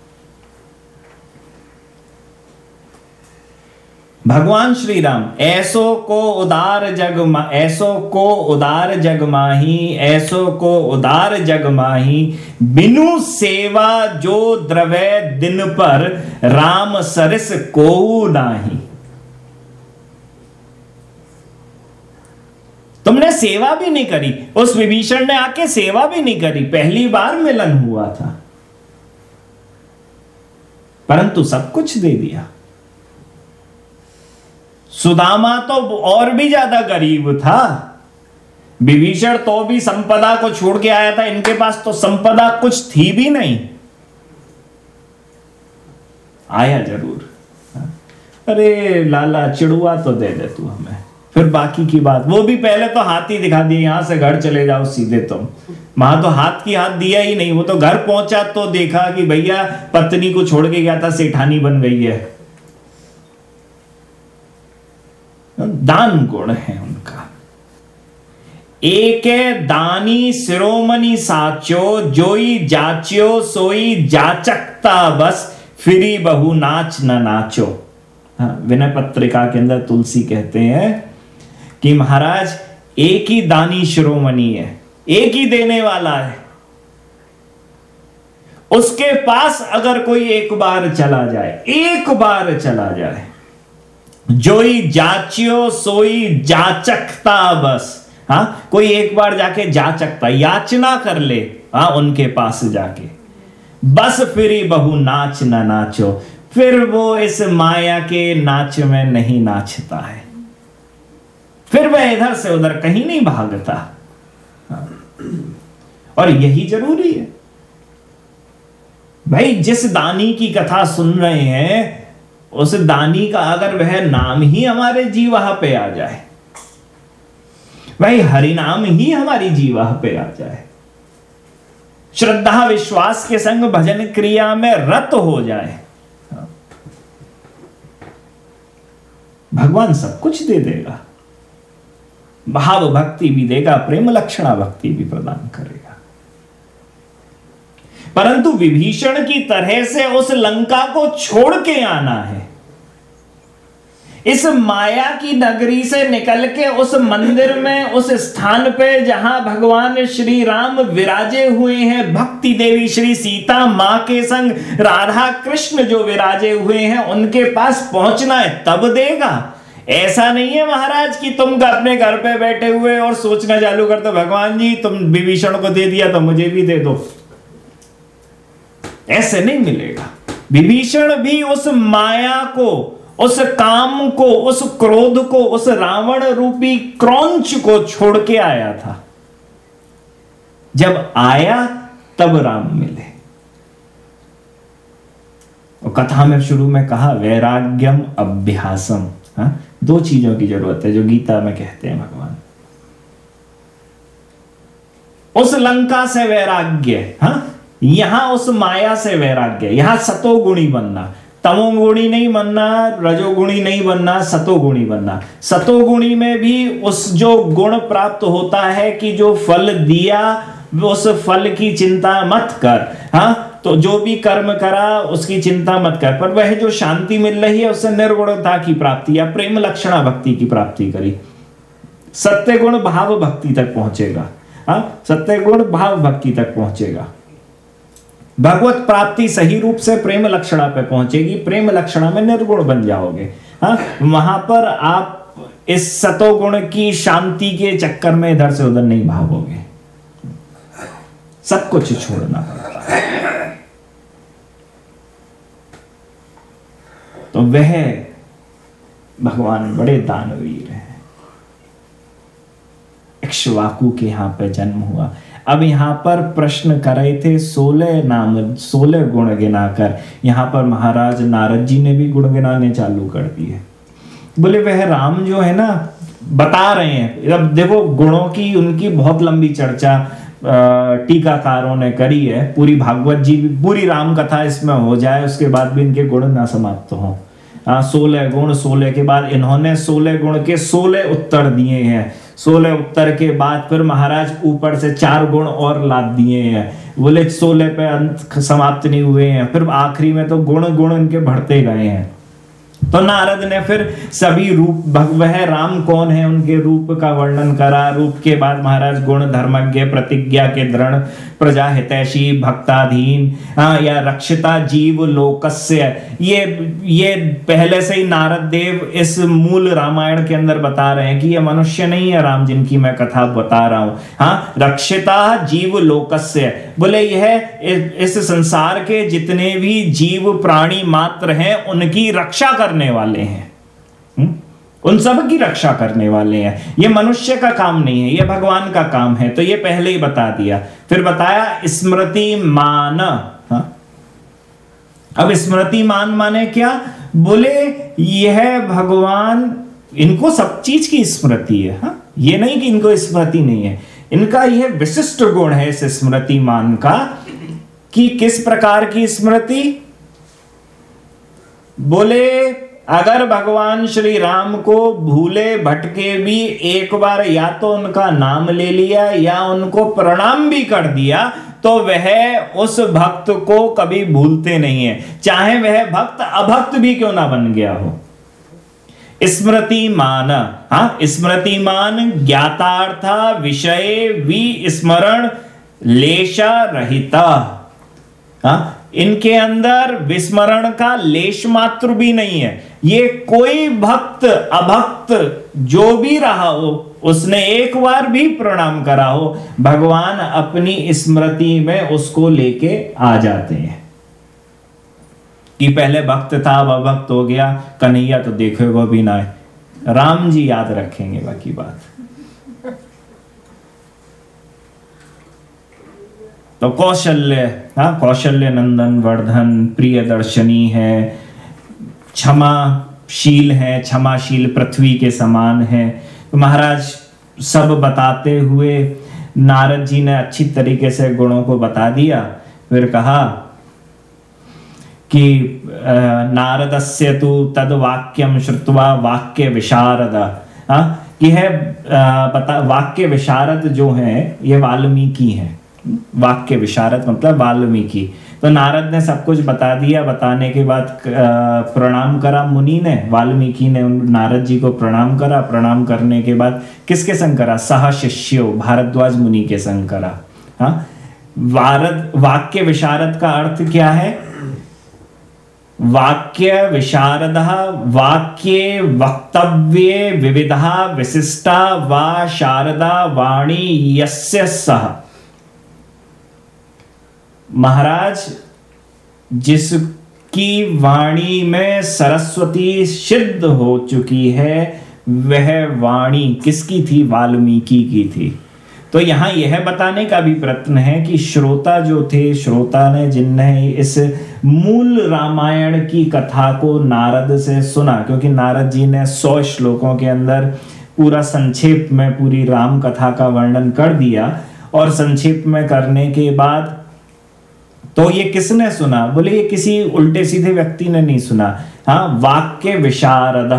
भगवान श्री राम ऐसो को उदार जग ऐसो को उदार जग माही, ऐसो को उदार जग माही, बिनु सेवा जो द्रवे दिन पर राम सरस को नाही। तुमने सेवा भी नहीं करी, उस विभीषण ने आके सेवा भी नहीं करी, पहली बार मिलन हुआ था। परंतु सब कुछ दे दिया। सुदामा तो और भी ज़्यादा गरीब था। विभीषण तो भी संपदा को छोड़ के आया था। इनके पास तो संपदा कुछ थी भी नहीं। आया ज़रूर। अरे लाला, चिड़ुआ तो दे दे तू हमें। फिर बाकी की बात। वो भी पहले तो हाथ ही दिखा दिए, यहाँ से घर चले जाओ सीधे तुम। वहाँ तो हाथ की हाथ दिया ही नहीं। वो तो घर पहुँचा तो देखा कि भैया पत्नी को छोड़ के गया था, सेठानी बन गई है। दान गुण है उनका। एक दानी सिरोमणि साचो जोई जाच्यो सोई जाचकता बस फिरी बहु नाच न नाचो। हाँ, विनय पत्रिका के अंदर तुलसी कहते हैं कि महाराज एक ही दानी शिरोमणि है एक ही देने वाला है। उसके पास अगर कोई एक बार चला जाए एक बार चला जाए जोई जाचियो सोई जाचकता बस। हा, कोई एक बार जाके जाचकता, याचना कर ले, हा, उनके पास जाके। बस फिर बहु नाच ना नाचो, फिर वो इस माया के नाच में नहीं नाचता है। फिर वह इधर से उधर कहीं नहीं भागता। और यही ज़रूरी है। भाई, जिस दानी की कथा सुन रहे हैं उस दानी का अगर वह नाम ही हमारे जीवा पे आ जाए, वही हरि नाम ही हमारी जीवा पे आ जाए। श्रद्धा विश्वास के संग भजन क्रिया में रत हो जाए। भगवान सब कुछ दे देगा। भाव भक्ति भी देगा, प्रेम लक्षणा भक्ति भी प्रदान करेगा। परंतु विभीषण की तरह से उस लंका को छोड़ के आना है। इस माया की नगरी से निकल के उस मंदिर में, उस स्थान पे जहाँ भगवान श्री राम विराजे हुए हैं, भक्ति देवी श्री सीता माँ के संग राधा कृष्ण जो विराजे हुए हैं, उनके पास पहुँचना है, तब देगा। ऐसा नहीं है महाराज कि तुम अपने घर पे बैठे हुए और सोचना चालू कर दो, भगवान जी, तुम विभीषण को दे दिया तो मुझे भी दे दो। ऐसे नहीं मिलेगा। विभीषण भी उस माया को उस काम को, उस क्रोध को, उस रावण रूपी क्रौच को छोड़ के आया था। जब आया, तब राम मिले। और कथा में शुरू में कहा, वैराग्यम अभ्यासम। हा? दो चीज़ों की ज़रूरत है, जो गीता में कहते हैं भगवान। उस लंका से वैराग्य, हा? यहाँ उस माया से वैराग्य, यहाँ सतोगुणी बनना। तमोगुणी नहीं बनना, रजोगुणी नहीं बनना, सतोगुणी बनना। सतोगुणी में भी उस जो गुण प्राप्त होता है कि जो फल दिया, उस फल की चिंता मत कर। हा तो जो भी कर्म करा, उसकी चिंता मत कर। पर वह जो शांति मिल रही है, उससे निर्गुणता की प्राप्ति या प्रेम लक्षणा भक्ति की प्राप्ति करी। सत्य गुण भाव भक्ति तक पहुंचेगा। हाँ सत्य गुण भाव भक्ति तक पहुंचेगा। भगवत प्राप्ति सही रूप से प्रेम लक्षणा पे पहुंचेगी, प्रेम लक्षणा में निर्गुण बन जाओगे। हाँ वहाँ पर आप इस सतोगुण की शांति के चक्कर में इधर से उधर नहीं भागोगे। सब कुछ छोड़ना पड़ता तो वह भगवान बड़े दानवीर हैं। इक्ष्वाकु के यहाँ पर जन्म हुआ। अब यहाँ पर प्रश्न कर रहे थे सोलह नाम, सोलह गुण गिनाकर। यहाँ पर महाराज नारद जी ने भी गुण गिनाने चालू कर दिए। बोले, वह राम जो है ना, बता रहे हैं। अब देखो, गुणों की उनकी बहुत लंबी चर्चा टीकाकारों ने करी है। पूरी भागवत जी भी पूरी राम कथा इसमें हो जाए, उसके बाद भी इनके गुण ना समाप्त हो, सोलह गुण, सोलह के बाद इन्होंने सोलह गुण के सोलह उत्तर दिए हैं। सोलह उत्तर के बाद फिर महाराज ऊपर से चार गुण और लाद दिए हैं। बोले, सोलह पे अंत समाप्त नहीं हुए हैं। फिर आखिरी में तो गुण गुण इनके बढ़ते गए हैं। तो नारद ने फिर सभी रूप वह राम कौन है? उनके रूप का वर्णन करा। रूप के बाद महाराज गुण, धर्मज्ञ, प्रतिज्ञा के दृढ़ प्रजा हितैषी भक्ताधीन या रक्षिता जीव लोकस्य। ये ये पहले से ही नारद देव इस मूल रामायण के अंदर बता रहे हैं कि ये मनुष्य नहीं है राम, जिनकी मैं कथा बता रहा हूँ। हाँ रक्षिता जीव लोकस्य। बोले, यह इस संसार के जितने भी जीव प्राणी मात्र हैं, उनकी रक्षा करने वाले हैं? उन सब की रक्षा करने वाले हैं। ये मनुष्य का काम नहीं है, ये भगवान का काम है। तो ये पहले ही बता दिया। फिर बताया, स्मृति मान। हा? अब स्मृति मान माने क्या? बोले, यह भगवान, इनको सब चीज़ की स्मृति है। हा? ये नहीं कि इनको स्मृति नहीं है। इनका यह विशिष्ट गुण है इस स्मृति मान का, कि किस प्रकार की स्मृति? बोले, अगर भगवान श्री राम को भूले भटके भी एक बार या तो उनका नाम ले लिया या उनको प्रणाम भी कर दिया तो वह उस भक्त को कभी भूलते नहीं है। चाहे वह भक्त अभक्त भी क्यों ना बन गया हो। स्मृति मान, हा, स्मृति मान, ज्ञातार्थ विषय विस्मरण लेशा रहिता हा इनके अंदर विस्मरण का लेश मात्र भी नहीं है। ये कोई भक्त, अभक्त जो भी रहा हो, उसने एक बार भी प्रणाम करा हो, भगवान अपनी स्मृति में उसको लेके आ जाते हैं। कि पहले भक्त था, अब अभक्त हो गया, कन्हैया तो देखेगा भी ना राम जी याद रखेंगे बाकी बात। तो कौशल्य हाँ कौशल्य नंदन वर्धन प्रिय दर्शनी है, क्षमाशील है, क्षमाशील पृथ्वी के समान है। तो महाराज, सब बताते हुए नारद जी ने अच्छी तरीके से गुणों को बता दिया। फिर कहा कि नारदस्य तो तद वाक्यम श्रुतवा वाक्य विशारद। हाँ कि है पता वाक्य विशारद जो है, ये वाल्मीकि है। वाक्य, विशारद मतलब वाल्मीकि। तो नारद ने सब कुछ बता दिया। बताने के बाद प्रणाम करा मुनि ने, वाल्मीकि ने नारद जी को प्रणाम करा। प्रणाम करने के बाद किसके संग करा? सह शिष्यो, भारद्वाज मुनि के संग करा। हाँ? वारद, वाक्य विशारद का अर्थ क्या है? वाक्य विशारद वाक्य वक्तव्य विविधा, विशिष्टा वा शारदा वाणी यस्य सह महाराज, जिसकी वाणी में सरस्वती सिद्ध हो चुकी है, वह वाणी किसकी थी? वाल्मीकि की थी। तो यहाँ यह बताने का भी प्रयत्न है कि श्रोता जो थे, श्रोता ने जिनने इस मूल रामायण की कथा को नारद से सुना, क्योंकि नारद जी ने सौ श्लोकों के अंदर पूरा संक्षेप में पूरी राम कथा का वर्णन कर दिया, और संक्षेप में करने के बाद तो ये किसने सुना? बोले, ये किसी उल्टे सीधे व्यक्ति ने नहीं सुना। हाँ वाक्य विशारद।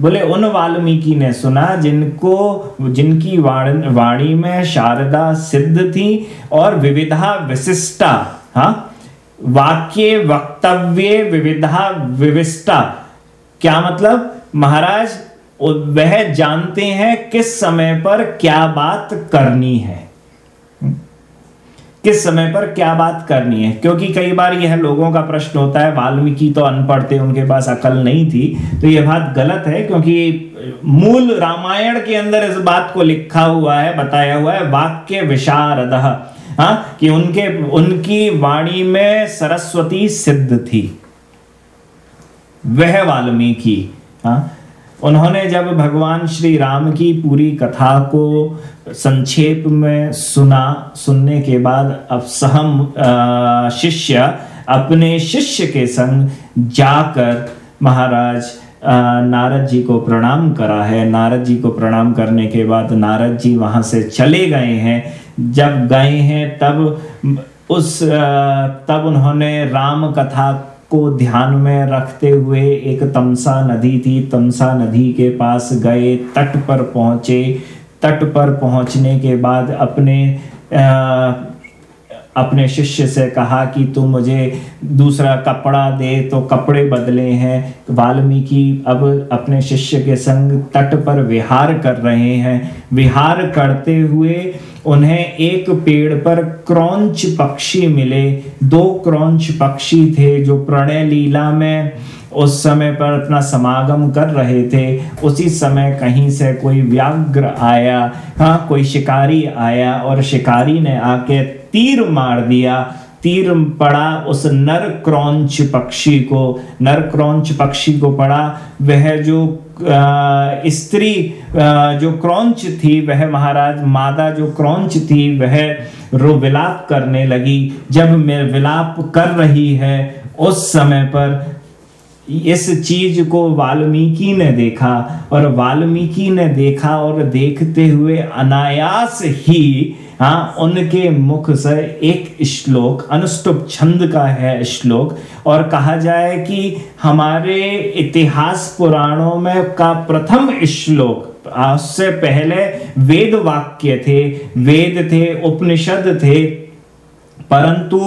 बोले, उन वाल्मीकि ने सुना जिनको, जिनकी वाणी में शारदा सिद्ध थी और विविधा विशिष्टा। हाँ वाक्य वक्तव्य विविधा विविष्टा। क्या मतलब? महाराज वह जानते हैं किस समय पर क्या बात करनी है। किस समय पर क्या बात करनी है? क्योंकि कई बार यह लोगों का प्रश्न होता है, वाल्मीकि तो अनपढ़ थे, उनके पास अकल नहीं थी तो यह बात गलत है क्योंकि मूल रामायण के अंदर इस बात को लिखा हुआ है, बताया हुआ है, वाक्य विशारद हाँ कि उनके, उनकी वाणी में सरस्वती सिद्ध थी। वह वाल्मीकि हाँ। उन्होंने जब भगवान श्री राम की पूरी कथा को संक्षेप में सुना, सुनने के बाद अब सहम शिष्य अपने शिष्य के संग जाकर महाराज नारद जी को प्रणाम करा है। नारद जी को प्रणाम करने के बाद नारद जी वहाँ से चले गए हैं। जब गए हैं, तब उस तब उन्होंने राम कथा को ध्यान में रखते हुए एक तमसा नदी थी। तमसा नदी के पास गए, तट पर पहुँचे। तट पर पहुँचने के बाद अपने आ, अपने शिष्य से कहा कि तू मुझे दूसरा कपड़ा दे तो कपड़े बदले हैं। वाल्मीकि अब अपने शिष्य के संग तट पर विहार कर रहे हैं। विहार करते हुए उन्हें एक पेड़ पर क्रौंच पक्षी मिले। दो क्रौंच पक्षी थे जो प्रणय लीला में उस समय पर अपना समागम कर रहे थे। उसी समय कहीं से कोई व्याघ्र आया हाँ कोई शिकारी आया और शिकारी ने आके तीर मार दिया। तीर पड़ा उस नर क्रौंच पक्षी को। नर क्रौंच पक्षी को पड़ा। वह जो स्त्री जो क्रौंच थी, वह महाराज मादा जो क्रौंच थी, वह रो विलाप करने लगी। जब मैं विलाप कर रही है, उस समय पर इस चीज़ को वाल्मीकि ने देखा और वाल्मीकि ने देखा और देखते हुए अनायास ही हाँ उनके मुख से एक श्लोक अनुष्टुप छंद का है श्लोक, और कहा जाए कि हमारे इतिहास पुराणों में का प्रथम श्लोक, उससे पहले वेद वाक्य थे, वेद थे, उपनिषद थे परंतु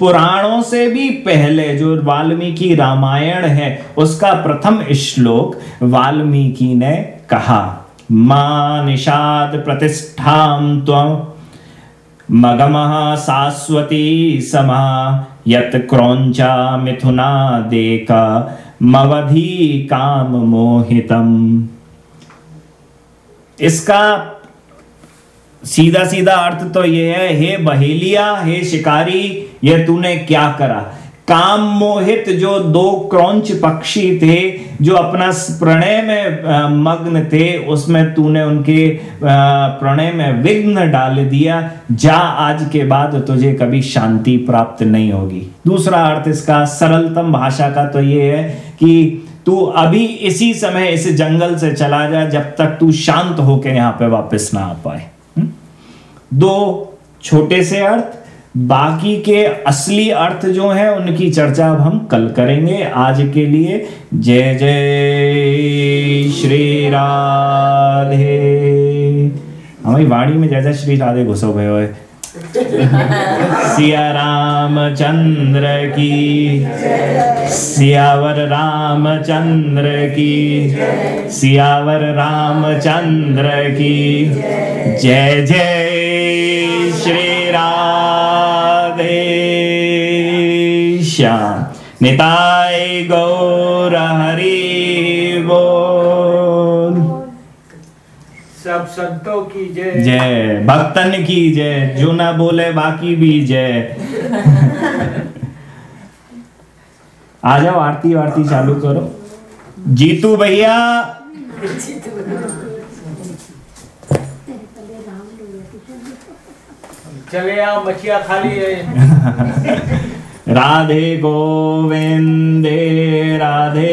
पुराणों से भी पहले जो वाल्मीकि रामायण है, उसका प्रथम श्लोक वाल्मीकि ने कहा, माँ निषाद प्रतिष्ठाम त्वं, मगमः शाश्वती समा, यत क्रौंचा मिथुना देका मवधि काम मोहितम इसका सीधा सीधा अर्थ तो ये है, हे बहेलिया, हे शिकारी, ये तूने क्या करा? काम मोहित जो दो क्रौंच पक्षी थे, जो अपना प्रणय में मग्न थे, उसमें तूने उनके प्रणय में विघ्न डाल दिया। जा, आज के बाद तुझे कभी शांति प्राप्त नहीं होगी। दूसरा अर्थ इसका, सरलतम भाषा का तो ये है कि तू अभी इसी समय इस जंगल से चला जा, जब तक तू शांत होकर यहाँ पे वापस ना आ पाए। दो छोटे से अर्थ, बाकी के असली अर्थ जो है, उनकी चर्चा अब हम कल करेंगे। आज के लिए जय जय श्री राधे। हमारी वाणी में जय जय श्री राधे घुसो गए सिया राम चंद्र की। सियावर राम चंद्र की। सियावर राम चंद्र की। जय जय श्री राधे श्याम। निताय गौर संतों की जय। जय। भक्तन की जय। जो ना बोले बाकी भी जय। आ जाओ आरती वारती चालू करो। जीतू भैया। चले आओ मछिया खाली है। (laughs) राधे गोविंदे राधे